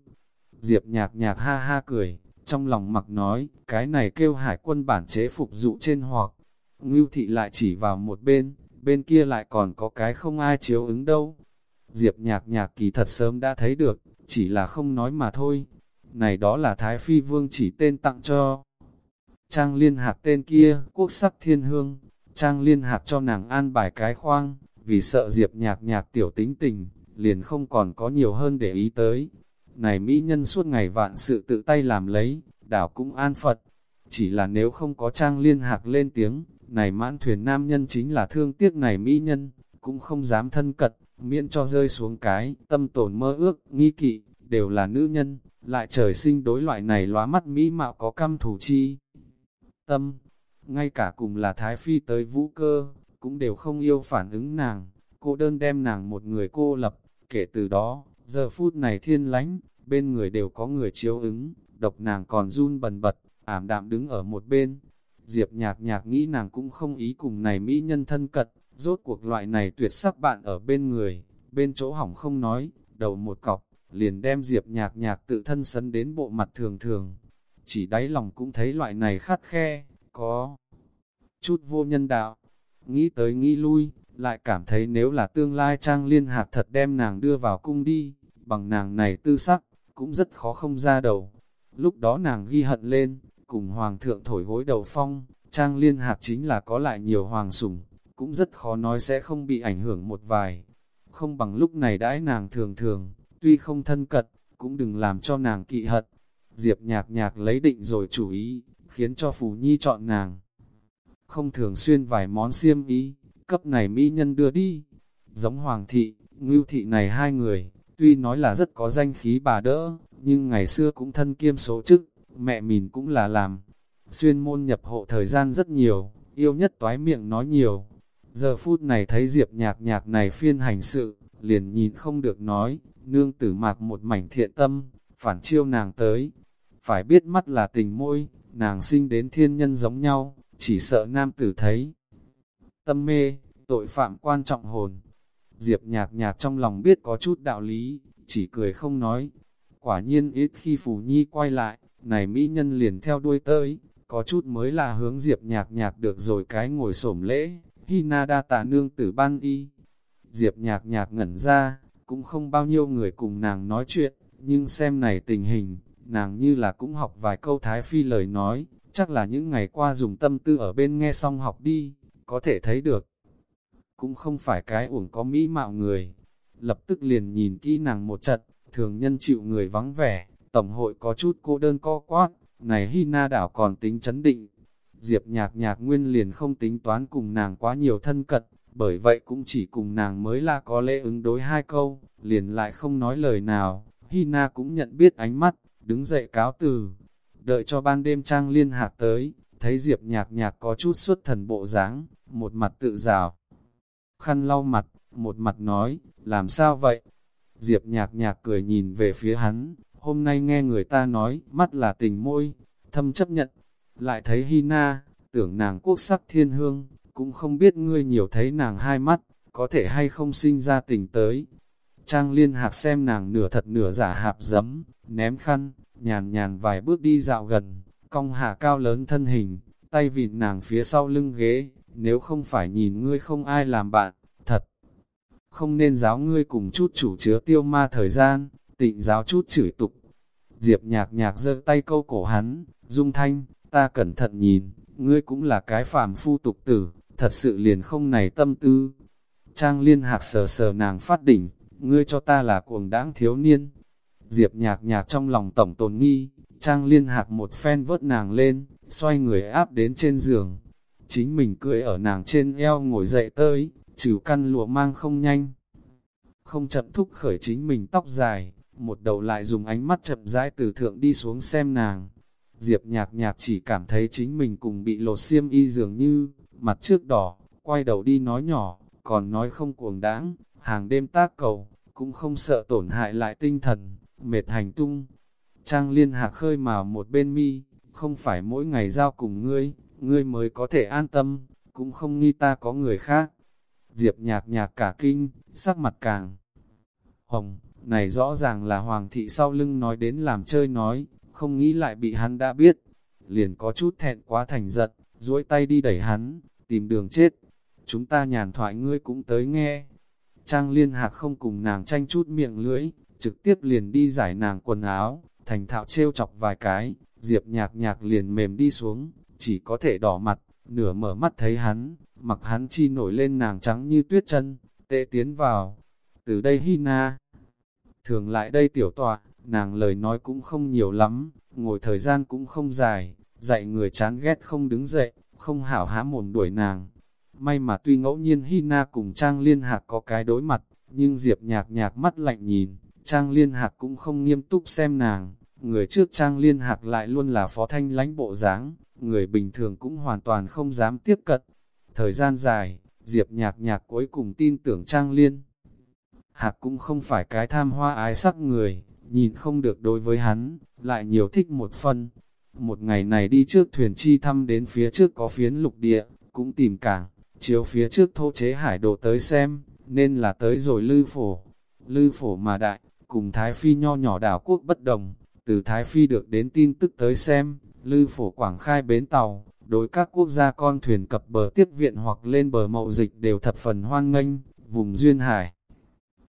Speaker 1: Diệp nhạc nhạc ha ha cười, trong lòng mặc nói, cái này kêu hải quân bản chế phục dụ trên hoặc. Ngưu thị lại chỉ vào một bên, bên kia lại còn có cái không ai chiếu ứng đâu. Diệp nhạc nhạc kỳ thật sớm đã thấy được, chỉ là không nói mà thôi, này đó là Thái Phi Vương chỉ tên tặng cho. Trang liên hạc tên kia, quốc sắc thiên hương, Trang liên hạc cho nàng an bài cái khoang, vì sợ Diệp nhạc nhạc tiểu tính tình, liền không còn có nhiều hơn để ý tới. Này Mỹ nhân suốt ngày vạn sự tự tay làm lấy, đảo cũng an Phật. Chỉ là nếu không có Trang liên hạc lên tiếng, này mãn thuyền nam nhân chính là thương tiếc này Mỹ nhân, cũng không dám thân cận, miễn cho rơi xuống cái, tâm tổn mơ ước, nghi kỵ, đều là nữ nhân, lại trời sinh đối loại này lóa mắt mỹ mạo có căm thủ chi. Tâm, ngay cả cùng là Thái Phi tới vũ cơ, cũng đều không yêu phản ứng nàng, cô đơn đem nàng một người cô lập, kể từ đó, giờ phút này thiên lánh, bên người đều có người chiếu ứng, độc nàng còn run bần bật, ảm đạm đứng ở một bên. Diệp nhạc nhạc nghĩ nàng cũng không ý cùng này mỹ nhân thân cận, rốt cuộc loại này tuyệt sắc bạn ở bên người, bên chỗ hỏng không nói, đầu một cọc, liền đem Diệp nhạc nhạc tự thân sấn đến bộ mặt thường thường. Chỉ đáy lòng cũng thấy loại này khát khe, có chút vô nhân đạo. Nghĩ tới nghĩ lui, lại cảm thấy nếu là tương lai trang liên hạt thật đem nàng đưa vào cung đi, bằng nàng này tư sắc, cũng rất khó không ra đầu. Lúc đó nàng ghi hận lên, cùng hoàng thượng thổi gối đầu phong, Trang liên hạc chính là có lại nhiều hoàng sủng, cũng rất khó nói sẽ không bị ảnh hưởng một vài. Không bằng lúc này đãi nàng thường thường, tuy không thân cật, cũng đừng làm cho nàng kỵ hận. Diệp nhạc nhạc lấy định rồi chủ ý, khiến cho Phù Nhi chọn nàng. Không thường xuyên vài món xiêm ý, cấp này mỹ nhân đưa đi. Giống Hoàng thị, Ngưu thị này hai người, tuy nói là rất có danh khí bà đỡ, nhưng ngày xưa cũng thân kiêm số chức, mẹ mình cũng là làm. Xuyên môn nhập hộ thời gian rất nhiều, yêu nhất toái miệng nói nhiều. Giờ phút này thấy Diệp nhạc nhạc này phiên hành sự, liền nhìn không được nói, nương tử mạc một mảnh thiện tâm, phản chiêu nàng tới. Phải biết mắt là tình môi, nàng sinh đến thiên nhân giống nhau, chỉ sợ nam tử thấy. Tâm mê, tội phạm quan trọng hồn. Diệp nhạc nhạc trong lòng biết có chút đạo lý, chỉ cười không nói. Quả nhiên ít khi Phù Nhi quay lại, này mỹ nhân liền theo đuôi tới, có chút mới là hướng Diệp nhạc nhạc được rồi cái ngồi xổm lễ, Hina đa tà nương tử ban y. Diệp nhạc nhạc ngẩn ra, cũng không bao nhiêu người cùng nàng nói chuyện, nhưng xem này tình hình, nàng như là cũng học vài câu thái phi lời nói, chắc là những ngày qua dùng tâm tư ở bên nghe xong học đi, có thể thấy được. Cũng không phải cái uổng có mỹ mạo người, lập tức liền nhìn kỹ nàng một trận, thường nhân chịu người vắng vẻ, tổng hội có chút cô đơn co quát, này Hina đảo còn tính chấn định. Diệp nhạc nhạc nguyên liền không tính toán cùng nàng quá nhiều thân cận, bởi vậy cũng chỉ cùng nàng mới là có lễ ứng đối hai câu, liền lại không nói lời nào, Hina cũng nhận biết ánh mắt, đứng dậy cáo từ. Đợi cho ban đêm trang liên hạc tới, thấy Diệp nhạc nhạc có chút xuất thần bộ dáng một mặt tự rào. Khăn lau mặt, một mặt nói, làm sao vậy? Diệp nhạc nhạc cười nhìn về phía hắn, hôm nay nghe người ta nói, mắt là tình môi, thâm chấp nhận. Lại thấy Hina, tưởng nàng quốc sắc thiên hương, cũng không biết ngươi nhiều thấy nàng hai mắt, có thể hay không sinh ra tình tới. Trang liên hạc xem nàng nửa thật nửa giả hạp dấm, ném khăn, nhàn nhàn vài bước đi dạo gần, cong hạ cao lớn thân hình, tay vịt nàng phía sau lưng ghế, nếu không phải nhìn ngươi không ai làm bạn, thật. Không nên giáo ngươi cùng chút chủ chứa tiêu ma thời gian, tịnh giáo chút chửi tục. Diệp nhạc nhạc giơ tay câu cổ hắn, dung thanh, ta cẩn thận nhìn, ngươi cũng là cái phàm phu tục tử, thật sự liền không này tâm tư. Trang liên hạc sờ sờ nàng phát đỉnh, ngươi cho ta là cuồng đãng thiếu niên. Diệp nhạc nhạc trong lòng tổng tồn nghi, Trang liên hạc một phen vớt nàng lên, xoay người áp đến trên giường. Chính mình cười ở nàng trên eo ngồi dậy tới, trừ căn lụa mang không nhanh. Không chậm thúc khởi chính mình tóc dài, một đầu lại dùng ánh mắt chậm rãi từ thượng đi xuống xem nàng. Diệp nhạc nhạc chỉ cảm thấy chính mình cùng bị lột xiêm y dường như, mặt trước đỏ, quay đầu đi nói nhỏ, còn nói không cuồng đáng, hàng đêm tác cầu, cũng không sợ tổn hại lại tinh thần, mệt hành tung. Trang liên hạc khơi mà một bên mi, không phải mỗi ngày giao cùng ngươi, ngươi mới có thể an tâm, cũng không nghi ta có người khác. Diệp nhạc nhạc cả kinh, sắc mặt càng hồng, này rõ ràng là hoàng thị sau lưng nói đến làm chơi nói, không nghĩ lại bị hắn đã biết. Liền có chút thẹn quá thành giận, duỗi tay đi đẩy hắn, tìm đường chết. Chúng ta nhàn thoại ngươi cũng tới nghe. Trang liên hạc không cùng nàng tranh chút miệng lưỡi, trực tiếp liền đi giải nàng quần áo, thành thạo trêu chọc vài cái, diệp nhạc nhạc liền mềm đi xuống, chỉ có thể đỏ mặt, nửa mở mắt thấy hắn, mặc hắn chi nổi lên nàng trắng như tuyết chân, tệ tiến vào. Từ đây Hina, thường lại đây tiểu tọa, nàng lời nói cũng không nhiều lắm, ngồi thời gian cũng không dài, dạy người chán ghét không đứng dậy, không hảo há mồm đuổi nàng. May mà tuy ngẫu nhiên Hina cùng Trang Liên Hạc có cái đối mặt, nhưng Diệp nhạc nhạc mắt lạnh nhìn, Trang Liên Hạc cũng không nghiêm túc xem nàng. Người trước Trang Liên Hạc lại luôn là phó thanh lãnh bộ dáng, người bình thường cũng hoàn toàn không dám tiếp cận. Thời gian dài, Diệp nhạc nhạc cuối cùng tin tưởng Trang Liên. Hạc cũng không phải cái tham hoa ái sắc người, nhìn không được đối với hắn, lại nhiều thích một phân. Một ngày này đi trước thuyền chi thăm đến phía trước có phiến lục địa, cũng tìm cảng, chiếu phía trước thô chế hải đồ tới xem, nên là tới rồi lư phổ. Lư phổ mà đại, cùng Thái Phi nho nhỏ đảo quốc bất đồng, từ Thái Phi được đến tin tức tới xem, lư phổ quảng khai bến tàu, đối các quốc gia con thuyền cập bờ tiếp viện hoặc lên bờ mậu dịch đều thập phần hoan nghênh, vùng duyên hải.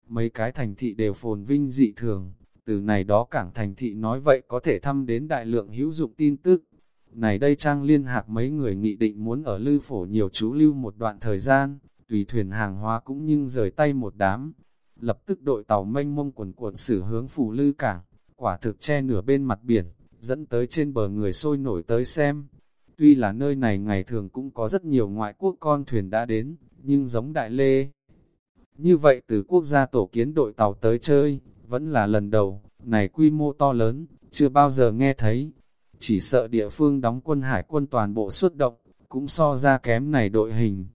Speaker 1: Mấy cái thành thị đều phồn vinh dị thường, từ này đó cảng thành thị nói vậy có thể thăm đến đại lượng hữu dụng tin tức. Này đây trang liên hạc mấy người nghị định muốn ở lư phổ nhiều chú lưu một đoạn thời gian, tùy thuyền hàng hóa cũng nhưng rời tay một đám. Lập tức đội tàu mênh mông quần cuộn xử hướng phủ lư cảng, quả thực che nửa bên mặt biển, dẫn tới trên bờ người sôi nổi tới xem. Tuy là nơi này ngày thường cũng có rất nhiều ngoại quốc con thuyền đã đến, nhưng giống Đại Lê. Như vậy từ quốc gia tổ kiến đội tàu tới chơi, vẫn là lần đầu, này quy mô to lớn, chưa bao giờ nghe thấy. Chỉ sợ địa phương đóng quân hải quân toàn bộ xuất động, cũng so ra kém này đội hình.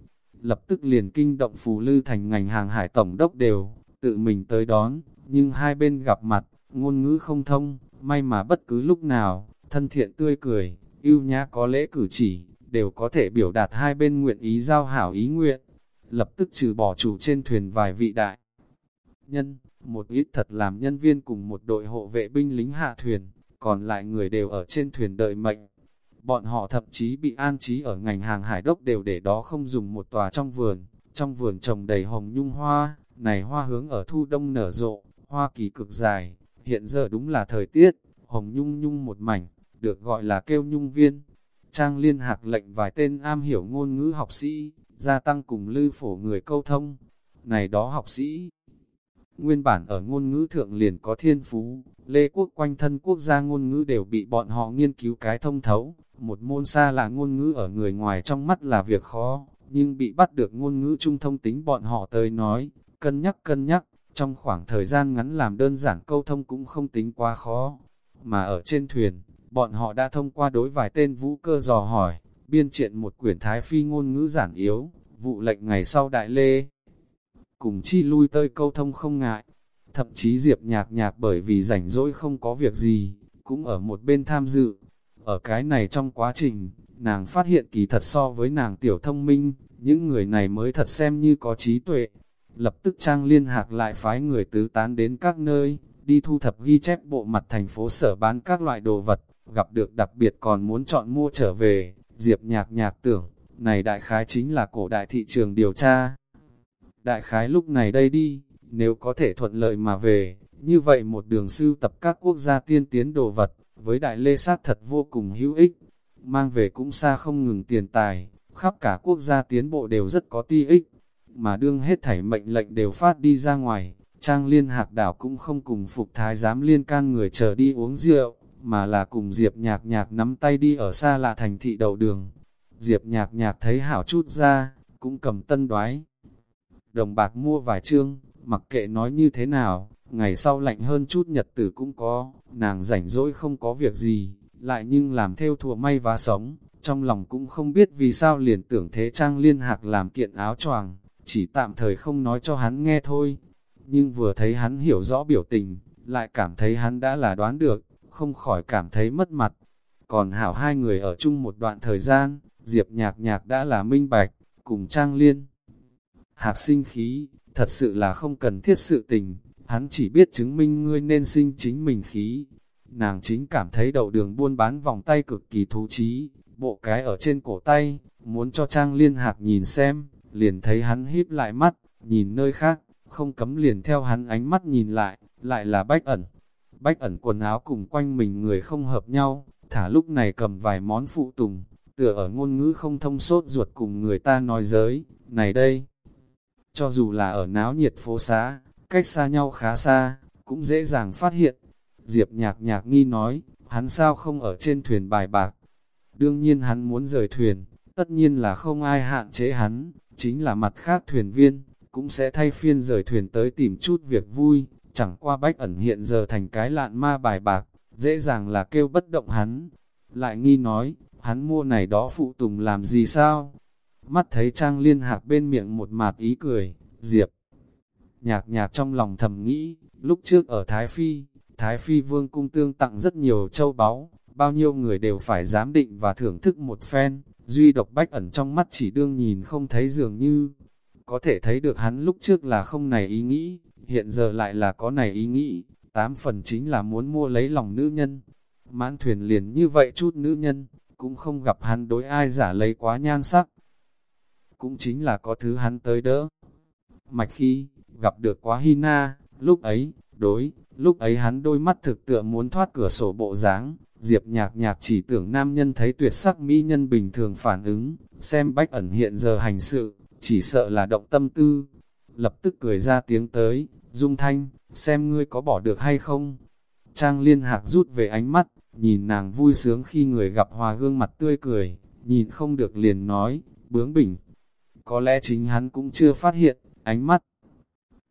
Speaker 1: Lập tức liền kinh động phù lư thành ngành hàng hải tổng đốc đều, tự mình tới đón, nhưng hai bên gặp mặt, ngôn ngữ không thông, may mà bất cứ lúc nào, thân thiện tươi cười, yêu nhã có lễ cử chỉ, đều có thể biểu đạt hai bên nguyện ý giao hảo ý nguyện. Lập tức trừ bỏ chủ trên thuyền vài vị đại nhân, một ít thật làm nhân viên cùng một đội hộ vệ binh lính hạ thuyền, còn lại người đều ở trên thuyền đợi mệnh. Bọn họ thậm chí bị an trí ở ngành hàng hải đốc đều để đó không dùng một tòa trong vườn, trong vườn trồng đầy hồng nhung hoa, này hoa hướng ở thu đông nở rộ, hoa kỳ cực dài, hiện giờ đúng là thời tiết, hồng nhung nhung một mảnh, được gọi là kêu nhung viên. Trang liên hạc lệnh vài tên am hiểu ngôn ngữ học sĩ, gia tăng cùng lư phổ người câu thông. Này đó học sĩ, nguyên bản ở ngôn ngữ thượng liền có thiên phú, lê quốc quanh thân quốc gia ngôn ngữ đều bị bọn họ nghiên cứu cái thông thấu. Một môn xa là ngôn ngữ ở người ngoài trong mắt là việc khó, nhưng bị bắt được ngôn ngữ trung thông tính bọn họ tới nói, cân nhắc cân nhắc, trong khoảng thời gian ngắn làm đơn giản câu thông cũng không tính quá khó. Mà ở trên thuyền, bọn họ đã thông qua đối vài tên vũ cơ dò hỏi, biên triện một quyển thái phi ngôn ngữ giản yếu, vụ lệnh ngày sau đại lê. Cùng chi lui tơi câu thông không ngại, thậm chí diệp nhạc nhạc bởi vì rảnh rỗi không có việc gì, cũng ở một bên tham dự. Ở cái này trong quá trình, nàng phát hiện kỳ thật so với nàng tiểu thông minh, những người này mới thật xem như có trí tuệ. Lập tức trang liên hạc lại phái người tứ tán đến các nơi, đi thu thập ghi chép bộ mặt thành phố sở bán các loại đồ vật, gặp được đặc biệt còn muốn chọn mua trở về, diệp nhạc nhạc tưởng, này đại khái chính là cổ đại thị trường điều tra. Đại khái lúc này đây đi, nếu có thể thuận lợi mà về, như vậy một đường sưu tập các quốc gia tiên tiến đồ vật, với đại lê sát thật vô cùng hữu ích, mang về cũng xa không ngừng tiền tài, khắp cả quốc gia tiến bộ đều rất có ti ích, mà đương hết thảy mệnh lệnh đều phát đi ra ngoài, trang liên hạc đảo cũng không cùng phục thái giám liên can người chờ đi uống rượu, mà là cùng Diệp nhạc nhạc nắm tay đi ở xa lạ thành thị đầu đường. Diệp nhạc nhạc thấy hảo chút ra, cũng cầm tân đoái. Đồng bạc mua vài trương, mặc kệ nói như thế nào, ngày sau lạnh hơn chút nhật tử cũng có, nàng rảnh rỗi không có việc gì, lại nhưng làm theo thùa may và sống, trong lòng cũng không biết vì sao liền tưởng thế trang liên hạc làm kiện áo choàng, chỉ tạm thời không nói cho hắn nghe thôi. Nhưng vừa thấy hắn hiểu rõ biểu tình, lại cảm thấy hắn đã là đoán được, không khỏi cảm thấy mất mặt. Còn hảo hai người ở chung một đoạn thời gian, Diệp nhạc nhạc đã là minh bạch, cùng Trang Liên. Hạc sinh khí, thật sự là không cần thiết sự tình, hắn chỉ biết chứng minh ngươi nên sinh chính mình khí. Nàng chính cảm thấy đầu đường buôn bán vòng tay cực kỳ thú trí, bộ cái ở trên cổ tay, muốn cho Trang Liên Hạc nhìn xem, liền thấy hắn híp lại mắt, nhìn nơi khác, không cấm liền theo hắn ánh mắt nhìn lại, lại là bách ẩn. Bách ẩn quần áo cùng quanh mình người không hợp nhau, thả lúc này cầm vài món phụ tùng, tựa ở ngôn ngữ không thông sốt ruột cùng người ta nói giới, này đây. Cho dù là ở náo nhiệt phố xá, cách xa nhau khá xa, cũng dễ dàng phát hiện. Diệp nhạc nhạc nghi nói, hắn sao không ở trên thuyền bài bạc. Đương nhiên hắn muốn rời thuyền, tất nhiên là không ai hạn chế hắn, chính là mặt khác thuyền viên, cũng sẽ thay phiên rời thuyền tới tìm chút việc vui, chẳng qua bách ẩn hiện giờ thành cái lạn ma bài bạc, dễ dàng là kêu bất động hắn. Lại nghi nói, hắn mua này đó phụ tùng làm gì sao? Mắt thấy trang liên hạc bên miệng một mạt ý cười, diệp. Nhạc nhạc trong lòng thầm nghĩ, lúc trước ở Thái Phi, Thái Phi vương cung tương tặng rất nhiều châu báu, bao nhiêu người đều phải giám định và thưởng thức một phen, duy độc bách ẩn trong mắt chỉ đương nhìn không thấy dường như, có thể thấy được hắn lúc trước là không này ý nghĩ, hiện giờ lại là có này ý nghĩ, tám phần chính là muốn mua lấy lòng nữ nhân. Mãn thuyền liền như vậy chút nữ nhân, cũng không gặp hắn đối ai giả lấy quá nhan sắc. Cũng chính là có thứ hắn tới đỡ. Mạch khi, gặp được quá Hina, na, lúc ấy, đối, lúc ấy hắn đôi mắt thực tựa muốn thoát cửa sổ bộ dáng Diệp nhạc nhạc chỉ tưởng nam nhân thấy tuyệt sắc mỹ nhân bình thường phản ứng, xem bách ẩn hiện giờ hành sự, chỉ sợ là động tâm tư. Lập tức cười ra tiếng tới, Dung Thanh, xem ngươi có bỏ được hay không. Trang liên hạc rút về ánh mắt, nhìn nàng vui sướng khi người gặp hòa gương mặt tươi cười, nhìn không được liền nói, bướng bỉnh. Có lẽ chính hắn cũng chưa phát hiện, ánh mắt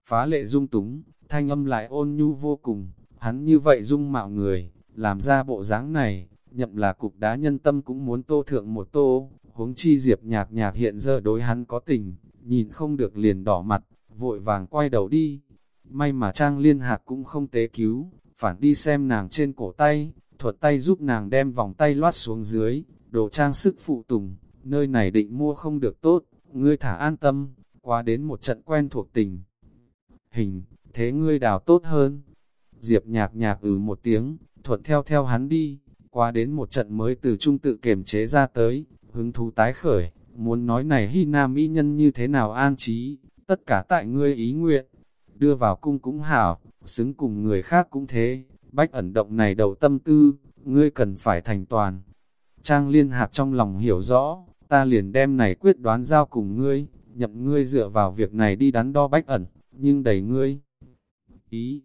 Speaker 1: phá lệ dung túng, thanh âm lại ôn nhu vô cùng, hắn như vậy dung mạo người, làm ra bộ dáng này, nhậm là cục đá nhân tâm cũng muốn tô thượng một tô, huống chi diệp nhạc nhạc hiện giờ đối hắn có tình, nhìn không được liền đỏ mặt, vội vàng quay đầu đi. May mà Trang Liên Hạc cũng không tế cứu, phản đi xem nàng trên cổ tay, thuật tay giúp nàng đem vòng tay loát xuống dưới, đồ trang sức phụ tùng, nơi này định mua không được tốt, ngươi thả an tâm, qua đến một trận quen thuộc tình. Hình, thế ngươi đào tốt hơn. Diệp nhạc nhạc ừ một tiếng, thuận theo theo hắn đi, qua đến một trận mới từ trung tự kiềm chế ra tới, hứng thú tái khởi, muốn nói này hy nam mỹ nhân như thế nào an trí, tất cả tại ngươi ý nguyện, đưa vào cung cũng hảo, xứng cùng người khác cũng thế, bách ẩn động này đầu tâm tư, ngươi cần phải thành toàn. Trang liên hạc trong lòng hiểu rõ, ta liền đem này quyết đoán giao cùng ngươi, nhậm ngươi dựa vào việc này đi đắn đo bách ẩn, nhưng đầy ngươi. Ý,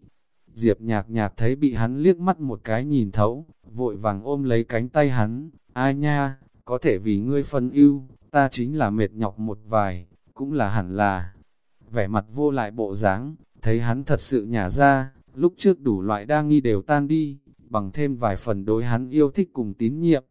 Speaker 1: Diệp nhạc nhạc thấy bị hắn liếc mắt một cái nhìn thấu, vội vàng ôm lấy cánh tay hắn, ai nha, có thể vì ngươi phân ưu, ta chính là mệt nhọc một vài, cũng là hẳn là. Vẻ mặt vô lại bộ dáng, thấy hắn thật sự nhả ra, lúc trước đủ loại đa nghi đều tan đi, bằng thêm vài phần đối hắn yêu thích cùng tín nhiệm.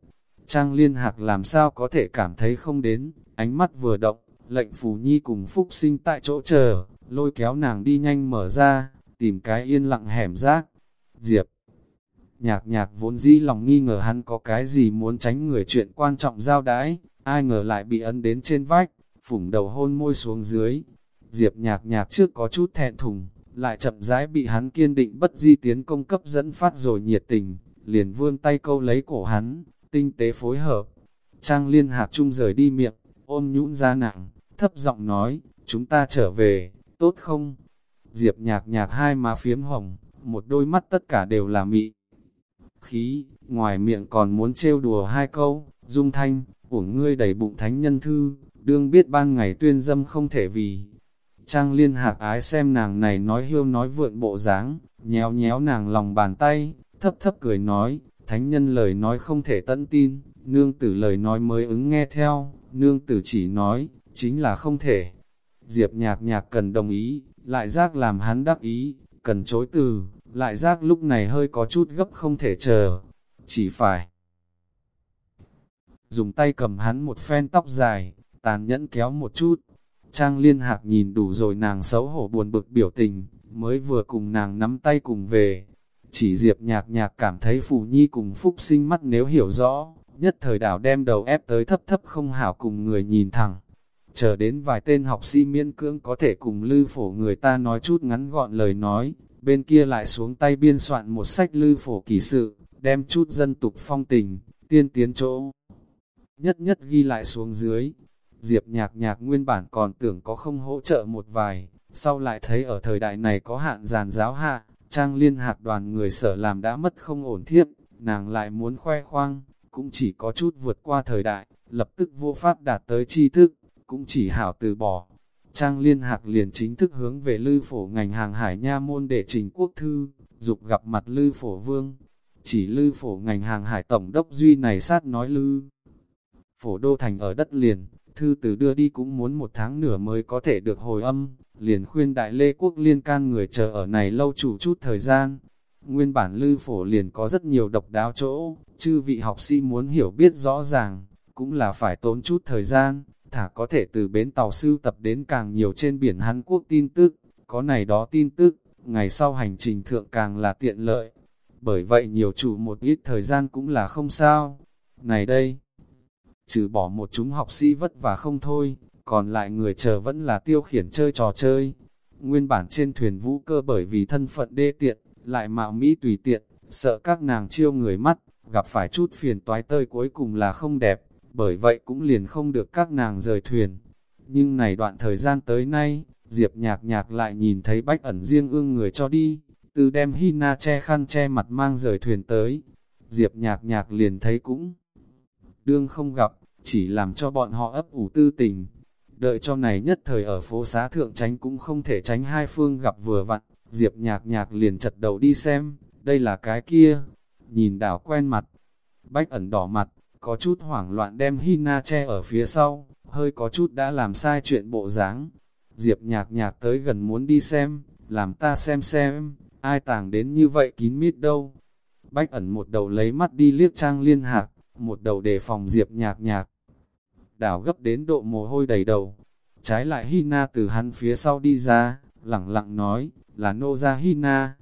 Speaker 1: Trang liên hạc làm sao có thể cảm thấy không đến, ánh mắt vừa động, lệnh phù nhi cùng phúc sinh tại chỗ chờ, lôi kéo nàng đi nhanh mở ra, tìm cái yên lặng hẻm rác. Diệp Nhạc nhạc vốn dĩ lòng nghi ngờ hắn có cái gì muốn tránh người chuyện quan trọng giao đái, ai ngờ lại bị ấn đến trên vách, phủng đầu hôn môi xuống dưới. Diệp nhạc nhạc trước có chút thẹn thùng, lại chậm rãi bị hắn kiên định bất di tiến công cấp dẫn phát rồi nhiệt tình, liền vươn tay câu lấy cổ hắn, tinh tế phối hợp. Trang liên hạc chung rời đi miệng, ôm nhũn ra nặng, thấp giọng nói, chúng ta trở về, tốt không? Diệp nhạc nhạc hai má phiếm hồng, một đôi mắt tất cả đều là mị. Khí, ngoài miệng còn muốn trêu đùa hai câu, dung thanh, uổng ngươi đầy bụng thánh nhân thư, đương biết ban ngày tuyên dâm không thể vì. Trang liên hạc ái xem nàng này nói hiêu nói vượn bộ dáng, nhéo nhéo nàng lòng bàn tay, thấp thấp cười nói, thánh nhân lời nói không thể tận tin, nương tử lời nói mới ứng nghe theo, nương tử chỉ nói, chính là không thể. Diệp nhạc nhạc cần đồng ý, lại giác làm hắn đắc ý, cần chối từ, lại giác lúc này hơi có chút gấp không thể chờ, chỉ phải dùng tay cầm hắn một phen tóc dài, tàn nhẫn kéo một chút. Trang liên hạc nhìn đủ rồi nàng xấu hổ buồn bực biểu tình, mới vừa cùng nàng nắm tay cùng về. Chỉ diệp nhạc nhạc cảm thấy phù nhi cùng phúc sinh mắt nếu hiểu rõ, nhất thời đảo đem đầu ép tới thấp thấp không hảo cùng người nhìn thẳng chờ đến vài tên học sĩ miễn cưỡng có thể cùng lư phổ người ta nói chút ngắn gọn lời nói, bên kia lại xuống tay biên soạn một sách lư phổ kỳ sự, đem chút dân tục phong tình, tiên tiến chỗ. Nhất nhất ghi lại xuống dưới, Diệp nhạc nhạc nguyên bản còn tưởng có không hỗ trợ một vài, sau lại thấy ở thời đại này có hạn giàn giáo hạ, trang liên hạc đoàn người sở làm đã mất không ổn thiếp, nàng lại muốn khoe khoang, cũng chỉ có chút vượt qua thời đại, lập tức vô pháp đạt tới tri thức, cũng chỉ hảo từ bỏ. Trang liên hạc liền chính thức hướng về lư phổ ngành hàng hải nha môn để trình quốc thư, dục gặp mặt lư phổ vương. Chỉ lư phổ ngành hàng hải tổng đốc duy này sát nói lư. Phổ đô thành ở đất liền, thư từ đưa đi cũng muốn một tháng nửa mới có thể được hồi âm, liền khuyên đại lê quốc liên can người chờ ở này lâu chủ chút thời gian. Nguyên bản lư phổ liền có rất nhiều độc đáo chỗ, chư vị học sĩ muốn hiểu biết rõ ràng, cũng là phải tốn chút thời gian, thả có thể từ bến tàu sưu tập đến càng nhiều trên biển Hàn Quốc tin tức, có này đó tin tức, ngày sau hành trình thượng càng là tiện lợi. Bởi vậy nhiều chủ một ít thời gian cũng là không sao. Này đây, trừ bỏ một chúng học sĩ vất vả không thôi, còn lại người chờ vẫn là tiêu khiển chơi trò chơi. Nguyên bản trên thuyền vũ cơ bởi vì thân phận đê tiện, lại mạo mỹ tùy tiện, sợ các nàng chiêu người mắt, gặp phải chút phiền toái tơi cuối cùng là không đẹp, bởi vậy cũng liền không được các nàng rời thuyền. Nhưng này đoạn thời gian tới nay, Diệp nhạc nhạc lại nhìn thấy bách ẩn riêng ương người cho đi, từ đem Hina che khăn che mặt mang rời thuyền tới. Diệp nhạc nhạc liền thấy cũng đương không gặp, chỉ làm cho bọn họ ấp ủ tư tình. Đợi cho này nhất thời ở phố xá thượng tránh cũng không thể tránh hai phương gặp vừa vặn, Diệp nhạc nhạc liền chật đầu đi xem, đây là cái kia, nhìn đảo quen mặt, bách ẩn đỏ mặt, có chút hoảng loạn đem Hina che ở phía sau, hơi có chút đã làm sai chuyện bộ dáng. Diệp nhạc nhạc tới gần muốn đi xem, làm ta xem xem, ai tàng đến như vậy kín mít đâu. Bách ẩn một đầu lấy mắt đi liếc trang liên hạc, một đầu đề phòng Diệp nhạc nhạc. Đảo gấp đến độ mồ hôi đầy đầu, trái lại Hina từ hắn phía sau đi ra, lặng lặng nói, là nô ra Hina.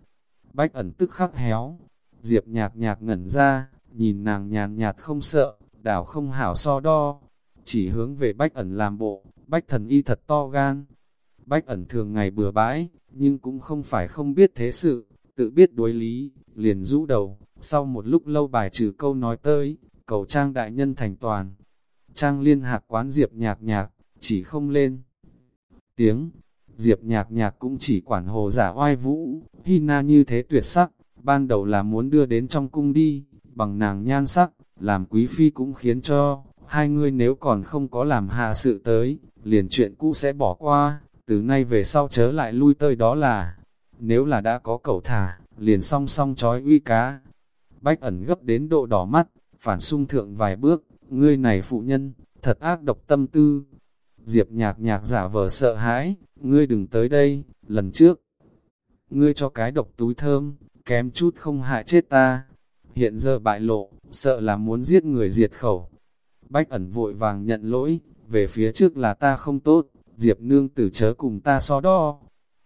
Speaker 1: Bách ẩn tức khắc héo, Diệp nhạc nhạc ngẩn ra, nhìn nàng nhàn nhạt không sợ, đảo không hảo so đo, chỉ hướng về bách ẩn làm bộ, bách thần y thật to gan. Bách ẩn thường ngày bừa bãi, nhưng cũng không phải không biết thế sự, tự biết đối lý, liền rũ đầu, sau một lúc lâu bài trừ câu nói tới, cầu trang đại nhân thành toàn. Trang liên hạc quán diệp nhạc nhạc, chỉ không lên. Tiếng, diệp nhạc nhạc cũng chỉ quản hồ giả oai vũ, hy na như thế tuyệt sắc, ban đầu là muốn đưa đến trong cung đi, bằng nàng nhan sắc, làm quý phi cũng khiến cho, hai người nếu còn không có làm hạ sự tới, liền chuyện cũ sẽ bỏ qua, từ nay về sau chớ lại lui tơi đó là, nếu là đã có cẩu thả, liền song song trói uy cá. Bách ẩn gấp đến độ đỏ mắt, phản sung thượng vài bước, ngươi này phụ nhân, thật ác độc tâm tư. Diệp nhạc nhạc giả vờ sợ hãi, ngươi đừng tới đây, lần trước. Ngươi cho cái độc túi thơm, kém chút không hại chết ta. Hiện giờ bại lộ, sợ là muốn giết người diệt khẩu. Bách ẩn vội vàng nhận lỗi, về phía trước là ta không tốt, Diệp nương tử chớ cùng ta so đo.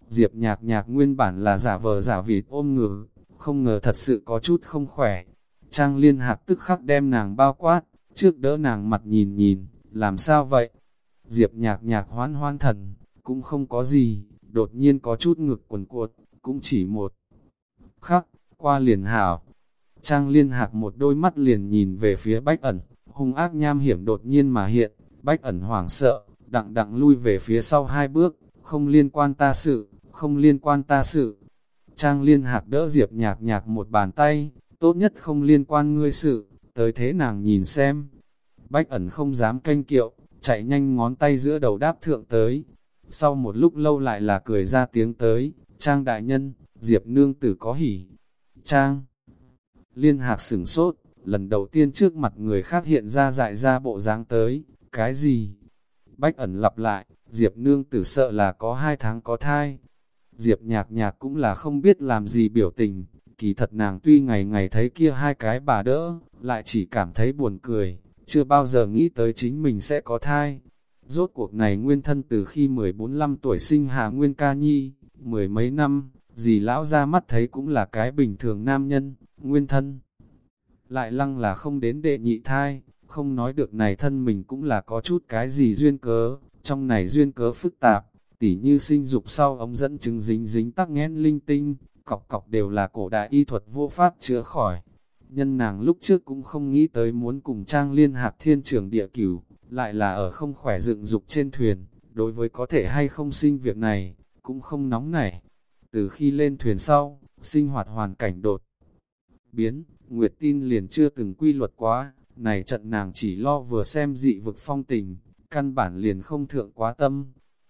Speaker 1: Diệp nhạc nhạc nguyên bản là giả vờ giả vịt ôm ngực, không ngờ thật sự có chút không khỏe. Trang liên hạc tức khắc đem nàng bao quát, trước đỡ nàng mặt nhìn nhìn, làm sao vậy? Diệp nhạc nhạc hoan hoan thần, cũng không có gì, đột nhiên có chút ngực quần cuột, cũng chỉ một khắc, qua liền hảo. Trang liên hạc một đôi mắt liền nhìn về phía bách ẩn, hung ác nham hiểm đột nhiên mà hiện, bách ẩn hoảng sợ, đặng đặng lui về phía sau hai bước, không liên quan ta sự, không liên quan ta sự. Trang liên hạc đỡ Diệp nhạc nhạc một bàn tay, tốt nhất không liên quan ngươi sự, tới thế nàng nhìn xem. Bách ẩn không dám canh kiệu, chạy nhanh ngón tay giữa đầu đáp thượng tới. Sau một lúc lâu lại là cười ra tiếng tới, Trang đại nhân, Diệp nương tử có hỉ. Trang liên hạc sửng sốt, lần đầu tiên trước mặt người khác hiện ra dại ra bộ dáng tới, cái gì? Bách ẩn lặp lại, Diệp nương tử sợ là có hai tháng có thai. Diệp nhạc nhạc cũng là không biết làm gì biểu tình, kỳ thật nàng tuy ngày ngày thấy kia hai cái bà đỡ, lại chỉ cảm thấy buồn cười, chưa bao giờ nghĩ tới chính mình sẽ có thai. Rốt cuộc này nguyên thân từ khi 14-15 tuổi sinh hạ nguyên ca nhi, mười mấy năm, gì lão ra mắt thấy cũng là cái bình thường nam nhân, nguyên thân. Lại lăng là không đến đệ nhị thai, không nói được này thân mình cũng là có chút cái gì duyên cớ, trong này duyên cớ phức tạp, tỉ như sinh dục sau ống dẫn chứng dính dính tắc nghẽn linh tinh, cọc cọc đều là cổ đại y thuật vô pháp chữa khỏi. Nhân nàng lúc trước cũng không nghĩ tới muốn cùng trang liên hạc thiên trường địa cửu, lại là ở không khỏe dựng dục trên thuyền, đối với có thể hay không sinh việc này, cũng không nóng nảy. Từ khi lên thuyền sau, sinh hoạt hoàn cảnh đột biến, Nguyệt tin liền chưa từng quy luật quá, này trận nàng chỉ lo vừa xem dị vực phong tình, căn bản liền không thượng quá tâm.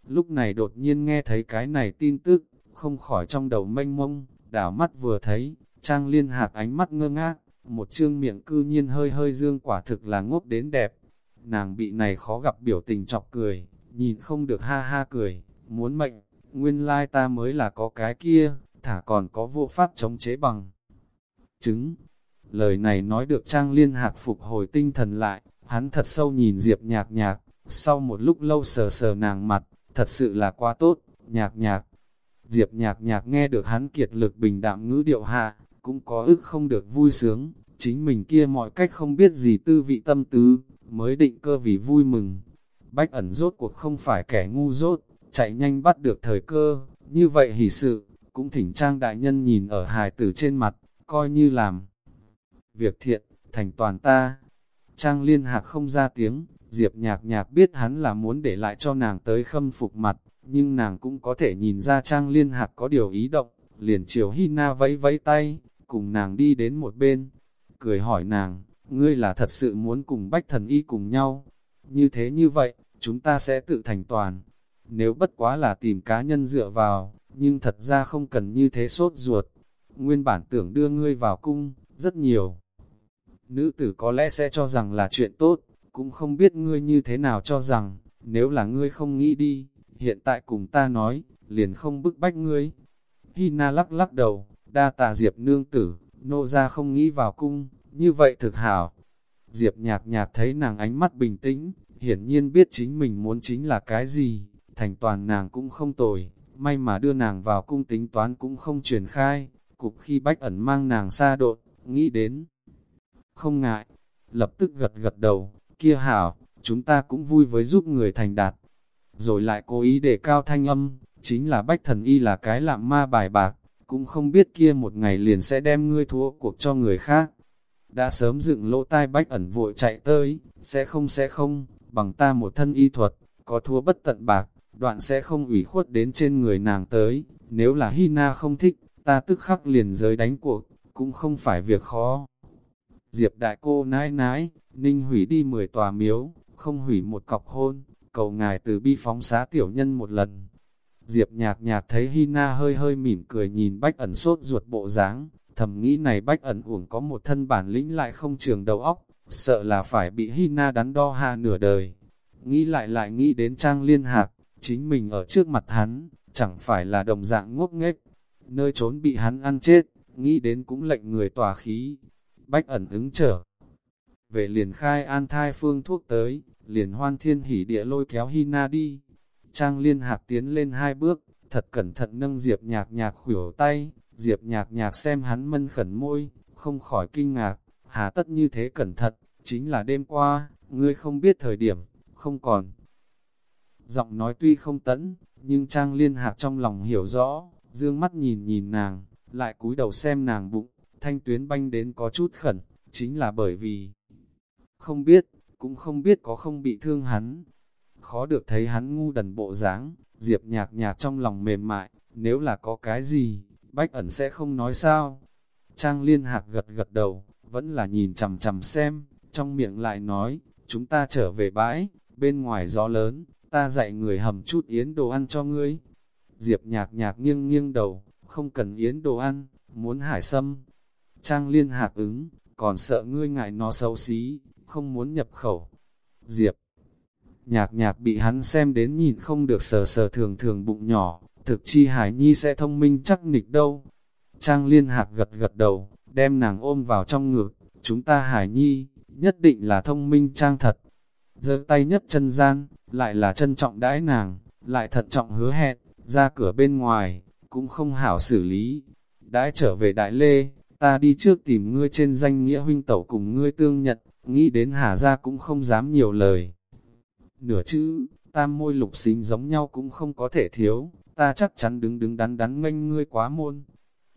Speaker 1: Lúc này đột nhiên nghe thấy cái này tin tức, không khỏi trong đầu mênh mông, đảo mắt vừa thấy, trang liên hạc ánh mắt ngơ ngác, một chương miệng cư nhiên hơi hơi dương quả thực là ngốc đến đẹp. Nàng bị này khó gặp biểu tình chọc cười, nhìn không được ha ha cười, muốn mệnh, nguyên lai ta mới là có cái kia, thả còn có vô pháp chống chế bằng. Chứng, lời này nói được trang liên hạc phục hồi tinh thần lại, hắn thật sâu nhìn Diệp nhạc nhạc, sau một lúc lâu sờ sờ nàng mặt, thật sự là quá tốt, nhạc nhạc. Diệp nhạc nhạc nghe được hắn kiệt lực bình đạm ngữ điệu hạ, cũng có ức không được vui sướng, chính mình kia mọi cách không biết gì tư vị tâm tứ, mới định cơ vì vui mừng. Bách ẩn rốt cuộc không phải kẻ ngu rốt, chạy nhanh bắt được thời cơ, như vậy hỷ sự, cũng thỉnh trang đại nhân nhìn ở hài tử trên mặt, coi như làm. Việc thiện, thành toàn ta. Trang liên hạc không ra tiếng, Diệp nhạc nhạc biết hắn là muốn để lại cho nàng tới khâm phục mặt, nhưng nàng cũng có thể nhìn ra Trang liên hạc có điều ý động, liền chiều Hina vẫy vẫy tay, cùng nàng đi đến một bên. cười hỏi nàng, ngươi là thật sự muốn cùng bách thần y cùng nhau. Như thế như vậy, chúng ta sẽ tự thành toàn. Nếu bất quá là tìm cá nhân dựa vào, nhưng thật ra không cần như thế sốt ruột. Nguyên bản tưởng đưa ngươi vào cung, rất nhiều. Nữ tử có lẽ sẽ cho rằng là chuyện tốt, cũng không biết ngươi như thế nào cho rằng, nếu là ngươi không nghĩ đi, hiện tại cùng ta nói, liền không bức bách ngươi. Hina lắc lắc đầu, đa tạ Diệp nương tử, nô ra không nghĩ vào cung, như vậy thực hảo. Diệp nhạc nhạc thấy nàng ánh mắt bình tĩnh, hiển nhiên biết chính mình muốn chính là cái gì, thành toàn nàng cũng không tồi, may mà đưa nàng vào cung tính toán cũng không truyền khai, cục khi bách ẩn mang nàng xa đột, nghĩ đến. Không ngại, lập tức gật gật đầu, kia hảo, chúng ta cũng vui với giúp người thành đạt. Rồi lại cố ý để cao thanh âm, chính là bách thần y là cái lạm ma bài bạc, cũng không biết kia một ngày liền sẽ đem ngươi thua cuộc cho người khác. Đã sớm dựng lỗ tai bách ẩn vội chạy tới, sẽ không sẽ không, bằng ta một thân y thuật, có thua bất tận bạc, đoạn sẽ không ủy khuất đến trên người nàng tới, nếu là Hina không thích, ta tức khắc liền giới đánh cuộc, cũng không phải việc khó. Diệp đại cô nãi nãi, ninh hủy đi 10 tòa miếu, không hủy một cọc hôn, cầu ngài từ bi phóng xá tiểu nhân một lần. Diệp nhạc nhạc thấy Hina hơi hơi mỉm cười nhìn bách ẩn sốt ruột bộ dáng thầm nghĩ này bách ẩn uổng có một thân bản lĩnh lại không trường đầu óc, sợ là phải bị Hina đắn đo ha nửa đời. Nghĩ lại lại nghĩ đến trang liên hạc, chính mình ở trước mặt hắn, chẳng phải là đồng dạng ngốc nghếch, nơi trốn bị hắn ăn chết, nghĩ đến cũng lệnh người tỏa khí. Bách ẩn ứng trở. Về liền khai an thai phương thuốc tới, liền hoan thiên hỉ địa lôi kéo Hina đi. Trang liên hạc tiến lên hai bước, thật cẩn thận nâng Diệp nhạc nhạc khủyểu tay, Diệp nhạc nhạc xem hắn mân khẩn môi, không khỏi kinh ngạc, hà tất như thế cẩn thận, chính là đêm qua, ngươi không biết thời điểm, không còn. Giọng nói tuy không tẫn, nhưng Trang liên hạc trong lòng hiểu rõ, dương mắt nhìn nhìn nàng, lại cúi đầu xem nàng bụng, thanh tuyến banh đến có chút khẩn, chính là bởi vì không biết, cũng không biết có không bị thương hắn. Khó được thấy hắn ngu đần bộ dáng, diệp nhạc nhạc trong lòng mềm mại, nếu là có cái gì, bách ẩn sẽ không nói sao. Trang liên hạc gật gật đầu, vẫn là nhìn chằm chằm xem, trong miệng lại nói, chúng ta trở về bãi, bên ngoài gió lớn, ta dạy người hầm chút yến đồ ăn cho ngươi. Diệp nhạc nhạc nghiêng nghiêng đầu, không cần yến đồ ăn, muốn hải sâm. Trang liên hạc ứng, còn sợ ngươi ngại nó xấu xí, không muốn nhập khẩu. Diệp nhạc nhạc bị hắn xem đến nhìn không được sờ sờ thường thường bụng nhỏ, thực chi hải nhi sẽ thông minh chắc nịch đâu. Trang liên hạc gật gật đầu, đem nàng ôm vào trong ngực, chúng ta hải nhi, nhất định là thông minh trang thật. giơ tay nhất chân gian, lại là trân trọng đãi nàng, lại thận trọng hứa hẹn, ra cửa bên ngoài, cũng không hảo xử lý. Đãi trở về Đại Lê, ta đi trước tìm ngươi trên danh nghĩa huynh tẩu cùng ngươi tương nhận, nghĩ đến Hà Gia cũng không dám nhiều lời. Nửa chữ, tam môi lục xính giống nhau cũng không có thể thiếu, ta chắc chắn đứng đứng đắn đắn nghênh ngươi quá môn.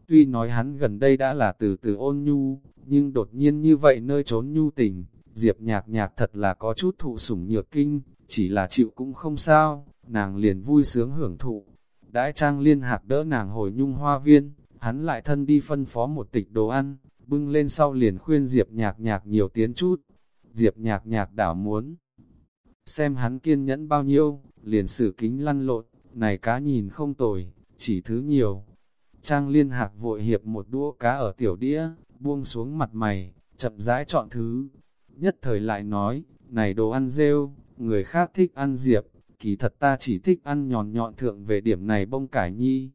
Speaker 1: Tuy nói hắn gần đây đã là từ từ ôn nhu, nhưng đột nhiên như vậy nơi trốn nhu tình, Diệp nhạc nhạc thật là có chút thụ sủng nhược kinh, chỉ là chịu cũng không sao, nàng liền vui sướng hưởng thụ. Đãi trang liên hạc đỡ nàng hồi nhung hoa viên, hắn lại thân đi phân phó một tịch đồ ăn, bưng lên sau liền khuyên Diệp nhạc nhạc nhiều tiến chút. Diệp nhạc nhạc đảo muốn, xem hắn kiên nhẫn bao nhiêu, liền sử kính lăn lộn, này cá nhìn không tồi, chỉ thứ nhiều. Trang liên hạc vội hiệp một đũa cá ở tiểu đĩa, buông xuống mặt mày, chậm rãi chọn thứ. Nhất thời lại nói, này đồ ăn rêu, người khác thích ăn diệp, kỳ thật ta chỉ thích ăn nhọn nhọn thượng về điểm này bông cải nhi.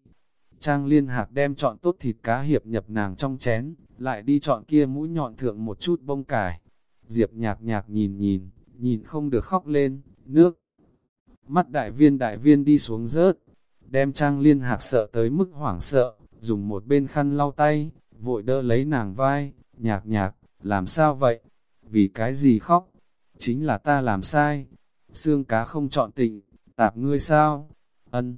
Speaker 1: Trang liên hạc đem chọn tốt thịt cá hiệp nhập nàng trong chén, lại đi chọn kia mũi nhọn thượng một chút bông cải. Diệp nhạc nhạc nhìn nhìn, nhìn không được khóc lên, nước. Mắt đại viên đại viên đi xuống rớt, đem trang liên hạc sợ tới mức hoảng sợ, dùng một bên khăn lau tay, vội đỡ lấy nàng vai, nhạc nhạc, làm sao vậy? Vì cái gì khóc? Chính là ta làm sai. Xương cá không chọn tịnh, tạp ngươi sao? Ân.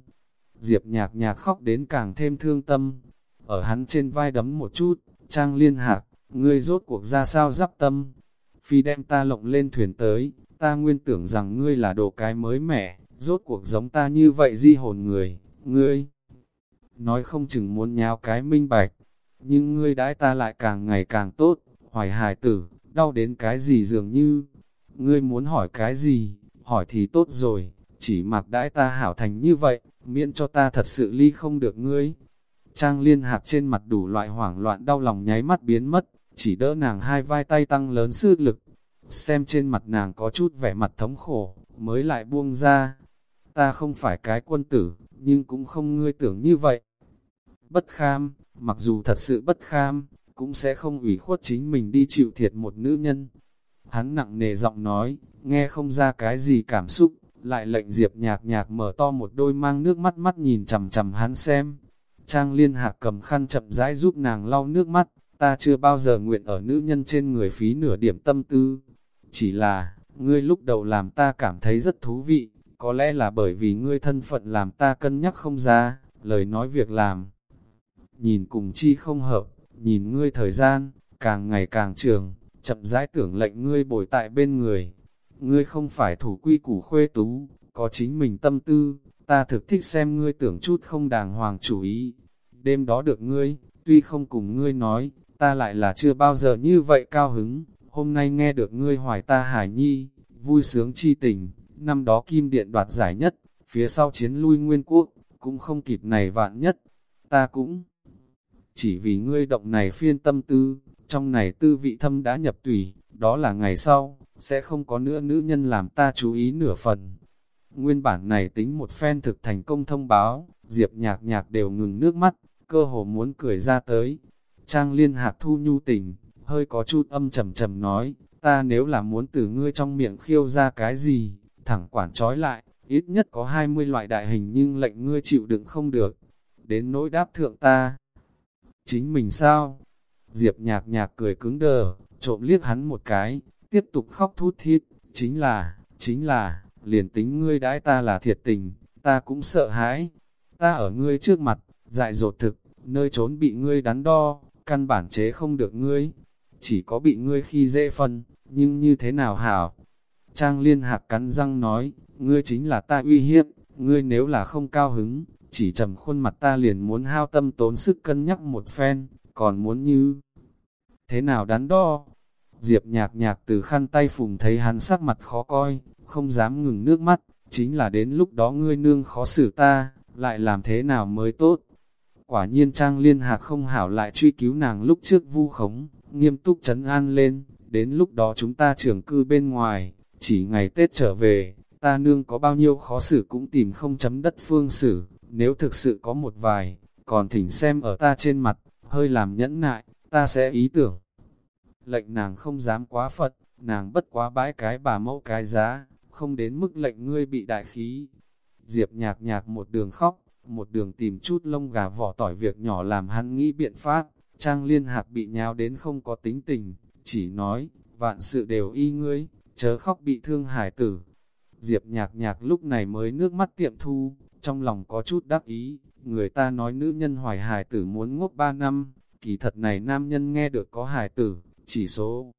Speaker 1: Diệp nhạc nhạc khóc đến càng thêm thương tâm. Ở hắn trên vai đấm một chút, trang liên hạc, ngươi rốt cuộc ra sao giáp tâm? Phi đem ta lộng lên thuyền tới, ta nguyên tưởng rằng ngươi là đồ cái mới mẻ, rốt cuộc giống ta như vậy di hồn người, ngươi. Nói không chừng muốn nháo cái minh bạch, nhưng ngươi đãi ta lại càng ngày càng tốt, hoài hài tử, đau đến cái gì dường như, ngươi muốn hỏi cái gì, hỏi thì tốt rồi, chỉ mặc đãi ta hảo thành như vậy, miễn cho ta thật sự ly không được ngươi. Trang liên hạc trên mặt đủ loại hoảng loạn đau lòng nháy mắt biến mất, chỉ đỡ nàng hai vai tay tăng lớn sức lực. Xem trên mặt nàng có chút vẻ mặt thống khổ, mới lại buông ra. Ta không phải cái quân tử, nhưng cũng không ngươi tưởng như vậy. Bất kham, mặc dù thật sự bất kham, cũng sẽ không ủy khuất chính mình đi chịu thiệt một nữ nhân. Hắn nặng nề giọng nói, nghe không ra cái gì cảm xúc, lại lệnh Diệp nhạc nhạc mở to một đôi mang nước mắt mắt nhìn chầm chầm hắn xem. Trang liên hạc cầm khăn chậm rãi giúp nàng lau nước mắt, ta chưa bao giờ nguyện ở nữ nhân trên người phí nửa điểm tâm tư. Chỉ là, ngươi lúc đầu làm ta cảm thấy rất thú vị, có lẽ là bởi vì ngươi thân phận làm ta cân nhắc không ra, lời nói việc làm. Nhìn cùng chi không hợp, nhìn ngươi thời gian, càng ngày càng trường, chậm rãi tưởng lệnh ngươi bồi tại bên người. Ngươi không phải thủ quy củ khuê tú, có chính mình tâm tư, ta thực thích xem ngươi tưởng chút không đàng hoàng chủ ý. Đêm đó được ngươi, tuy không cùng ngươi nói, ta lại là chưa bao giờ như vậy cao hứng, hôm nay nghe được ngươi hoài ta hải nhi, vui sướng chi tình, năm đó kim điện đoạt giải nhất, phía sau chiến lui nguyên quốc, cũng không kịp này vạn nhất, ta cũng chỉ vì ngươi động này phiên tâm tư, trong này tư vị thâm đã nhập tùy, đó là ngày sau, sẽ không có nữa nữ nhân làm ta chú ý nửa phần. Nguyên bản này tính một phen thực thành công thông báo, Diệp nhạc nhạc đều ngừng nước mắt, cơ hồ muốn cười ra tới. Trang liên hạc thu nhu tình, hơi có chút âm trầm trầm nói, ta nếu là muốn từ ngươi trong miệng khiêu ra cái gì, thẳng quản trói lại, ít nhất có 20 loại đại hình nhưng lệnh ngươi chịu đựng không được. Đến nỗi đáp thượng ta, chính mình sao? Diệp nhạc nhạc cười cứng đờ, trộm liếc hắn một cái, tiếp tục khóc thút thít, chính là, chính là, liền tính ngươi đãi ta là thiệt tình, ta cũng sợ hãi. Ta ở ngươi trước mặt, dại dột thực, nơi trốn bị ngươi đắn đo, căn bản chế không được ngươi. Chỉ có bị ngươi khi dễ phân, nhưng như thế nào hảo? Trang liên hạc cắn răng nói, ngươi chính là ta uy hiếp, ngươi nếu là không cao hứng, chỉ trầm khuôn mặt ta liền muốn hao tâm tốn sức cân nhắc một phen, còn muốn như thế nào đắn đo. Diệp nhạc nhạc từ khăn tay phùng thấy hắn sắc mặt khó coi, không dám ngừng nước mắt, chính là đến lúc đó ngươi nương khó xử ta, lại làm thế nào mới tốt. Quả nhiên trang liên hạc không hảo lại truy cứu nàng lúc trước vu khống, nghiêm túc chấn an lên, đến lúc đó chúng ta trưởng cư bên ngoài, chỉ ngày Tết trở về, ta nương có bao nhiêu khó xử cũng tìm không chấm đất phương xử, nếu thực sự có một vài, còn thỉnh xem ở ta trên mặt, hơi làm nhẫn nại, ta sẽ ý tưởng. Lệnh nàng không dám quá phật, nàng bất quá bãi cái bà mẫu cái giá, không đến mức lệnh ngươi bị đại khí. Diệp nhạc nhạc một đường khóc, một đường tìm chút lông gà vỏ tỏi việc nhỏ làm hắn nghĩ biện pháp, trang liên hạc bị nháo đến không có tính tình, chỉ nói, vạn sự đều y ngươi, chớ khóc bị thương hải tử. Diệp nhạc nhạc lúc này mới nước mắt tiệm thu, trong lòng có chút đắc ý, người ta nói nữ nhân hoài hải tử muốn ngốc 3 năm, kỳ thật này nam nhân nghe được có hải tử, chỉ số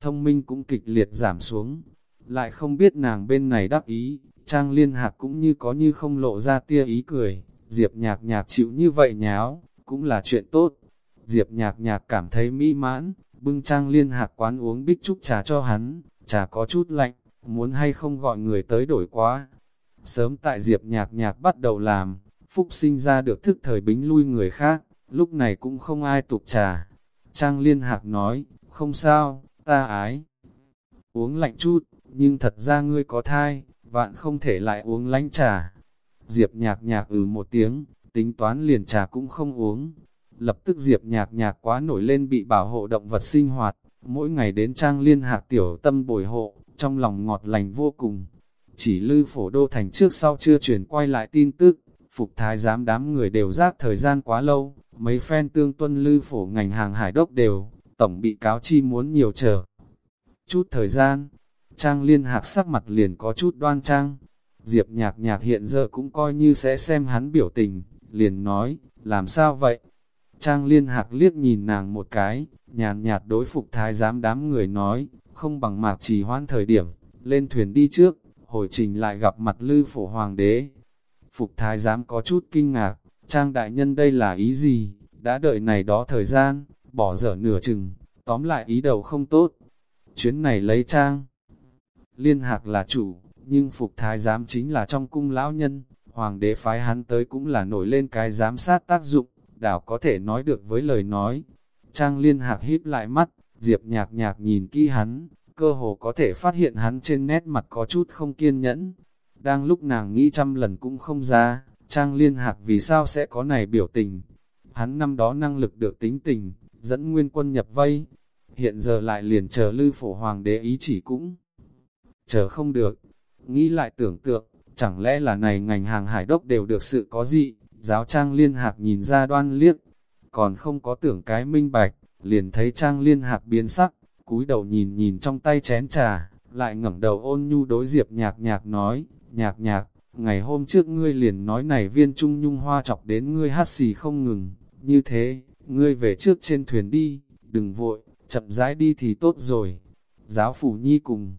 Speaker 1: thông minh cũng kịch liệt giảm xuống, lại không biết nàng bên này đắc ý, trang liên hạc cũng như có như không lộ ra tia ý cười, diệp nhạc nhạc chịu như vậy nháo, cũng là chuyện tốt. Diệp nhạc nhạc cảm thấy mỹ mãn, bưng trang liên hạc quán uống bích trúc trà cho hắn, trà có chút lạnh, muốn hay không gọi người tới đổi quá. Sớm tại Diệp nhạc nhạc bắt đầu làm, Phúc sinh ra được thức thời bính lui người khác, lúc này cũng không ai tục trà. Trang liên hạc nói, không sao, ta ái. Uống lạnh chút, nhưng thật ra ngươi có thai, vạn không thể lại uống lánh trà. Diệp nhạc nhạc ừ một tiếng, tính toán liền trà cũng không uống. Lập tức Diệp nhạc nhạc quá nổi lên bị bảo hộ động vật sinh hoạt, mỗi ngày đến trang liên hạc tiểu tâm bồi hộ, trong lòng ngọt lành vô cùng. Chỉ lư phổ đô thành trước sau chưa chuyển quay lại tin tức, phục thái giám đám người đều giác thời gian quá lâu, mấy phen tương tuân lư phổ ngành hàng hải đốc đều, tổng bị cáo chi muốn nhiều chờ. Chút thời gian, trang liên hạc sắc mặt liền có chút đoan trang, diệp nhạc nhạc hiện giờ cũng coi như sẽ xem hắn biểu tình, liền nói, làm sao vậy? Trang liên hạc liếc nhìn nàng một cái, nhàn nhạt đối phục thái giám đám người nói, không bằng mạc trì hoan thời điểm, lên thuyền đi trước, hồi trình lại gặp mặt lư phổ hoàng đế. Phục thái giám có chút kinh ngạc, trang đại nhân đây là ý gì, đã đợi này đó thời gian, bỏ dở nửa chừng, tóm lại ý đầu không tốt. Chuyến này lấy trang. Liên hạc là chủ, nhưng phục thái giám chính là trong cung lão nhân, hoàng đế phái hắn tới cũng là nổi lên cái giám sát tác dụng, đảo có thể nói được với lời nói. Trang liên hạc híp lại mắt, diệp nhạc nhạc nhìn kỹ hắn, cơ hồ có thể phát hiện hắn trên nét mặt có chút không kiên nhẫn. Đang lúc nàng nghĩ trăm lần cũng không ra, Trang liên hạc vì sao sẽ có này biểu tình. Hắn năm đó năng lực được tính tình, dẫn nguyên quân nhập vây, hiện giờ lại liền chờ lư phổ hoàng đế ý chỉ cũng. Chờ không được, nghĩ lại tưởng tượng, chẳng lẽ là này ngành hàng hải đốc đều được sự có gì, giáo trang liên hạc nhìn ra đoan liếc, còn không có tưởng cái minh bạch, liền thấy trang liên hạc biến sắc, cúi đầu nhìn nhìn trong tay chén trà, lại ngẩng đầu ôn nhu đối diệp nhạc nhạc nói, nhạc nhạc, ngày hôm trước ngươi liền nói này viên trung nhung hoa chọc đến ngươi hát xì không ngừng, như thế, ngươi về trước trên thuyền đi, đừng vội, chậm rãi đi thì tốt rồi. Giáo phủ nhi cùng,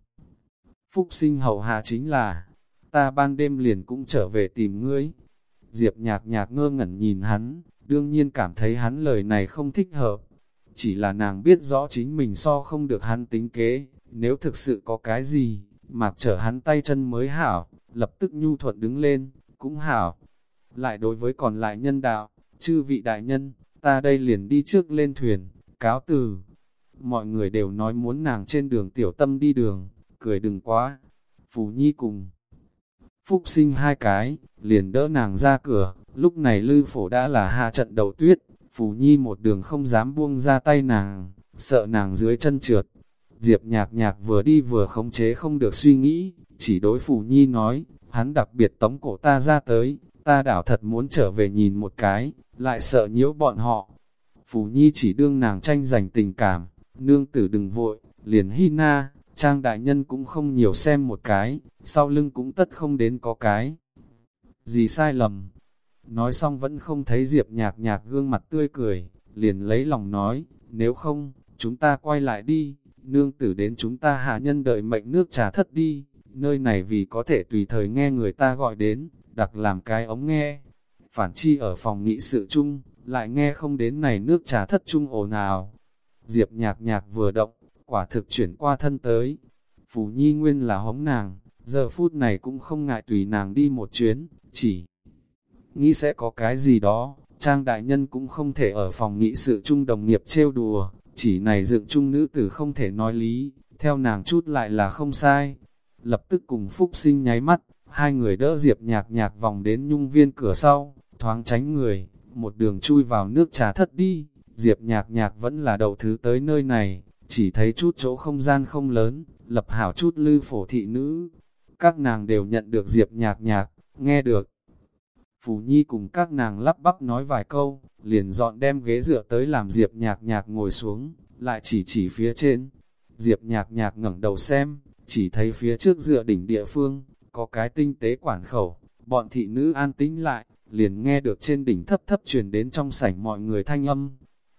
Speaker 1: phúc sinh hậu hạ chính là, ta ban đêm liền cũng trở về tìm ngươi. Diệp nhạc nhạc ngơ ngẩn nhìn hắn, đương nhiên cảm thấy hắn lời này không thích hợp. Chỉ là nàng biết rõ chính mình so không được hắn tính kế, nếu thực sự có cái gì, mạc trở hắn tay chân mới hảo, lập tức nhu thuận đứng lên, cũng hảo. Lại đối với còn lại nhân đạo, chư vị đại nhân, ta đây liền đi trước lên thuyền, cáo từ. Mọi người đều nói muốn nàng trên đường tiểu tâm đi đường, cười đừng quá. Phù Nhi cùng Phúc sinh hai cái, liền đỡ nàng ra cửa, lúc này lư phổ đã là hạ trận đầu tuyết, Phù Nhi một đường không dám buông ra tay nàng, sợ nàng dưới chân trượt. Diệp nhạc nhạc vừa đi vừa khống chế không được suy nghĩ, chỉ đối Phù Nhi nói, hắn đặc biệt tống cổ ta ra tới, ta đảo thật muốn trở về nhìn một cái, lại sợ nhiễu bọn họ. Phù Nhi chỉ đương nàng tranh giành tình cảm, nương tử đừng vội, liền hi na, trang đại nhân cũng không nhiều xem một cái, sau lưng cũng tất không đến có cái. Gì sai lầm? Nói xong vẫn không thấy Diệp nhạc nhạc gương mặt tươi cười, liền lấy lòng nói, nếu không, chúng ta quay lại đi, nương tử đến chúng ta hạ nhân đợi mệnh nước trà thất đi, nơi này vì có thể tùy thời nghe người ta gọi đến, đặc làm cái ống nghe. Phản chi ở phòng nghị sự chung, lại nghe không đến này nước trà thất chung ồn ào. Diệp nhạc nhạc vừa động, quả thực chuyển qua thân tới. Phù Nhi nguyên là hống nàng, giờ phút này cũng không ngại tùy nàng đi một chuyến, chỉ nghĩ sẽ có cái gì đó, Trang đại nhân cũng không thể ở phòng nghị sự chung đồng nghiệp trêu đùa, chỉ này dựng chung nữ tử không thể nói lý, theo nàng chút lại là không sai. Lập tức cùng Phúc sinh nháy mắt, hai người đỡ Diệp nhạc nhạc vòng đến nhung viên cửa sau, thoáng tránh người, một đường chui vào nước trà thất đi. Diệp nhạc nhạc vẫn là đầu thứ tới nơi này, chỉ thấy chút chỗ không gian không lớn, lập hảo chút lư phổ thị nữ. Các nàng đều nhận được Diệp nhạc nhạc, nghe được. Phù Nhi cùng các nàng lắp bắp nói vài câu, liền dọn đem ghế dựa tới làm Diệp nhạc nhạc ngồi xuống, lại chỉ chỉ phía trên. Diệp nhạc nhạc ngẩng đầu xem, chỉ thấy phía trước dựa đỉnh địa phương, có cái tinh tế quản khẩu, bọn thị nữ an tĩnh lại, liền nghe được trên đỉnh thấp thấp truyền đến trong sảnh mọi người thanh âm.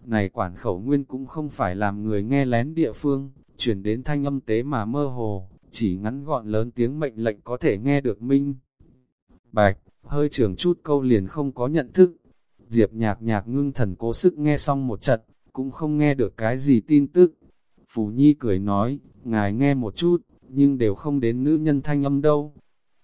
Speaker 1: Này quản khẩu nguyên cũng không phải làm người nghe lén địa phương, truyền đến thanh âm tế mà mơ hồ, chỉ ngắn gọn lớn tiếng mệnh lệnh có thể nghe được minh. Bạch, hơi trường chút câu liền không có nhận thức. Diệp nhạc nhạc ngưng thần cố sức nghe xong một trận, cũng không nghe được cái gì tin tức. phù Nhi cười nói, ngài nghe một chút, nhưng đều không đến nữ nhân thanh âm đâu.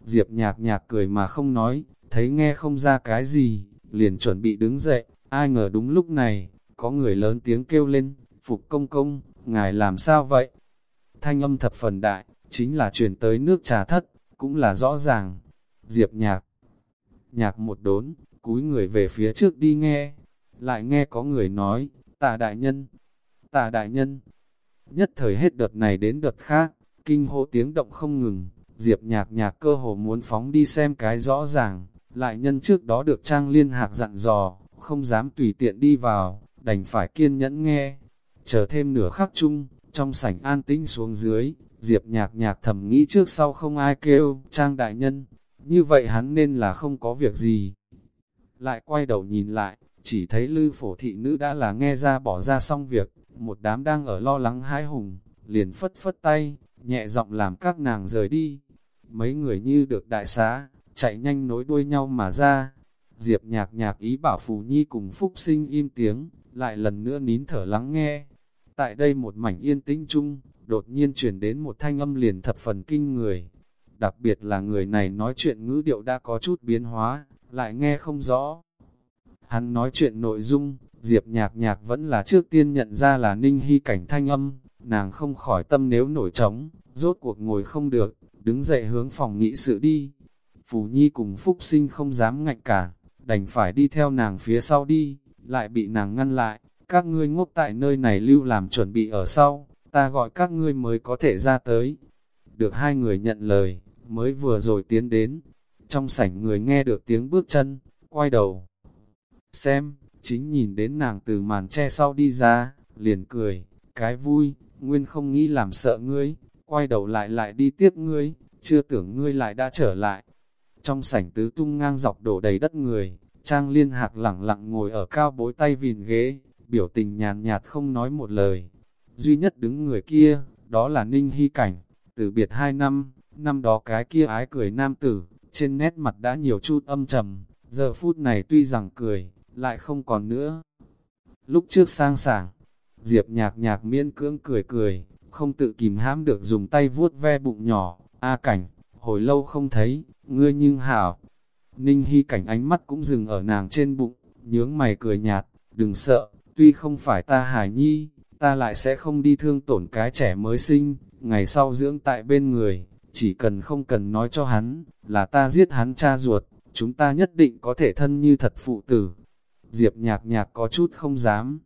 Speaker 1: Diệp nhạc nhạc cười mà không nói, thấy nghe không ra cái gì, liền chuẩn bị đứng dậy, ai ngờ đúng lúc này, có người lớn tiếng kêu lên, phục công công, ngài làm sao vậy? Thanh âm thập phần đại, chính là truyền tới nước trà thất, cũng là rõ ràng. Diệp nhạc, nhạc một đốn, cúi người về phía trước đi nghe, lại nghe có người nói, tà đại nhân, tà đại nhân. Nhất thời hết đợt này đến đợt khác, kinh hô tiếng động không ngừng, Diệp nhạc nhạc cơ hồ muốn phóng đi xem cái rõ ràng, lại nhân trước đó được Trang Liên Hạc dặn dò, không dám tùy tiện đi vào, đành phải kiên nhẫn nghe. Chờ thêm nửa khắc chung, trong sảnh an tĩnh xuống dưới, Diệp nhạc nhạc thầm nghĩ trước sau không ai kêu, Trang đại nhân, như vậy hắn nên là không có việc gì. Lại quay đầu nhìn lại, chỉ thấy lư phổ thị nữ đã là nghe ra bỏ ra xong việc, một đám đang ở lo lắng hái hùng, liền phất phất tay, nhẹ giọng làm các nàng rời đi. Mấy người như được đại xá, chạy nhanh nối đuôi nhau mà ra. Diệp nhạc nhạc ý bảo Phù Nhi cùng Phúc sinh im tiếng, lại lần nữa nín thở lắng nghe. Tại đây một mảnh yên tĩnh chung, đột nhiên chuyển đến một thanh âm liền thập phần kinh người. Đặc biệt là người này nói chuyện ngữ điệu đã có chút biến hóa, lại nghe không rõ. Hắn nói chuyện nội dung, Diệp nhạc nhạc vẫn là trước tiên nhận ra là ninh hy cảnh thanh âm, nàng không khỏi tâm nếu nổi trống, rốt cuộc ngồi không được, đứng dậy hướng phòng nghị sự đi. Phù Nhi cùng Phúc Sinh không dám ngạnh cả, đành phải đi theo nàng phía sau đi, lại bị nàng ngăn lại, các ngươi ngốc tại nơi này lưu làm chuẩn bị ở sau, ta gọi các ngươi mới có thể ra tới. Được hai người nhận lời, mới vừa rồi tiến đến, trong sảnh người nghe được tiếng bước chân, quay đầu. Xem, chính nhìn đến nàng từ màn che sau đi ra, liền cười, cái vui, nguyên không nghĩ làm sợ ngươi, quay đầu lại lại đi tiếp ngươi, chưa tưởng ngươi lại đã trở lại. Trong sảnh tứ tung ngang dọc đổ đầy đất người, Trang Liên Hạc lẳng lặng ngồi ở cao bối tay vìn ghế, biểu tình nhàn nhạt không nói một lời. Duy nhất đứng người kia, đó là Ninh Hy Cảnh, từ biệt hai năm, năm đó cái kia ái cười nam tử, trên nét mặt đã nhiều chút âm trầm, giờ phút này tuy rằng cười, lại không còn nữa. Lúc trước sang sảng, Diệp nhạc nhạc miễn cưỡng cười cười, không tự kìm hãm được dùng tay vuốt ve bụng nhỏ, A cảnh, hồi lâu không thấy, ngươi nhưng hảo. Ninh Hy cảnh ánh mắt cũng dừng ở nàng trên bụng, nhướng mày cười nhạt, đừng sợ, tuy không phải ta hài nhi, ta lại sẽ không đi thương tổn cái trẻ mới sinh, ngày sau dưỡng tại bên người, chỉ cần không cần nói cho hắn, là ta giết hắn cha ruột, chúng ta nhất định có thể thân như thật phụ tử. Diệp nhạc nhạc có chút không dám.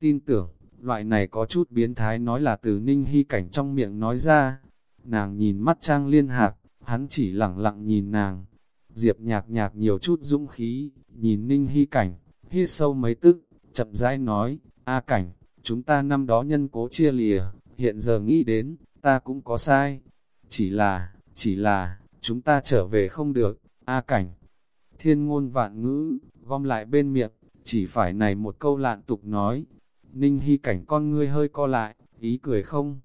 Speaker 1: Tin tưởng, loại này có chút biến thái nói là từ ninh hy cảnh trong miệng nói ra. Nàng nhìn mắt trang liên hạc, hắn chỉ lặng lặng nhìn nàng. Diệp nhạc nhạc nhiều chút dũng khí, nhìn ninh hy cảnh, hít sâu mấy tức, chậm rãi nói, A cảnh, chúng ta năm đó nhân cố chia lìa, hiện giờ nghĩ đến, ta cũng có sai. Chỉ là, chỉ là, chúng ta trở về không được, A cảnh. Thiên ngôn vạn ngữ, gom lại bên miệng, chỉ phải này một câu lạn tục nói. Ninh hy cảnh con ngươi hơi co lại, ý cười không?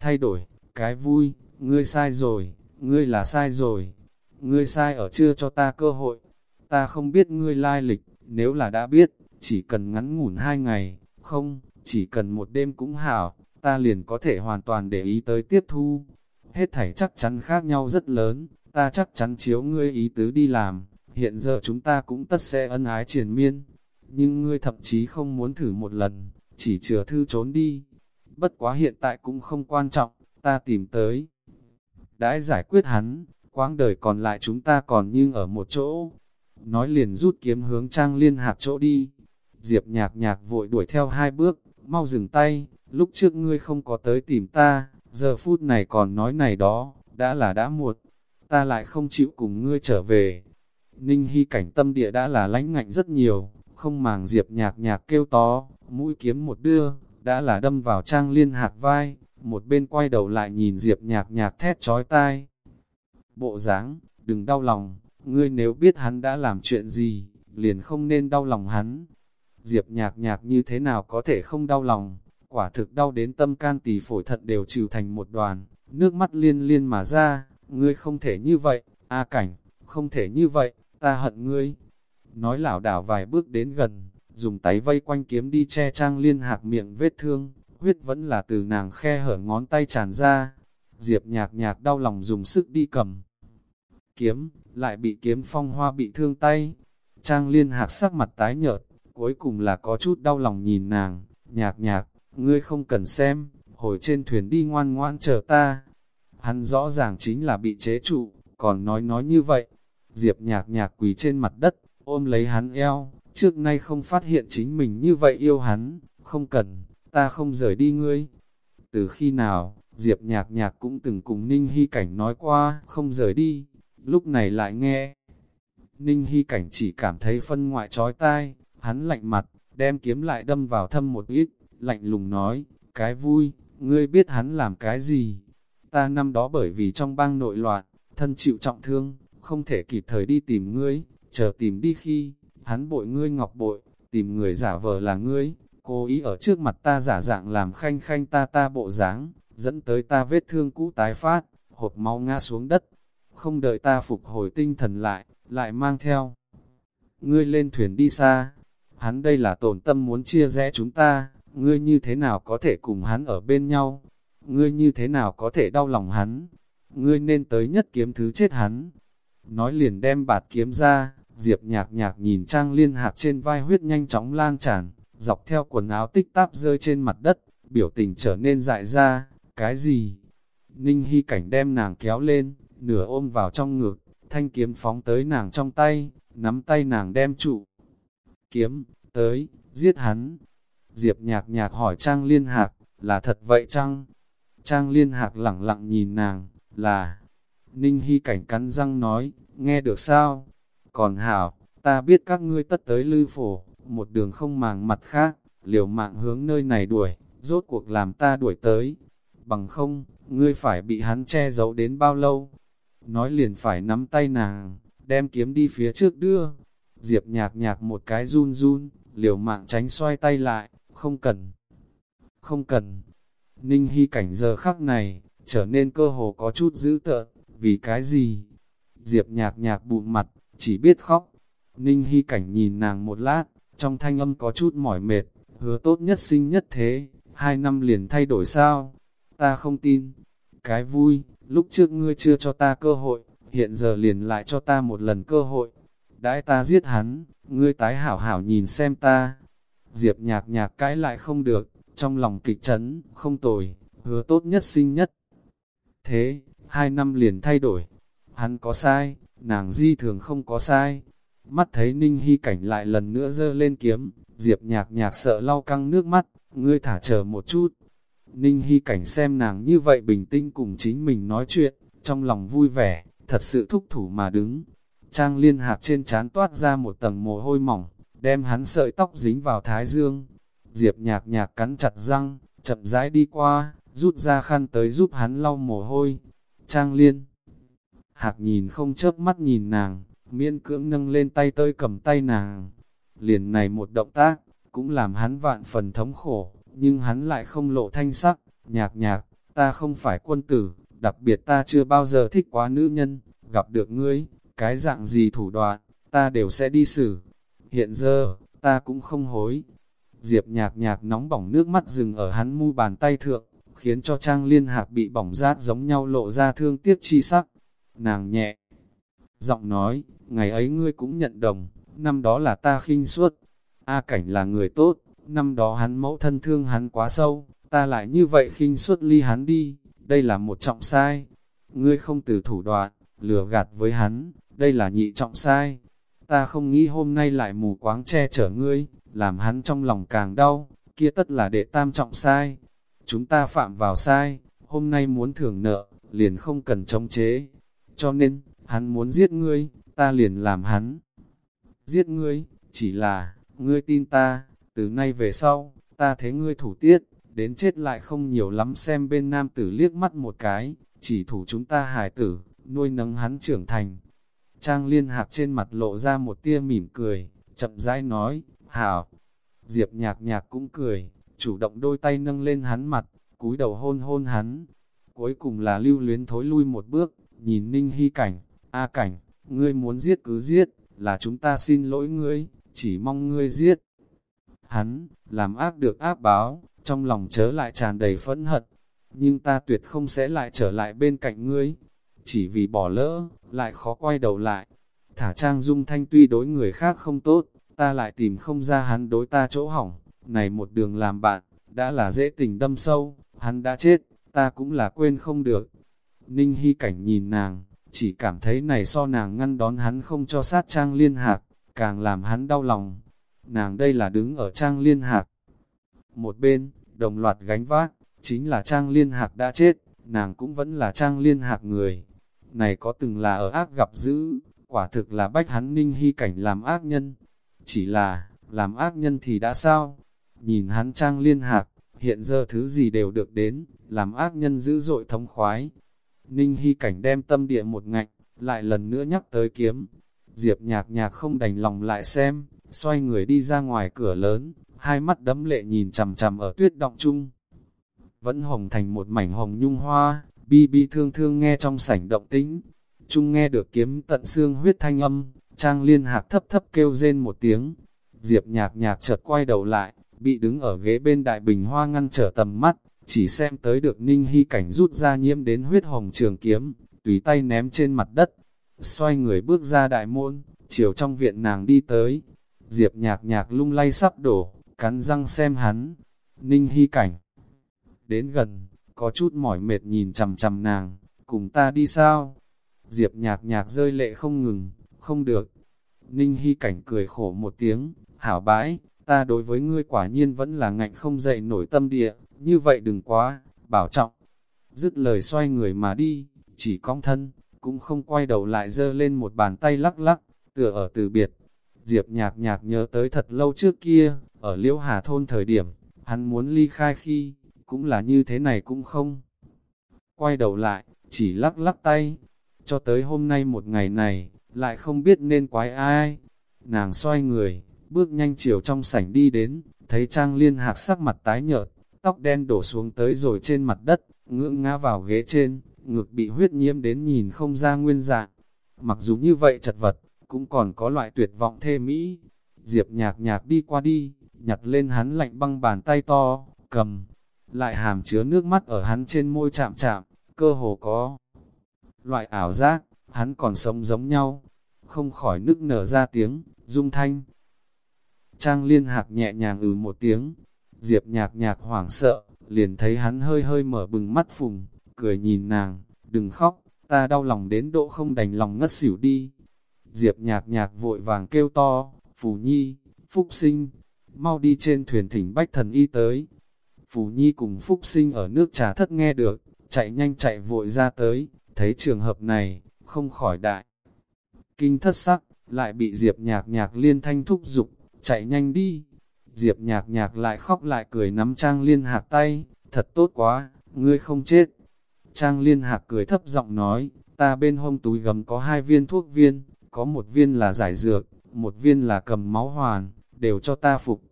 Speaker 1: Thay đổi, cái vui, ngươi sai rồi, ngươi là sai rồi. Ngươi sai ở chưa cho ta cơ hội. Ta không biết ngươi lai lịch, nếu là đã biết, chỉ cần ngắn ngủn hai ngày, không, chỉ cần một đêm cũng hảo, ta liền có thể hoàn toàn để ý tới tiếp thu. Hết thảy chắc chắn khác nhau rất lớn, ta chắc chắn chiếu ngươi ý tứ đi làm, hiện giờ chúng ta cũng tất sẽ ân ái triền miên. Nhưng ngươi thậm chí không muốn thử một lần, chỉ chừa thư trốn đi. Bất quá hiện tại cũng không quan trọng, ta tìm tới. Đãi giải quyết hắn, quãng đời còn lại chúng ta còn nhưng ở một chỗ. Nói liền rút kiếm hướng trang liên hạc chỗ đi. Diệp nhạc nhạc vội đuổi theo hai bước, mau dừng tay, lúc trước ngươi không có tới tìm ta, giờ phút này còn nói này đó, đã là đã muộn, ta lại không chịu cùng ngươi trở về. Ninh Hy cảnh tâm địa đã là lãnh ngạnh rất nhiều, không màng diệp nhạc nhạc kêu to, mũi kiếm một đưa, đã là đâm vào trang liên hạc vai, một bên quay đầu lại nhìn diệp nhạc nhạc thét trói tai. Bộ dáng đừng đau lòng, ngươi nếu biết hắn đã làm chuyện gì, liền không nên đau lòng hắn, Diệp nhạc nhạc như thế nào có thể không đau lòng, quả thực đau đến tâm can tỳ phổi thật đều trừ thành một đoàn, nước mắt liên liên mà ra, ngươi không thể như vậy, A cảnh, không thể như vậy, ta hận ngươi. Nói lảo đảo vài bước đến gần, dùng tay vây quanh kiếm đi che trang liên hạc miệng vết thương, huyết vẫn là từ nàng khe hở ngón tay tràn ra. Diệp nhạc nhạc đau lòng dùng sức đi cầm. Kiếm, lại bị kiếm phong hoa bị thương tay. Trang liên hạc sắc mặt tái nhợt, cuối cùng là có chút đau lòng nhìn nàng, nhạc nhạc, ngươi không cần xem, hồi trên thuyền đi ngoan ngoan chờ ta. Hắn rõ ràng chính là bị chế trụ, còn nói nói như vậy. Diệp nhạc nhạc quỳ trên mặt đất, ôm lấy hắn eo, trước nay không phát hiện chính mình như vậy yêu hắn, không cần, ta không rời đi ngươi. Từ khi nào, Diệp nhạc nhạc cũng từng cùng Ninh Hy Cảnh nói qua, không rời đi, lúc này lại nghe. Ninh Hy Cảnh chỉ cảm thấy phân ngoại trói tai, Hắn lạnh mặt, đem kiếm lại đâm vào thâm một ít, lạnh lùng nói, cái vui, ngươi biết hắn làm cái gì? Ta năm đó bởi vì trong bang nội loạn, thân chịu trọng thương, không thể kịp thời đi tìm ngươi, chờ tìm đi khi, hắn bội ngươi ngọc bội, tìm người giả vờ là ngươi, cố ý ở trước mặt ta giả dạng làm khanh khanh ta ta bộ dáng, dẫn tới ta vết thương cũ tái phát, hộp máu ngã xuống đất, không đợi ta phục hồi tinh thần lại, lại mang theo. Ngươi lên thuyền đi xa, Hắn đây là tổn tâm muốn chia rẽ chúng ta, ngươi như thế nào có thể cùng hắn ở bên nhau? Ngươi như thế nào có thể đau lòng hắn? Ngươi nên tới nhất kiếm thứ chết hắn. Nói liền đem bạt kiếm ra, Diệp nhạc nhạc nhìn trang liên hạc trên vai huyết nhanh chóng lan tràn, dọc theo quần áo tích táp rơi trên mặt đất, biểu tình trở nên dại ra, cái gì? Ninh Hy Cảnh đem nàng kéo lên, nửa ôm vào trong ngực, thanh kiếm phóng tới nàng trong tay, nắm tay nàng đem trụ. Kiếm, tới, giết hắn. Diệp nhạc nhạc hỏi Trang Liên Hạc, là thật vậy chăng? Trang Liên Hạc lẳng lặng nhìn nàng, là... Ninh Hy Cảnh cắn răng nói, nghe được sao? Còn hảo, ta biết các ngươi tất tới lư phổ, một đường không màng mặt khác, liều mạng hướng nơi này đuổi, rốt cuộc làm ta đuổi tới. Bằng không, ngươi phải bị hắn che giấu đến bao lâu? Nói liền phải nắm tay nàng, đem kiếm đi phía trước đưa. Diệp nhạc nhạc một cái run run, liều mạng tránh xoay tay lại, không cần. Không cần. Ninh Hy cảnh giờ khắc này, trở nên cơ hồ có chút dữ tợn, vì cái gì? Diệp nhạc nhạc bụng mặt, chỉ biết khóc. Ninh Hy cảnh nhìn nàng một lát, trong thanh âm có chút mỏi mệt, hứa tốt nhất sinh nhất thế, hai năm liền thay đổi sao? Ta không tin. Cái vui, lúc trước ngươi chưa cho ta cơ hội, hiện giờ liền lại cho ta một lần cơ hội. Đãi ta giết hắn, ngươi tái hảo hảo nhìn xem ta. Diệp nhạc nhạc cãi lại không được, trong lòng kịch chấn, không tồi, hứa tốt nhất sinh nhất. Thế, hai năm liền thay đổi. Hắn có sai, nàng di thường không có sai. Mắt thấy Ninh Hy cảnh lại lần nữa dơ lên kiếm, Diệp nhạc nhạc sợ lau căng nước mắt, ngươi thả chờ một chút. Ninh Hy cảnh xem nàng như vậy bình tĩnh cùng chính mình nói chuyện, trong lòng vui vẻ, thật sự thúc thủ mà đứng. Trang liên hạc trên trán toát ra một tầng mồ hôi mỏng, đem hắn sợi tóc dính vào thái dương. Diệp nhạc nhạc cắn chặt răng, chậm rãi đi qua, rút ra khăn tới giúp hắn lau mồ hôi. Trang liên hạc nhìn không chớp mắt nhìn nàng, miễn cưỡng nâng lên tay tơi cầm tay nàng. Liền này một động tác, cũng làm hắn vạn phần thống khổ, nhưng hắn lại không lộ thanh sắc, nhạc nhạc, ta không phải quân tử, đặc biệt ta chưa bao giờ thích quá nữ nhân, gặp được ngươi, cái dạng gì thủ đoạn, ta đều sẽ đi xử. Hiện giờ, ta cũng không hối. Diệp nhạc nhạc nóng bỏng nước mắt dừng ở hắn mu bàn tay thượng, khiến cho trang liên hạc bị bỏng rát giống nhau lộ ra thương tiếc chi sắc. Nàng nhẹ, giọng nói, ngày ấy ngươi cũng nhận đồng, năm đó là ta khinh suốt. A cảnh là người tốt, năm đó hắn mẫu thân thương hắn quá sâu, ta lại như vậy khinh suốt ly hắn đi, đây là một trọng sai. Ngươi không từ thủ đoạn, lừa gạt với hắn, đây là nhị trọng sai. Ta không nghĩ hôm nay lại mù quáng che chở ngươi, làm hắn trong lòng càng đau, kia tất là đệ tam trọng sai. Chúng ta phạm vào sai, hôm nay muốn thưởng nợ, liền không cần chống chế. Cho nên, hắn muốn giết ngươi, ta liền làm hắn. Giết ngươi, chỉ là, ngươi tin ta, từ nay về sau, ta thấy ngươi thủ tiết, đến chết lại không nhiều lắm xem bên nam tử liếc mắt một cái, chỉ thủ chúng ta hài tử, nuôi nấng hắn trưởng thành. Trang liên hạc trên mặt lộ ra một tia mỉm cười, chậm rãi nói, hảo. Diệp nhạc nhạc cũng cười, chủ động đôi tay nâng lên hắn mặt, cúi đầu hôn hôn hắn. Cuối cùng là lưu luyến thối lui một bước, nhìn ninh hy cảnh, a cảnh, ngươi muốn giết cứ giết, là chúng ta xin lỗi ngươi, chỉ mong ngươi giết. Hắn, làm ác được ác báo, trong lòng chớ lại tràn đầy phẫn hận, nhưng ta tuyệt không sẽ lại trở lại bên cạnh ngươi, chỉ vì bỏ lỡ, lại khó quay đầu lại. Thả trang dung thanh tuy đối người khác không tốt, ta lại tìm không ra hắn đối ta chỗ hỏng, này một đường làm bạn, đã là dễ tình đâm sâu, hắn đã chết, ta cũng là quên không được. Ninh Hy Cảnh nhìn nàng, chỉ cảm thấy này so nàng ngăn đón hắn không cho sát trang liên hạc, càng làm hắn đau lòng. Nàng đây là đứng ở trang liên hạc. Một bên, đồng loạt gánh vác, chính là trang liên hạc đã chết, nàng cũng vẫn là trang liên hạc người. Này có từng là ở ác gặp dữ, quả thực là bách hắn ninh hy cảnh làm ác nhân. Chỉ là, làm ác nhân thì đã sao? Nhìn hắn trang liên hạc, hiện giờ thứ gì đều được đến, làm ác nhân dữ dội thống khoái. Ninh hy cảnh đem tâm địa một ngạnh, lại lần nữa nhắc tới kiếm. Diệp nhạc nhạc không đành lòng lại xem, xoay người đi ra ngoài cửa lớn, hai mắt đấm lệ nhìn chằm chằm ở tuyết động chung. Vẫn hồng thành một mảnh hồng nhung hoa, bi bi thương thương nghe trong sảnh động tĩnh. Trung nghe được kiếm tận xương huyết thanh âm, trang liên hạc thấp thấp kêu rên một tiếng. Diệp nhạc nhạc chợt quay đầu lại, bị đứng ở ghế bên đại bình hoa ngăn trở tầm mắt, chỉ xem tới được ninh hy cảnh rút ra nhiễm đến huyết hồng trường kiếm, tùy tay ném trên mặt đất, xoay người bước ra đại môn, chiều trong viện nàng đi tới, diệp nhạc nhạc lung lay sắp đổ, cắn răng xem hắn, ninh hy cảnh. Đến gần, có chút mỏi mệt nhìn chầm chầm nàng, cùng ta đi sao? Diệp nhạc nhạc rơi lệ không ngừng, không được. Ninh Hy cảnh cười khổ một tiếng, hảo bãi, ta đối với ngươi quả nhiên vẫn là ngạnh không dậy nổi tâm địa, như vậy đừng quá, bảo trọng. Dứt lời xoay người mà đi, chỉ cong thân, cũng không quay đầu lại dơ lên một bàn tay lắc lắc, tựa ở từ biệt. Diệp nhạc nhạc nhớ tới thật lâu trước kia, ở Liễu Hà Thôn thời điểm, hắn muốn ly khai khi, cũng là như thế này cũng không. Quay đầu lại, chỉ lắc lắc tay, cho tới hôm nay một ngày này, lại không biết nên quái ai. Nàng xoay người, bước nhanh chiều trong sảnh đi đến, thấy Trang Liên Hạc sắc mặt tái nhợt, tóc đen đổ xuống tới rồi trên mặt đất, ngưỡng ngã vào ghế trên, ngực bị huyết nhiễm đến nhìn không ra nguyên dạng. Mặc dù như vậy chật vật, cũng còn có loại tuyệt vọng thê mỹ. Diệp nhạc nhạc đi qua đi, nhặt lên hắn lạnh băng bàn tay to, cầm, lại hàm chứa nước mắt ở hắn trên môi chạm chạm, cơ hồ có. Loại ảo giác, hắn còn sống giống nhau, không khỏi nức nở ra tiếng, dung thanh. Trang liên hạc nhẹ nhàng ừ một tiếng, diệp nhạc nhạc hoảng sợ, liền thấy hắn hơi hơi mở bừng mắt phùng, cười nhìn nàng, đừng khóc, ta đau lòng đến độ không đành lòng ngất xỉu đi. Diệp nhạc nhạc vội vàng kêu to, Phù Nhi, Phúc Sinh, mau đi trên thuyền thỉnh bách thần y tới. Phù Nhi cùng Phúc Sinh ở nước trà thất nghe được, chạy nhanh chạy vội ra tới, thấy trường hợp này, không khỏi đại. Kinh thất sắc, lại bị Diệp nhạc nhạc liên thanh thúc giục, chạy nhanh đi. Diệp nhạc nhạc lại khóc lại cười nắm Trang Liên Hạc tay, thật tốt quá, ngươi không chết. Trang Liên Hạc cười thấp giọng nói, ta bên hông túi gấm có hai viên thuốc viên, có một viên là giải dược, một viên là cầm máu hoàn, đều cho ta phục.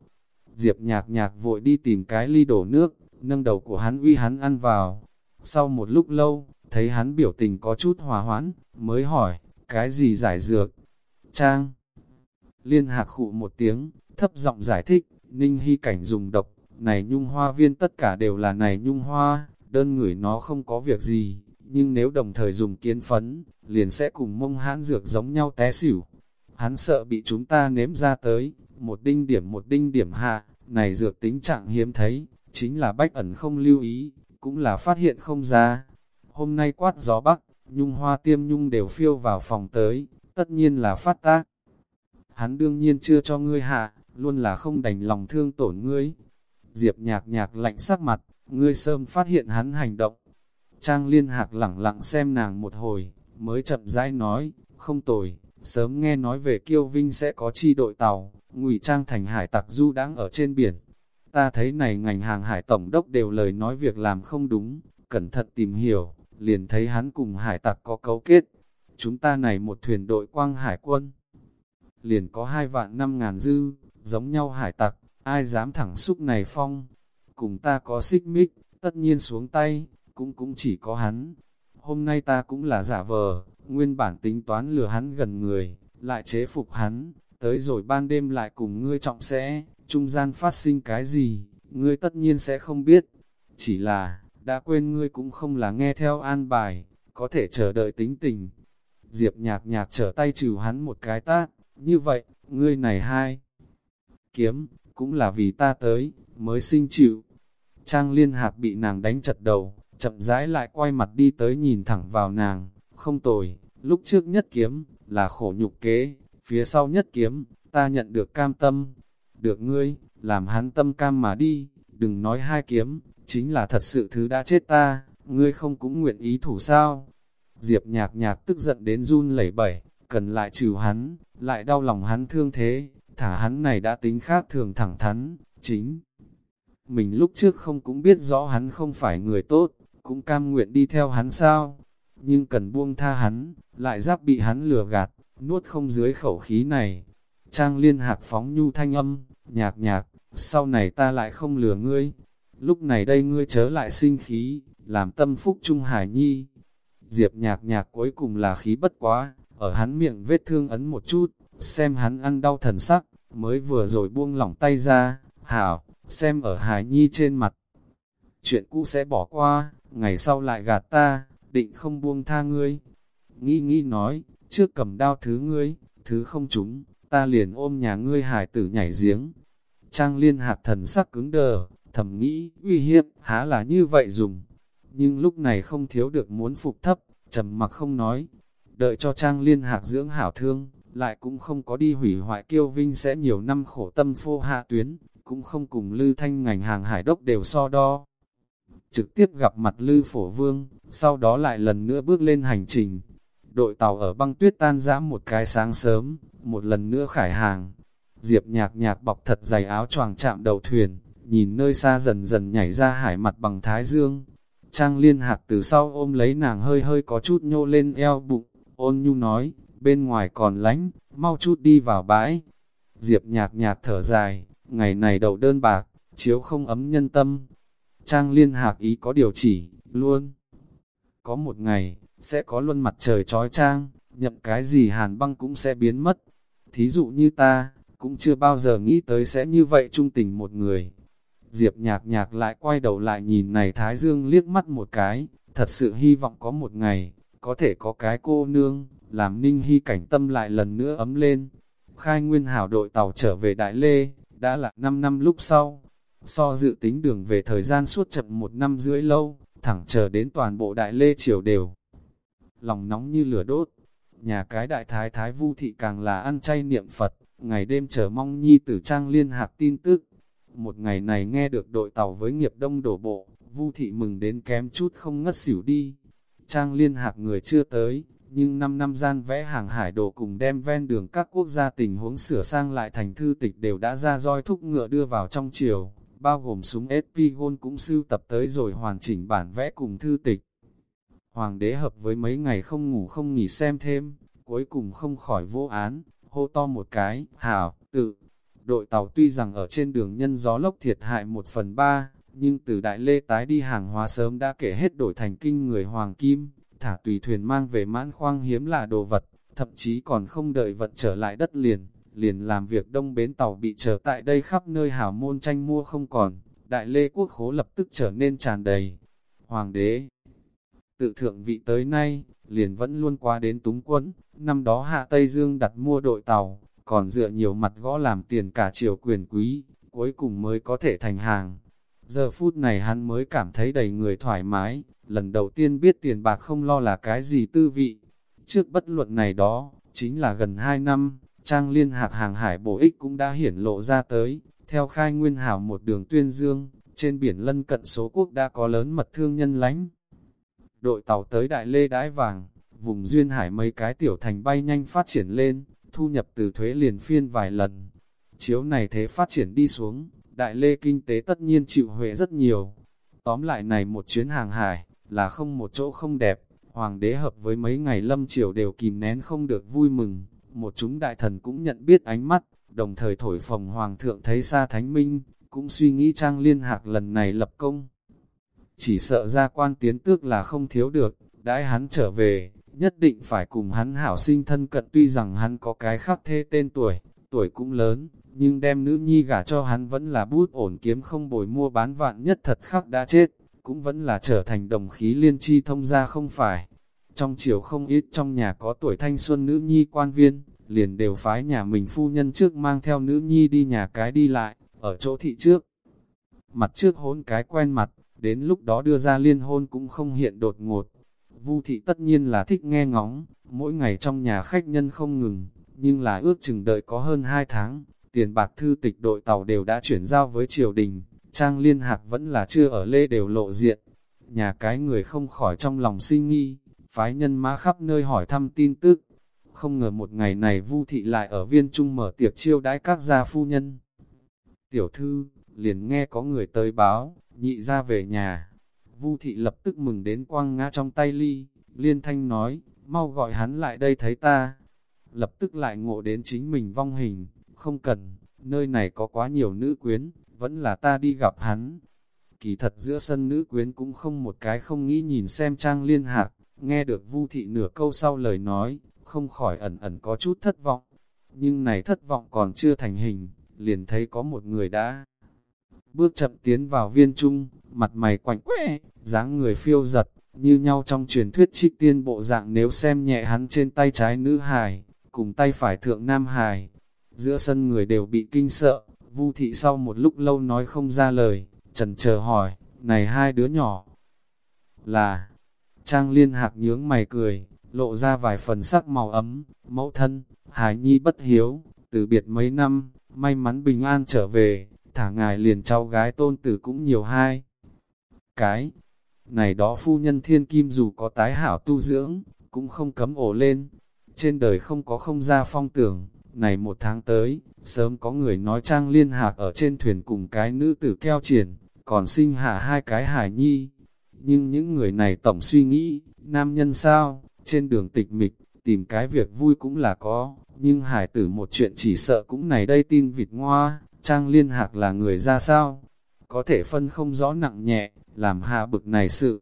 Speaker 1: Diệp nhạc nhạc vội đi tìm cái ly đổ nước, nâng đầu của hắn uy hắn ăn vào. Sau một lúc lâu, thấy hắn biểu tình có chút hòa hoãn, mới hỏi, cái gì giải dược? Trang. Liên hạc khụ một tiếng, thấp giọng giải thích, ninh hy cảnh dùng độc, này nhung hoa viên tất cả đều là này nhung hoa, đơn ngửi nó không có việc gì, nhưng nếu đồng thời dùng kiến phấn, liền sẽ cùng mông hãn dược giống nhau té xỉu. Hắn sợ bị chúng ta nếm ra tới, một đinh điểm một đinh điểm hạ, này dược tính trạng hiếm thấy, chính là bách ẩn không lưu ý, cũng là phát hiện không ra. Hôm nay quát gió bắc, nhung hoa tiêm nhung đều phiêu vào phòng tới, tất nhiên là phát tác. Hắn đương nhiên chưa cho ngươi hạ, luôn là không đành lòng thương tổn ngươi. Diệp nhạc nhạc lạnh sắc mặt, ngươi sớm phát hiện hắn hành động. Trang liên hạc lẳng lặng xem nàng một hồi, mới chậm rãi nói, không tồi, sớm nghe nói về kiêu vinh sẽ có chi đội tàu, ngụy trang thành hải tặc du đang ở trên biển. Ta thấy này ngành hàng hải tổng đốc đều lời nói việc làm không đúng, cẩn thận tìm hiểu, liền thấy hắn cùng hải tặc có cấu kết. Chúng ta này một thuyền đội quang hải quân, liền có hai vạn năm ngàn dư, giống nhau hải tặc, ai dám thẳng xúc này phong. Cùng ta có xích mích, tất nhiên xuống tay, cũng cũng chỉ có hắn. Hôm nay ta cũng là giả vờ, nguyên bản tính toán lừa hắn gần người, lại chế phục hắn, tới rồi ban đêm lại cùng ngươi trọng sẽ, trung gian phát sinh cái gì, ngươi tất nhiên sẽ không biết. Chỉ là, đã quên ngươi cũng không là nghe theo an bài, có thể chờ đợi tính tình. Diệp nhạc nhạc trở tay trừ hắn một cái tát, như vậy, ngươi này hai. Kiếm, cũng là vì ta tới, mới sinh chịu. Trang liên hạc bị nàng đánh chật đầu, chậm rãi lại quay mặt đi tới nhìn thẳng vào nàng, không tồi, lúc trước nhất kiếm, là khổ nhục kế, phía sau nhất kiếm, ta nhận được cam tâm, được ngươi, làm hắn tâm cam mà đi, đừng nói hai kiếm, chính là thật sự thứ đã chết ta, ngươi không cũng nguyện ý thủ sao. Diệp nhạc nhạc tức giận đến run lẩy bẩy, cần lại trừ hắn, lại đau lòng hắn thương thế, thả hắn này đã tính khác thường thẳng thắn, chính. Mình lúc trước không cũng biết rõ hắn không phải người tốt, cũng cam nguyện đi theo hắn sao, nhưng cần buông tha hắn, lại giáp bị hắn lừa gạt, nuốt không dưới khẩu khí này. Trang liên hạc phóng nhu thanh âm, nhạc nhạc, sau này ta lại không lừa ngươi, lúc này đây ngươi chớ lại sinh khí, làm tâm phúc trung hải nhi. Diệp nhạc nhạc cuối cùng là khí bất quá, ở hắn miệng vết thương ấn một chút, xem hắn ăn đau thần sắc, mới vừa rồi buông lỏng tay ra, hảo, xem ở Hải Nhi trên mặt. Chuyện cũ sẽ bỏ qua, ngày sau lại gạt ta, định không buông tha ngươi. Nghĩ nghĩ nói, trước cầm đao thứ ngươi, thứ không trúng, ta liền ôm nhà ngươi hải tử nhảy giếng. Trang liên hạt thần sắc cứng đờ, thầm nghĩ, uy hiếp, há là như vậy dùng. Nhưng lúc này không thiếu được muốn phục thấp, trầm mặc không nói. Đợi cho Trang liên hạc dưỡng hảo thương, lại cũng không có đi hủy hoại kiêu vinh sẽ nhiều năm khổ tâm phô hạ tuyến, cũng không cùng lư thanh ngành hàng hải đốc đều so đo. Trực tiếp gặp mặt lư phổ vương, sau đó lại lần nữa bước lên hành trình. Đội tàu ở băng tuyết tan giã một cái sáng sớm, một lần nữa khải hàng. Diệp nhạc nhạc bọc thật dày áo choàng chạm đầu thuyền, nhìn nơi xa dần dần nhảy ra hải mặt bằng thái dương. Trang liên hạc từ sau ôm lấy nàng hơi hơi có chút nhô lên eo bụng, ôn nhu nói, bên ngoài còn lánh, mau chút đi vào bãi. Diệp nhạc nhạc thở dài, ngày này đầu đơn bạc, chiếu không ấm nhân tâm. Trang liên hạc ý có điều chỉ, luôn. Có một ngày, sẽ có luôn mặt trời trói trang, nhậm cái gì hàn băng cũng sẽ biến mất. Thí dụ như ta, cũng chưa bao giờ nghĩ tới sẽ như vậy trung tình một người. Diệp nhạc nhạc lại quay đầu lại nhìn này Thái Dương liếc mắt một cái, thật sự hy vọng có một ngày, có thể có cái cô nương, làm ninh hy cảnh tâm lại lần nữa ấm lên. Khai nguyên hảo đội tàu trở về Đại Lê, đã là 5 năm lúc sau. So dự tính đường về thời gian suốt chậm một năm rưỡi lâu, thẳng chờ đến toàn bộ Đại Lê triều đều. Lòng nóng như lửa đốt, nhà cái đại thái thái vu thị càng là ăn chay niệm Phật, ngày đêm chờ mong nhi tử trang liên hạc tin tức. Một ngày này nghe được đội tàu với nghiệp đông đổ bộ, vu thị mừng đến kém chút không ngất xỉu đi. Trang liên hạc người chưa tới, nhưng 5 năm gian vẽ hàng hải đồ cùng đem ven đường các quốc gia tình huống sửa sang lại thành thư tịch đều đã ra roi thúc ngựa đưa vào trong chiều, bao gồm súng SP cũng sưu tập tới rồi hoàn chỉnh bản vẽ cùng thư tịch. Hoàng đế hợp với mấy ngày không ngủ không nghỉ xem thêm, cuối cùng không khỏi vô án, hô to một cái, hảo, tự. Đội tàu tuy rằng ở trên đường nhân gió lốc thiệt hại một phần ba, nhưng từ Đại Lê tái đi hàng hóa sớm đã kể hết đổi thành kinh người Hoàng Kim, thả tùy thuyền mang về mãn khoang hiếm là đồ vật, thậm chí còn không đợi vật trở lại đất liền, liền làm việc đông bến tàu bị trở tại đây khắp nơi hảo môn tranh mua không còn, Đại Lê quốc khố lập tức trở nên tràn đầy. Hoàng đế tự thượng vị tới nay, liền vẫn luôn qua đến túng quẫn, năm đó hạ Tây Dương đặt mua đội tàu, còn dựa nhiều mặt gõ làm tiền cả triều quyền quý, cuối cùng mới có thể thành hàng. Giờ phút này hắn mới cảm thấy đầy người thoải mái, lần đầu tiên biết tiền bạc không lo là cái gì tư vị. Trước bất luận này đó, chính là gần 2 năm, trang liên hạc hàng hải bổ ích cũng đã hiển lộ ra tới, theo khai nguyên hảo một đường tuyên dương, trên biển lân cận số quốc đã có lớn mật thương nhân lánh. Đội tàu tới Đại Lê Đái Vàng, vùng duyên hải mấy cái tiểu thành bay nhanh phát triển lên, thu nhập từ thuế liền phiên vài lần. Chiếu này thế phát triển đi xuống, Đại Lê kinh tế tất nhiên chịu huệ rất nhiều. Tóm lại này một chuyến hàng hải, là không một chỗ không đẹp, hoàng đế hợp với mấy ngày lâm triều đều kìm nén không được vui mừng, một chúng đại thần cũng nhận biết ánh mắt, đồng thời thổi phồng hoàng thượng thấy xa thánh minh, cũng suy nghĩ trang liên hạc lần này lập công. Chỉ sợ ra quan tiến tước là không thiếu được, đãi hắn trở về, nhất định phải cùng hắn hảo sinh thân cận tuy rằng hắn có cái khác thê tên tuổi, tuổi cũng lớn, nhưng đem nữ nhi gả cho hắn vẫn là bút ổn kiếm không bồi mua bán vạn nhất thật khắc đã chết, cũng vẫn là trở thành đồng khí liên chi thông ra không phải. Trong chiều không ít trong nhà có tuổi thanh xuân nữ nhi quan viên, liền đều phái nhà mình phu nhân trước mang theo nữ nhi đi nhà cái đi lại, ở chỗ thị trước. Mặt trước hôn cái quen mặt, đến lúc đó đưa ra liên hôn cũng không hiện đột ngột. Vu thị tất nhiên là thích nghe ngóng, mỗi ngày trong nhà khách nhân không ngừng, nhưng là ước chừng đợi có hơn 2 tháng, tiền bạc thư tịch đội tàu đều đã chuyển giao với triều đình, trang liên hạc vẫn là chưa ở lê đều lộ diện. Nhà cái người không khỏi trong lòng sinh nghi, phái nhân mã khắp nơi hỏi thăm tin tức. Không ngờ một ngày này Vu thị lại ở viên trung mở tiệc chiêu đãi các gia phu nhân. Tiểu thư, liền nghe có người tới báo, nhị ra về nhà. Vu thị lập tức mừng đến quăng ngã trong tay ly, liên thanh nói, mau gọi hắn lại đây thấy ta. Lập tức lại ngộ đến chính mình vong hình, không cần, nơi này có quá nhiều nữ quyến, vẫn là ta đi gặp hắn. Kỳ thật giữa sân nữ quyến cũng không một cái không nghĩ nhìn xem trang liên hạc, nghe được vu thị nửa câu sau lời nói, không khỏi ẩn ẩn có chút thất vọng. Nhưng này thất vọng còn chưa thành hình, liền thấy có một người đã bước chậm tiến vào viên trung, mặt mày quạnh quẽ, dáng người phiêu giật, như nhau trong truyền thuyết trích tiên bộ dạng nếu xem nhẹ hắn trên tay trái nữ hài, cùng tay phải thượng nam hài. Giữa sân người đều bị kinh sợ, Vu thị sau một lúc lâu nói không ra lời, trần chờ hỏi, này hai đứa nhỏ là... Trang liên hạc nhướng mày cười, lộ ra vài phần sắc màu ấm, mẫu thân, hài nhi bất hiếu, từ biệt mấy năm, may mắn bình an trở về, thả ngài liền cháu gái tôn tử cũng nhiều hai. Cái, này đó phu nhân thiên kim dù có tái hảo tu dưỡng, cũng không cấm ổ lên, trên đời không có không ra phong tưởng, này một tháng tới, sớm có người nói trang liên hạc ở trên thuyền cùng cái nữ tử keo triển, còn sinh hạ hai cái hải nhi. Nhưng những người này tổng suy nghĩ, nam nhân sao, trên đường tịch mịch, tìm cái việc vui cũng là có, nhưng hải tử một chuyện chỉ sợ cũng này đây tin vịt ngoa, trang liên hạc là người ra sao, có thể phân không rõ nặng nhẹ, làm hạ bực này sự.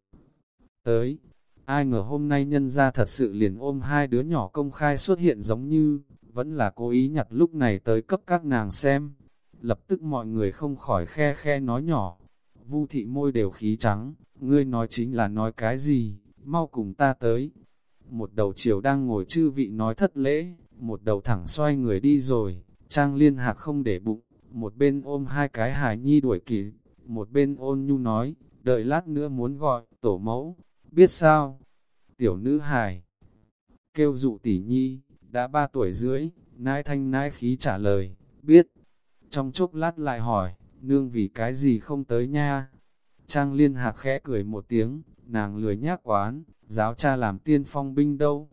Speaker 1: Tới, ai ngờ hôm nay nhân ra thật sự liền ôm hai đứa nhỏ công khai xuất hiện giống như, vẫn là cố ý nhặt lúc này tới cấp các nàng xem. Lập tức mọi người không khỏi khe khe nói nhỏ, vu thị môi đều khí trắng, ngươi nói chính là nói cái gì, mau cùng ta tới. Một đầu chiều đang ngồi chư vị nói thất lễ, một đầu thẳng xoay người đi rồi, trang liên hạc không để bụng, một bên ôm hai cái hài nhi đuổi kịp, một bên ôn nhu nói, đợi lát nữa muốn gọi, tổ mẫu, biết sao? Tiểu nữ hài, kêu dụ tỷ nhi, đã ba tuổi rưỡi, nai thanh nai khí trả lời, biết. Trong chốc lát lại hỏi, nương vì cái gì không tới nha? Trang liên hạc khẽ cười một tiếng, nàng lười nhác quán, giáo cha làm tiên phong binh đâu.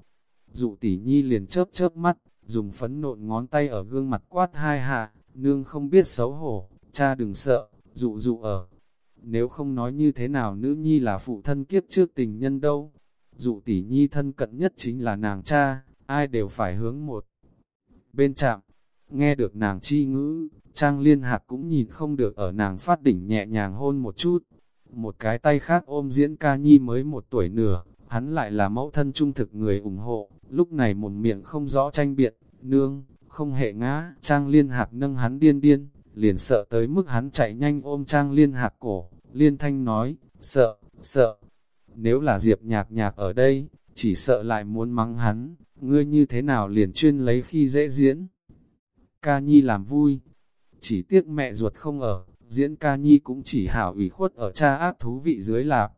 Speaker 1: Dụ tỷ nhi liền chớp chớp mắt, dùng phấn nộn ngón tay ở gương mặt quát hai hạ, nương không biết xấu hổ, cha đừng sợ, dụ dụ ở. Nếu không nói như thế nào nữ nhi là phụ thân kiếp trước tình nhân đâu. Dụ tỷ nhi thân cận nhất chính là nàng cha, ai đều phải hướng một. Bên chạm, nghe được nàng chi ngữ, Trang Liên Hạc cũng nhìn không được ở nàng phát đỉnh nhẹ nhàng hôn một chút. Một cái tay khác ôm diễn ca nhi mới một tuổi nửa, hắn lại là mẫu thân trung thực người ủng hộ, lúc này một miệng không rõ tranh biện, nương, không hề ngã, Trang Liên Hạc nâng hắn điên điên, liền sợ tới mức hắn chạy nhanh ôm Trang Liên Hạc cổ, Liên Thanh nói, sợ, sợ, nếu là Diệp nhạc nhạc ở đây, chỉ sợ lại muốn mắng hắn, ngươi như thế nào liền chuyên lấy khi dễ diễn. Ca Nhi làm vui, chỉ tiếc mẹ ruột không ở, diễn Ca Nhi cũng chỉ hảo ủy khuất ở cha ác thú vị dưới lạp.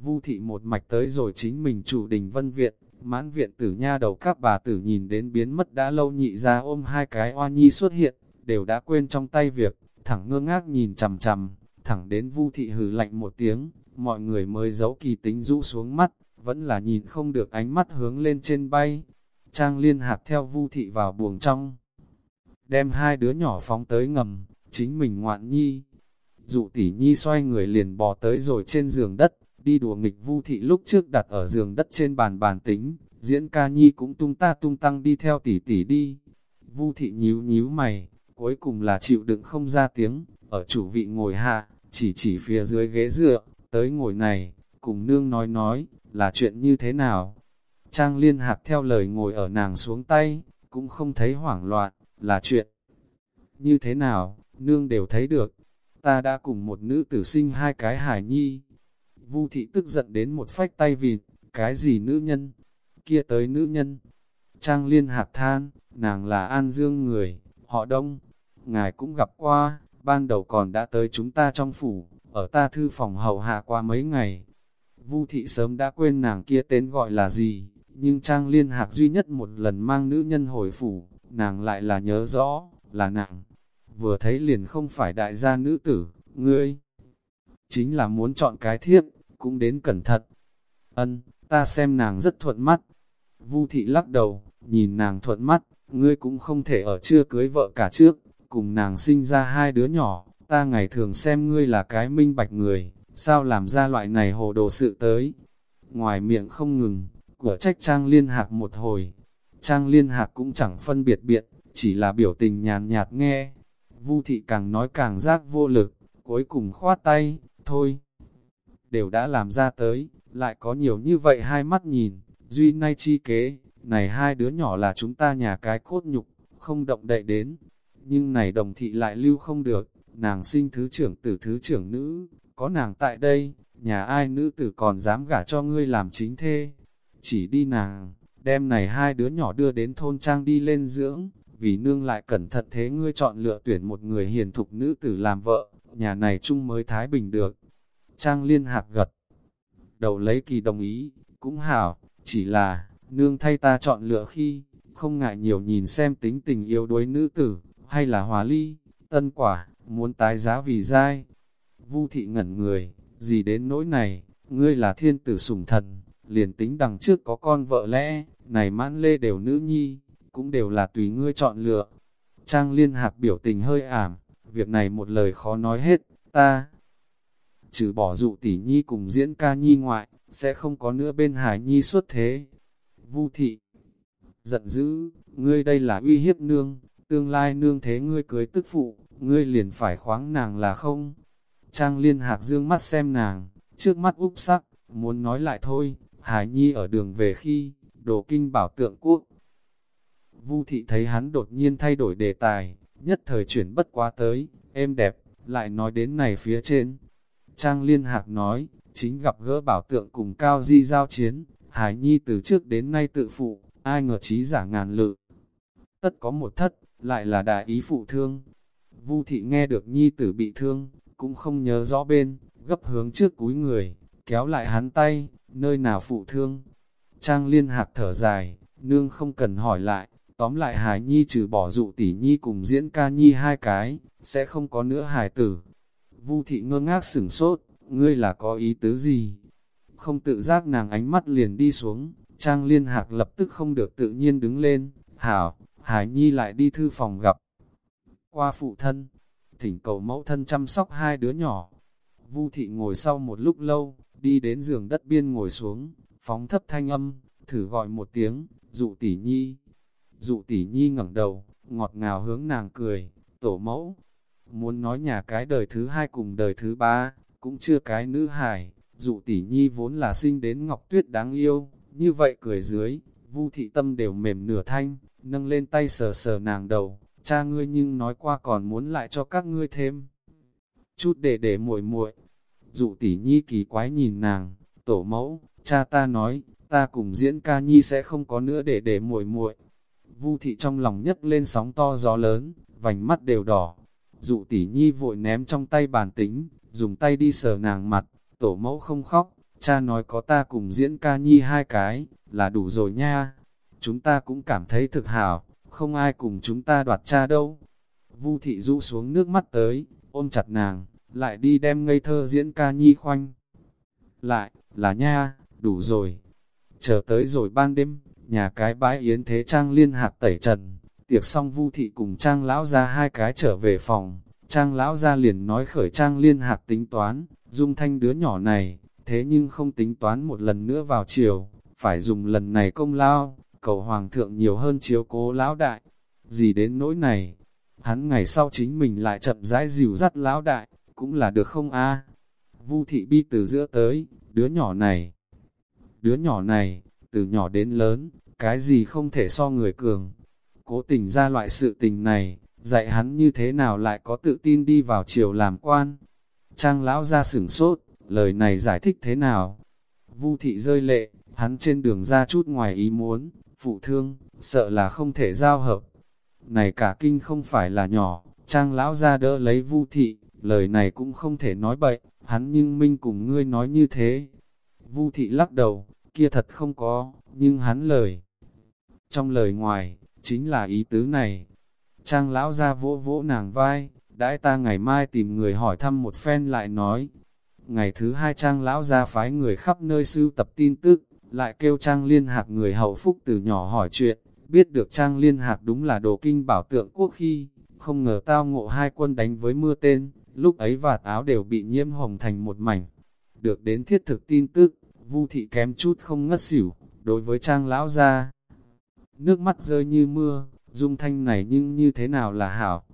Speaker 1: Vu thị một mạch tới rồi chính mình chủ đình vân viện, mãn viện tử nha đầu các bà tử nhìn đến biến mất đã lâu nhị ra ôm hai cái oa nhi xuất hiện, đều đã quên trong tay việc, thẳng ngơ ngác nhìn chằm chằm, thẳng đến Vu thị hừ lạnh một tiếng, mọi người mới giấu kỳ tính rũ xuống mắt, vẫn là nhìn không được ánh mắt hướng lên trên bay. Trang liên hạc theo vu thị vào buồng trong, đem hai đứa nhỏ phóng tới ngầm, chính mình ngoạn nhi. Dụ tỷ nhi xoay người liền bò tới rồi trên giường đất, đi đùa nghịch vu thị lúc trước đặt ở giường đất trên bàn bàn tính, diễn ca nhi cũng tung ta tung tăng đi theo tỷ tỷ đi. Vu thị nhíu nhíu mày, cuối cùng là chịu đựng không ra tiếng, ở chủ vị ngồi hạ, chỉ chỉ phía dưới ghế dựa, tới ngồi này, cùng nương nói nói, là chuyện như thế nào. Trang liên hạc theo lời ngồi ở nàng xuống tay, cũng không thấy hoảng loạn, là chuyện như thế nào, nương đều thấy được. Ta đã cùng một nữ tử sinh hai cái hải nhi. Vu thị tức giận đến một phách tay vịt, cái gì nữ nhân, kia tới nữ nhân. Trang liên hạc than, nàng là An Dương người, họ đông. Ngài cũng gặp qua, ban đầu còn đã tới chúng ta trong phủ, ở ta thư phòng hậu hạ qua mấy ngày. Vu thị sớm đã quên nàng kia tên gọi là gì, nhưng Trang Liên Hạc duy nhất một lần mang nữ nhân hồi phủ, nàng lại là nhớ rõ, là nàng. Vừa thấy liền không phải đại gia nữ tử, ngươi. Chính là muốn chọn cái thiếp, cũng đến cẩn thận. Ân, ta xem nàng rất thuận mắt. Vu thị lắc đầu, nhìn nàng thuận mắt, ngươi cũng không thể ở chưa cưới vợ cả trước, cùng nàng sinh ra hai đứa nhỏ, ta ngày thường xem ngươi là cái minh bạch người, sao làm ra loại này hồ đồ sự tới. Ngoài miệng không ngừng, của trách Trang Liên Hạc một hồi. Trang Liên Hạc cũng chẳng phân biệt biện, chỉ là biểu tình nhàn nhạt nghe. Vu thị càng nói càng giác vô lực, cuối cùng khoát tay, thôi. Đều đã làm ra tới, lại có nhiều như vậy hai mắt nhìn, duy nay chi kế, này hai đứa nhỏ là chúng ta nhà cái cốt nhục, không động đậy đến. Nhưng này đồng thị lại lưu không được, nàng sinh thứ trưởng tử thứ trưởng nữ, có nàng tại đây, nhà ai nữ tử còn dám gả cho ngươi làm chính thê. Chỉ đi nàng, đem này hai đứa nhỏ đưa đến thôn trang đi lên dưỡng, vì nương lại cẩn thận thế ngươi chọn lựa tuyển một người hiền thục nữ tử làm vợ, nhà này chung mới thái bình được. Trang liên hạc gật, đầu lấy kỳ đồng ý, cũng hảo, chỉ là, nương thay ta chọn lựa khi, không ngại nhiều nhìn xem tính tình yếu đuối nữ tử, hay là hòa ly, tân quả, muốn tái giá vì dai. Vu thị ngẩn người, gì đến nỗi này, ngươi là thiên tử sủng thần, liền tính đằng trước có con vợ lẽ, này mãn lê đều nữ nhi, cũng đều là tùy ngươi chọn lựa. Trang liên hạc biểu tình hơi ảm, việc này một lời khó nói hết, ta. Trừ bỏ dụ tỷ nhi cùng diễn ca nhi ngoại, sẽ không có nữa bên hải nhi xuất thế. Vu thị, giận dữ, ngươi đây là uy hiếp nương, tương lai nương thế ngươi cưới tức phụ, ngươi liền phải khoáng nàng là không. Trang liên hạc dương mắt xem nàng, trước mắt úp sắc, muốn nói lại thôi, Hải Nhi ở đường về khi, đồ kinh bảo tượng quốc. Vu thị thấy hắn đột nhiên thay đổi đề tài, nhất thời chuyển bất quá tới, êm đẹp, lại nói đến này phía trên. Trang liên hạc nói, chính gặp gỡ bảo tượng cùng cao di giao chiến, Hải Nhi từ trước đến nay tự phụ, ai ngờ trí giả ngàn lự. Tất có một thất, lại là đại ý phụ thương. Vu thị nghe được Nhi tử bị thương, cũng không nhớ rõ bên, gấp hướng trước cúi người, kéo lại hắn tay, nơi nào phụ thương. Trang liên hạc thở dài, nương không cần hỏi lại, tóm lại Hải Nhi trừ bỏ dụ tỷ Nhi cùng diễn ca Nhi hai cái, sẽ không có nữa hải tử. Vu thị ngơ ngác sửng sốt, ngươi là có ý tứ gì? Không tự giác nàng ánh mắt liền đi xuống, Trang liên hạc lập tức không được tự nhiên đứng lên, hảo, Hải Nhi lại đi thư phòng gặp. Qua phụ thân, thỉnh cầu mẫu thân chăm sóc hai đứa nhỏ. Vu thị ngồi sau một lúc lâu, đi đến giường đất biên ngồi xuống, phóng thấp thanh âm, thử gọi một tiếng, dụ tỷ nhi. Dụ tỷ nhi ngẩng đầu, ngọt ngào hướng nàng cười, tổ mẫu. Muốn nói nhà cái đời thứ hai cùng đời thứ ba, cũng chưa cái nữ hài, dụ tỷ nhi vốn là sinh đến ngọc tuyết đáng yêu, như vậy cười dưới, vu thị tâm đều mềm nửa thanh, nâng lên tay sờ sờ nàng đầu, cha ngươi nhưng nói qua còn muốn lại cho các ngươi thêm. Chút để để muội muội dụ tỷ nhi kỳ quái nhìn nàng, tổ mẫu, cha ta nói, ta cùng diễn ca nhi sẽ không có nữa để để muội muội. Vu thị trong lòng nhấc lên sóng to gió lớn, vành mắt đều đỏ. Dụ tỷ nhi vội ném trong tay bàn tính, dùng tay đi sờ nàng mặt, tổ mẫu không khóc, cha nói có ta cùng diễn ca nhi hai cái, là đủ rồi nha. Chúng ta cũng cảm thấy thực hảo, không ai cùng chúng ta đoạt cha đâu. Vu thị rũ xuống nước mắt tới, ôm chặt nàng, lại đi đem ngây thơ diễn ca nhi khoanh. Lại, là nha, đủ rồi. Chờ tới rồi ban đêm, nhà cái bãi yến thế trang liên hạc tẩy trần, tiệc xong vu thị cùng trang lão ra hai cái trở về phòng, trang lão ra liền nói khởi trang liên hạc tính toán, dung thanh đứa nhỏ này, thế nhưng không tính toán một lần nữa vào chiều, phải dùng lần này công lao, cầu hoàng thượng nhiều hơn chiếu cố lão đại. Gì đến nỗi này, hắn ngày sau chính mình lại chậm rãi dìu dắt lão đại, cũng là được không a? Vu thị bi từ giữa tới, đứa nhỏ này, đứa nhỏ này, từ nhỏ đến lớn, cái gì không thể so người cường. Cố tình ra loại sự tình này, dạy hắn như thế nào lại có tự tin đi vào triều làm quan. Trang lão ra sửng sốt, lời này giải thích thế nào? Vu thị rơi lệ, hắn trên đường ra chút ngoài ý muốn, phụ thương, sợ là không thể giao hợp. Này cả kinh không phải là nhỏ, trang lão ra đỡ lấy vu thị, lời này cũng không thể nói bậy, hắn nhưng minh cùng ngươi nói như thế. Vu thị lắc đầu, kia thật không có, nhưng hắn lời. Trong lời ngoài, chính là ý tứ này. Trang lão ra vỗ vỗ nàng vai, đãi ta ngày mai tìm người hỏi thăm một phen lại nói. Ngày thứ hai trang lão ra phái người khắp nơi sưu tập tin tức, lại kêu trang liên hạc người hậu phúc từ nhỏ hỏi chuyện, biết được trang liên hạc đúng là đồ kinh bảo tượng quốc khi, không ngờ tao ngộ hai quân đánh với mưa tên, lúc ấy vạt áo đều bị nhiễm hồng thành một mảnh. Được đến thiết thực tin tức, Vu thị kém chút không ngất xỉu, đối với trang lão ra. Nước mắt rơi như mưa, dung thanh này nhưng như thế nào là hảo.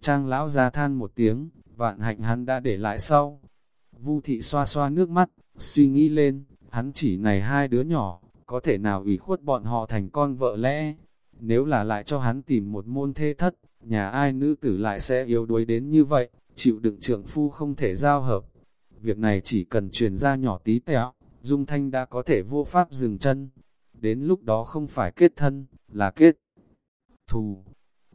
Speaker 1: Trang lão ra than một tiếng, vạn hạnh hắn đã để lại sau. Vu thị xoa xoa nước mắt, suy nghĩ lên, hắn chỉ này hai đứa nhỏ, có thể nào ủy khuất bọn họ thành con vợ lẽ. Nếu là lại cho hắn tìm một môn thê thất, nhà ai nữ tử lại sẽ yếu đuối đến như vậy, chịu đựng trượng phu không thể giao hợp. Việc này chỉ cần truyền ra nhỏ tí tẹo, Dung Thanh đã có thể vô pháp dừng chân. Đến lúc đó không phải kết thân, là kết thù.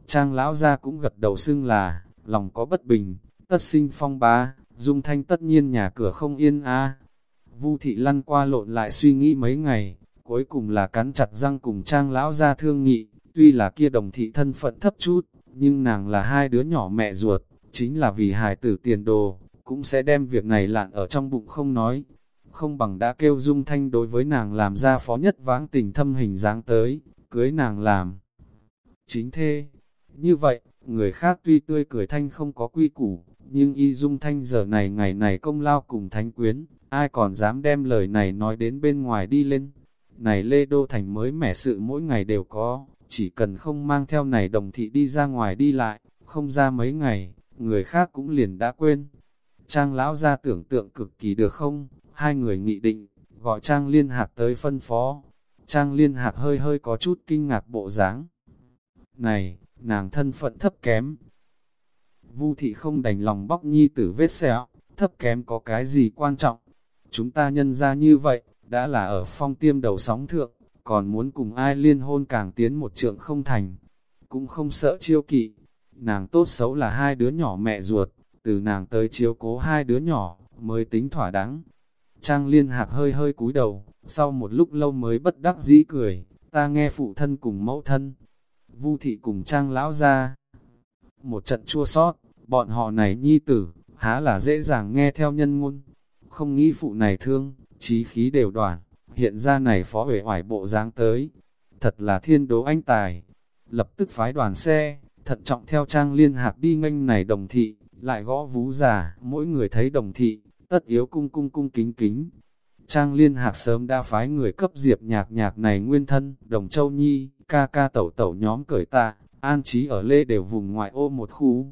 Speaker 1: Trang lão gia cũng gật đầu xưng là, lòng có bất bình, tất sinh phong ba, Dung Thanh tất nhiên nhà cửa không yên a. Vu thị lăn qua lộn lại suy nghĩ mấy ngày, cuối cùng là cắn chặt răng cùng Trang lão gia thương nghị, tuy là kia đồng thị thân phận thấp chút, nhưng nàng là hai đứa nhỏ mẹ ruột, chính là vì hài tử tiền đồ, cũng sẽ đem việc này lạn ở trong bụng không nói. Không bằng đã kêu Dung Thanh đối với nàng làm ra phó nhất vãng tình thâm hình dáng tới, cưới nàng làm. Chính thế, như vậy, người khác tuy tươi cười thanh không có quy củ, nhưng y Dung Thanh giờ này ngày này công lao cùng thánh quyến, ai còn dám đem lời này nói đến bên ngoài đi lên. Này Lê Đô Thành mới mẻ sự mỗi ngày đều có, chỉ cần không mang theo này đồng thị đi ra ngoài đi lại, không ra mấy ngày, người khác cũng liền đã quên. Trang lão ra tưởng tượng cực kỳ được không, hai người nghị định, gọi Trang Liên Hạc tới phân phó. Trang Liên Hạc hơi hơi có chút kinh ngạc bộ dáng. Này, nàng thân phận thấp kém. Vu thị không đành lòng bóc nhi tử vết sẹo, thấp kém có cái gì quan trọng. Chúng ta nhân ra như vậy, đã là ở phong tiêm đầu sóng thượng, còn muốn cùng ai liên hôn càng tiến một trượng không thành. Cũng không sợ chiêu kỵ, nàng tốt xấu là hai đứa nhỏ mẹ ruột, từ nàng tới chiếu cố hai đứa nhỏ, mới tính thỏa đáng. Trang liên hạc hơi hơi cúi đầu, sau một lúc lâu mới bất đắc dĩ cười, ta nghe phụ thân cùng mẫu thân, vu thị cùng trang lão ra. Một trận chua sót, bọn họ này nhi tử, há là dễ dàng nghe theo nhân ngôn, không nghĩ phụ này thương, trí khí đều đoàn, hiện ra này phó uể oải bộ dáng tới, thật là thiên đố anh tài, lập tức phái đoàn xe, thận trọng theo trang liên hạc đi nghênh này đồng thị, lại gõ vú già, mỗi người thấy đồng thị, tất yếu cung cung cung kính kính. Trang liên hạc sớm đã phái người cấp diệp nhạc nhạc này nguyên thân, đồng châu nhi, ca ca tẩu tẩu nhóm cởi tạ, an trí ở lê đều vùng ngoại ô một khu.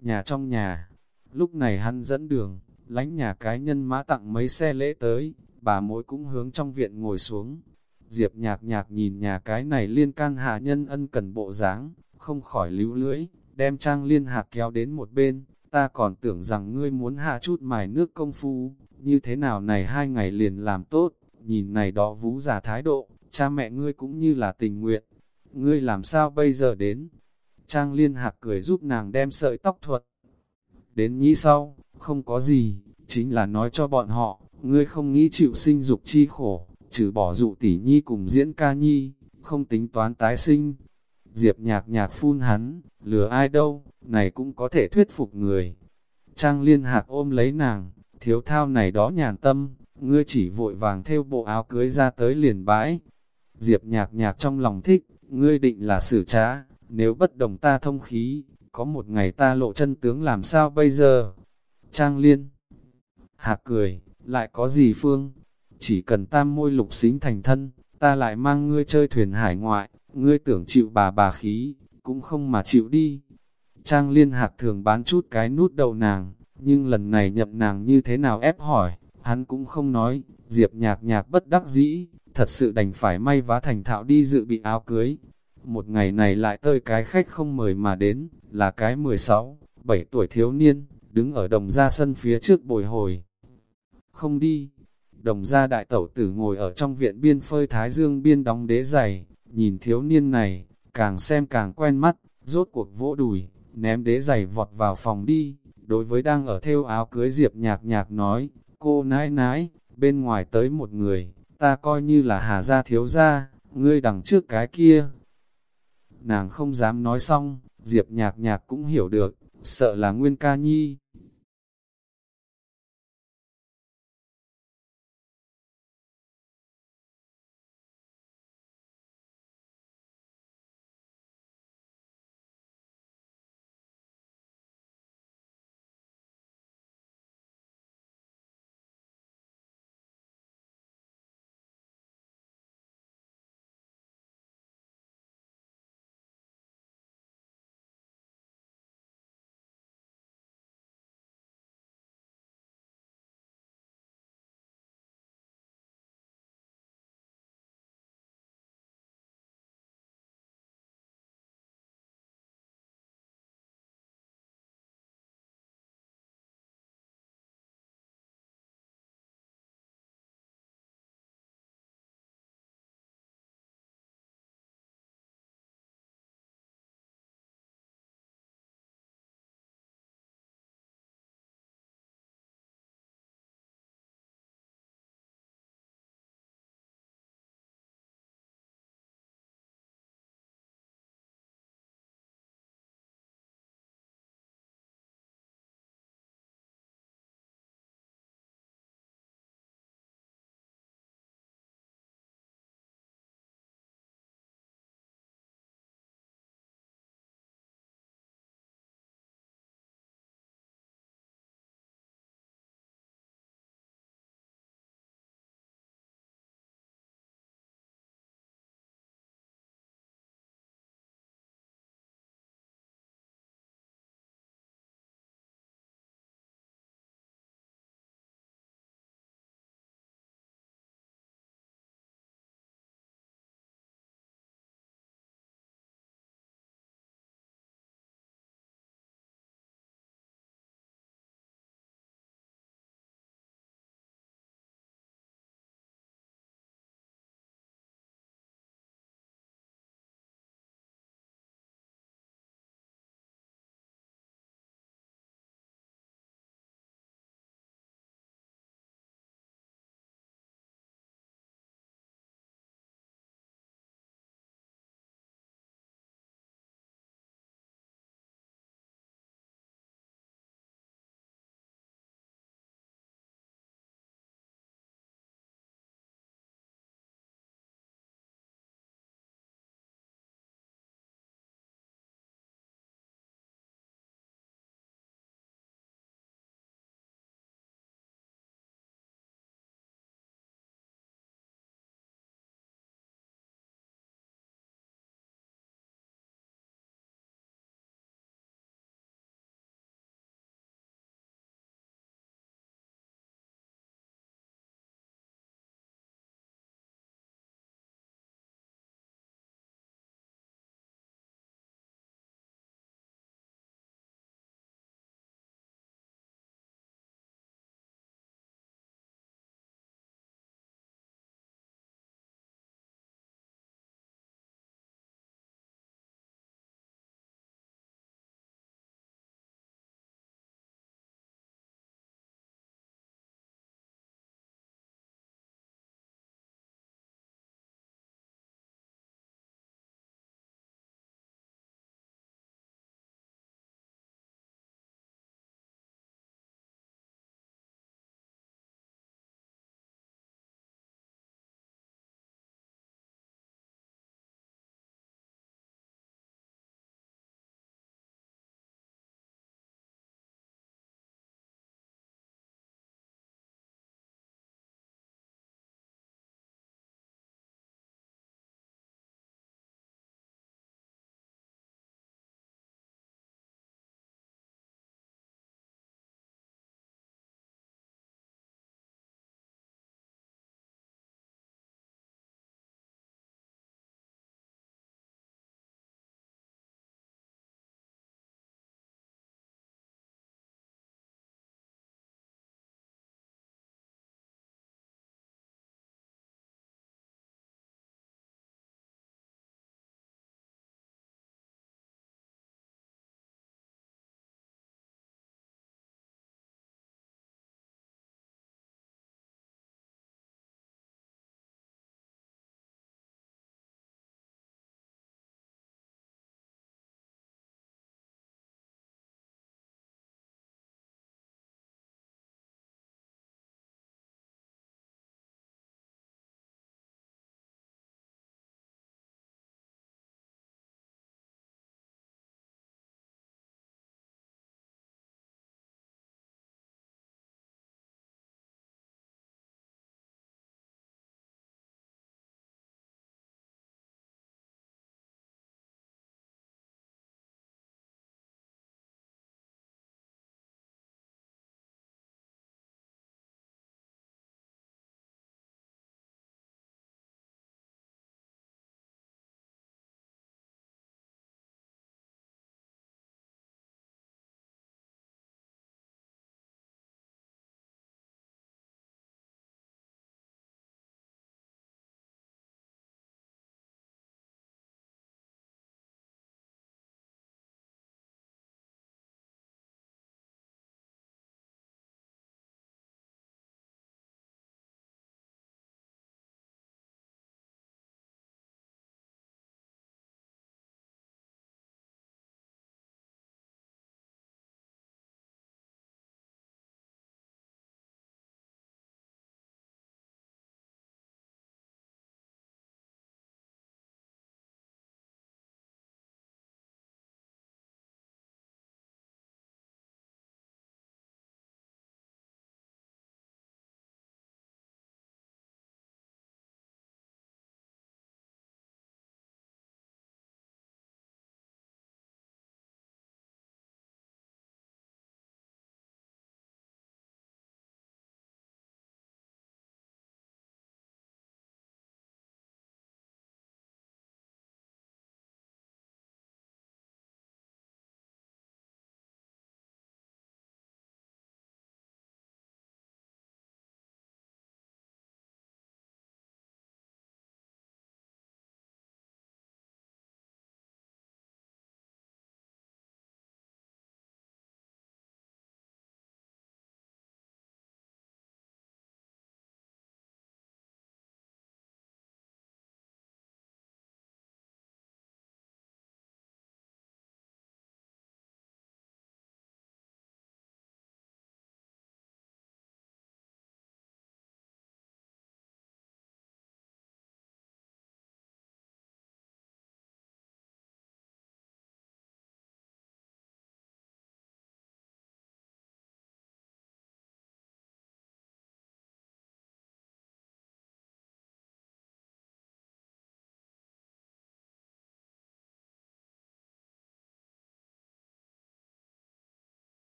Speaker 1: Nhà trong nhà, lúc này hắn dẫn đường, lánh nhà cái nhân mã tặng mấy xe lễ tới, bà mối cũng hướng trong viện ngồi xuống. Diệp nhạc nhạc nhìn nhà cái này liên can hạ nhân ân cần bộ dáng, không khỏi lưu lưỡi, đem trang liên hạc kéo đến một bên, ta còn tưởng rằng ngươi muốn hạ chút mài nước công phu, như thế nào này hai ngày liền làm tốt, nhìn này đó vũ giả thái độ, cha mẹ ngươi cũng như là tình nguyện, ngươi làm sao bây giờ đến? Trang liên hạc cười giúp nàng đem sợi tóc thuật. Đến nghĩ sau, không có gì, chính là nói cho bọn họ, ngươi không nghĩ chịu sinh dục chi khổ, trừ bỏ dụ tỷ nhi cùng diễn ca nhi, không tính toán tái sinh, Diệp nhạc nhạc phun hắn, lừa ai đâu, này cũng có thể thuyết phục người. Trang liên hạc ôm lấy nàng, thiếu thao này đó nhàn tâm, ngươi chỉ vội vàng theo bộ áo cưới ra tới liền bãi. Diệp nhạc nhạc trong lòng thích, ngươi định là xử trá, nếu bất đồng ta thông khí, có một ngày ta lộ chân tướng làm sao bây giờ? Trang liên hạc cười, lại có gì phương? Chỉ cần tam môi lục xính thành thân, ta lại mang ngươi chơi thuyền hải ngoại, ngươi tưởng chịu bà bà khí, cũng không mà chịu đi. Trang liên hạc thường bán chút cái nút đầu nàng, nhưng lần này nhập nàng như thế nào ép hỏi, hắn cũng không nói, diệp nhạc nhạc bất đắc dĩ, thật sự đành phải may vá thành thạo đi dự bị áo cưới. Một ngày này lại tơi cái khách không mời mà đến, là cái 16, 7 tuổi thiếu niên, đứng ở đồng gia sân phía trước bồi hồi. Không đi, đồng gia đại tẩu tử ngồi ở trong viện biên phơi thái dương biên đóng đế giày, Nhìn thiếu niên này, càng xem càng quen mắt, rốt cuộc vỗ đùi, ném đế giày vọt vào phòng đi. Đối với đang ở theo áo cưới Diệp nhạc nhạc nói, cô nãi nãi, bên ngoài tới một người, ta coi như là hà gia thiếu gia, ngươi đằng trước cái kia. Nàng không dám nói xong, Diệp nhạc nhạc cũng hiểu được, sợ là Nguyên Ca Nhi.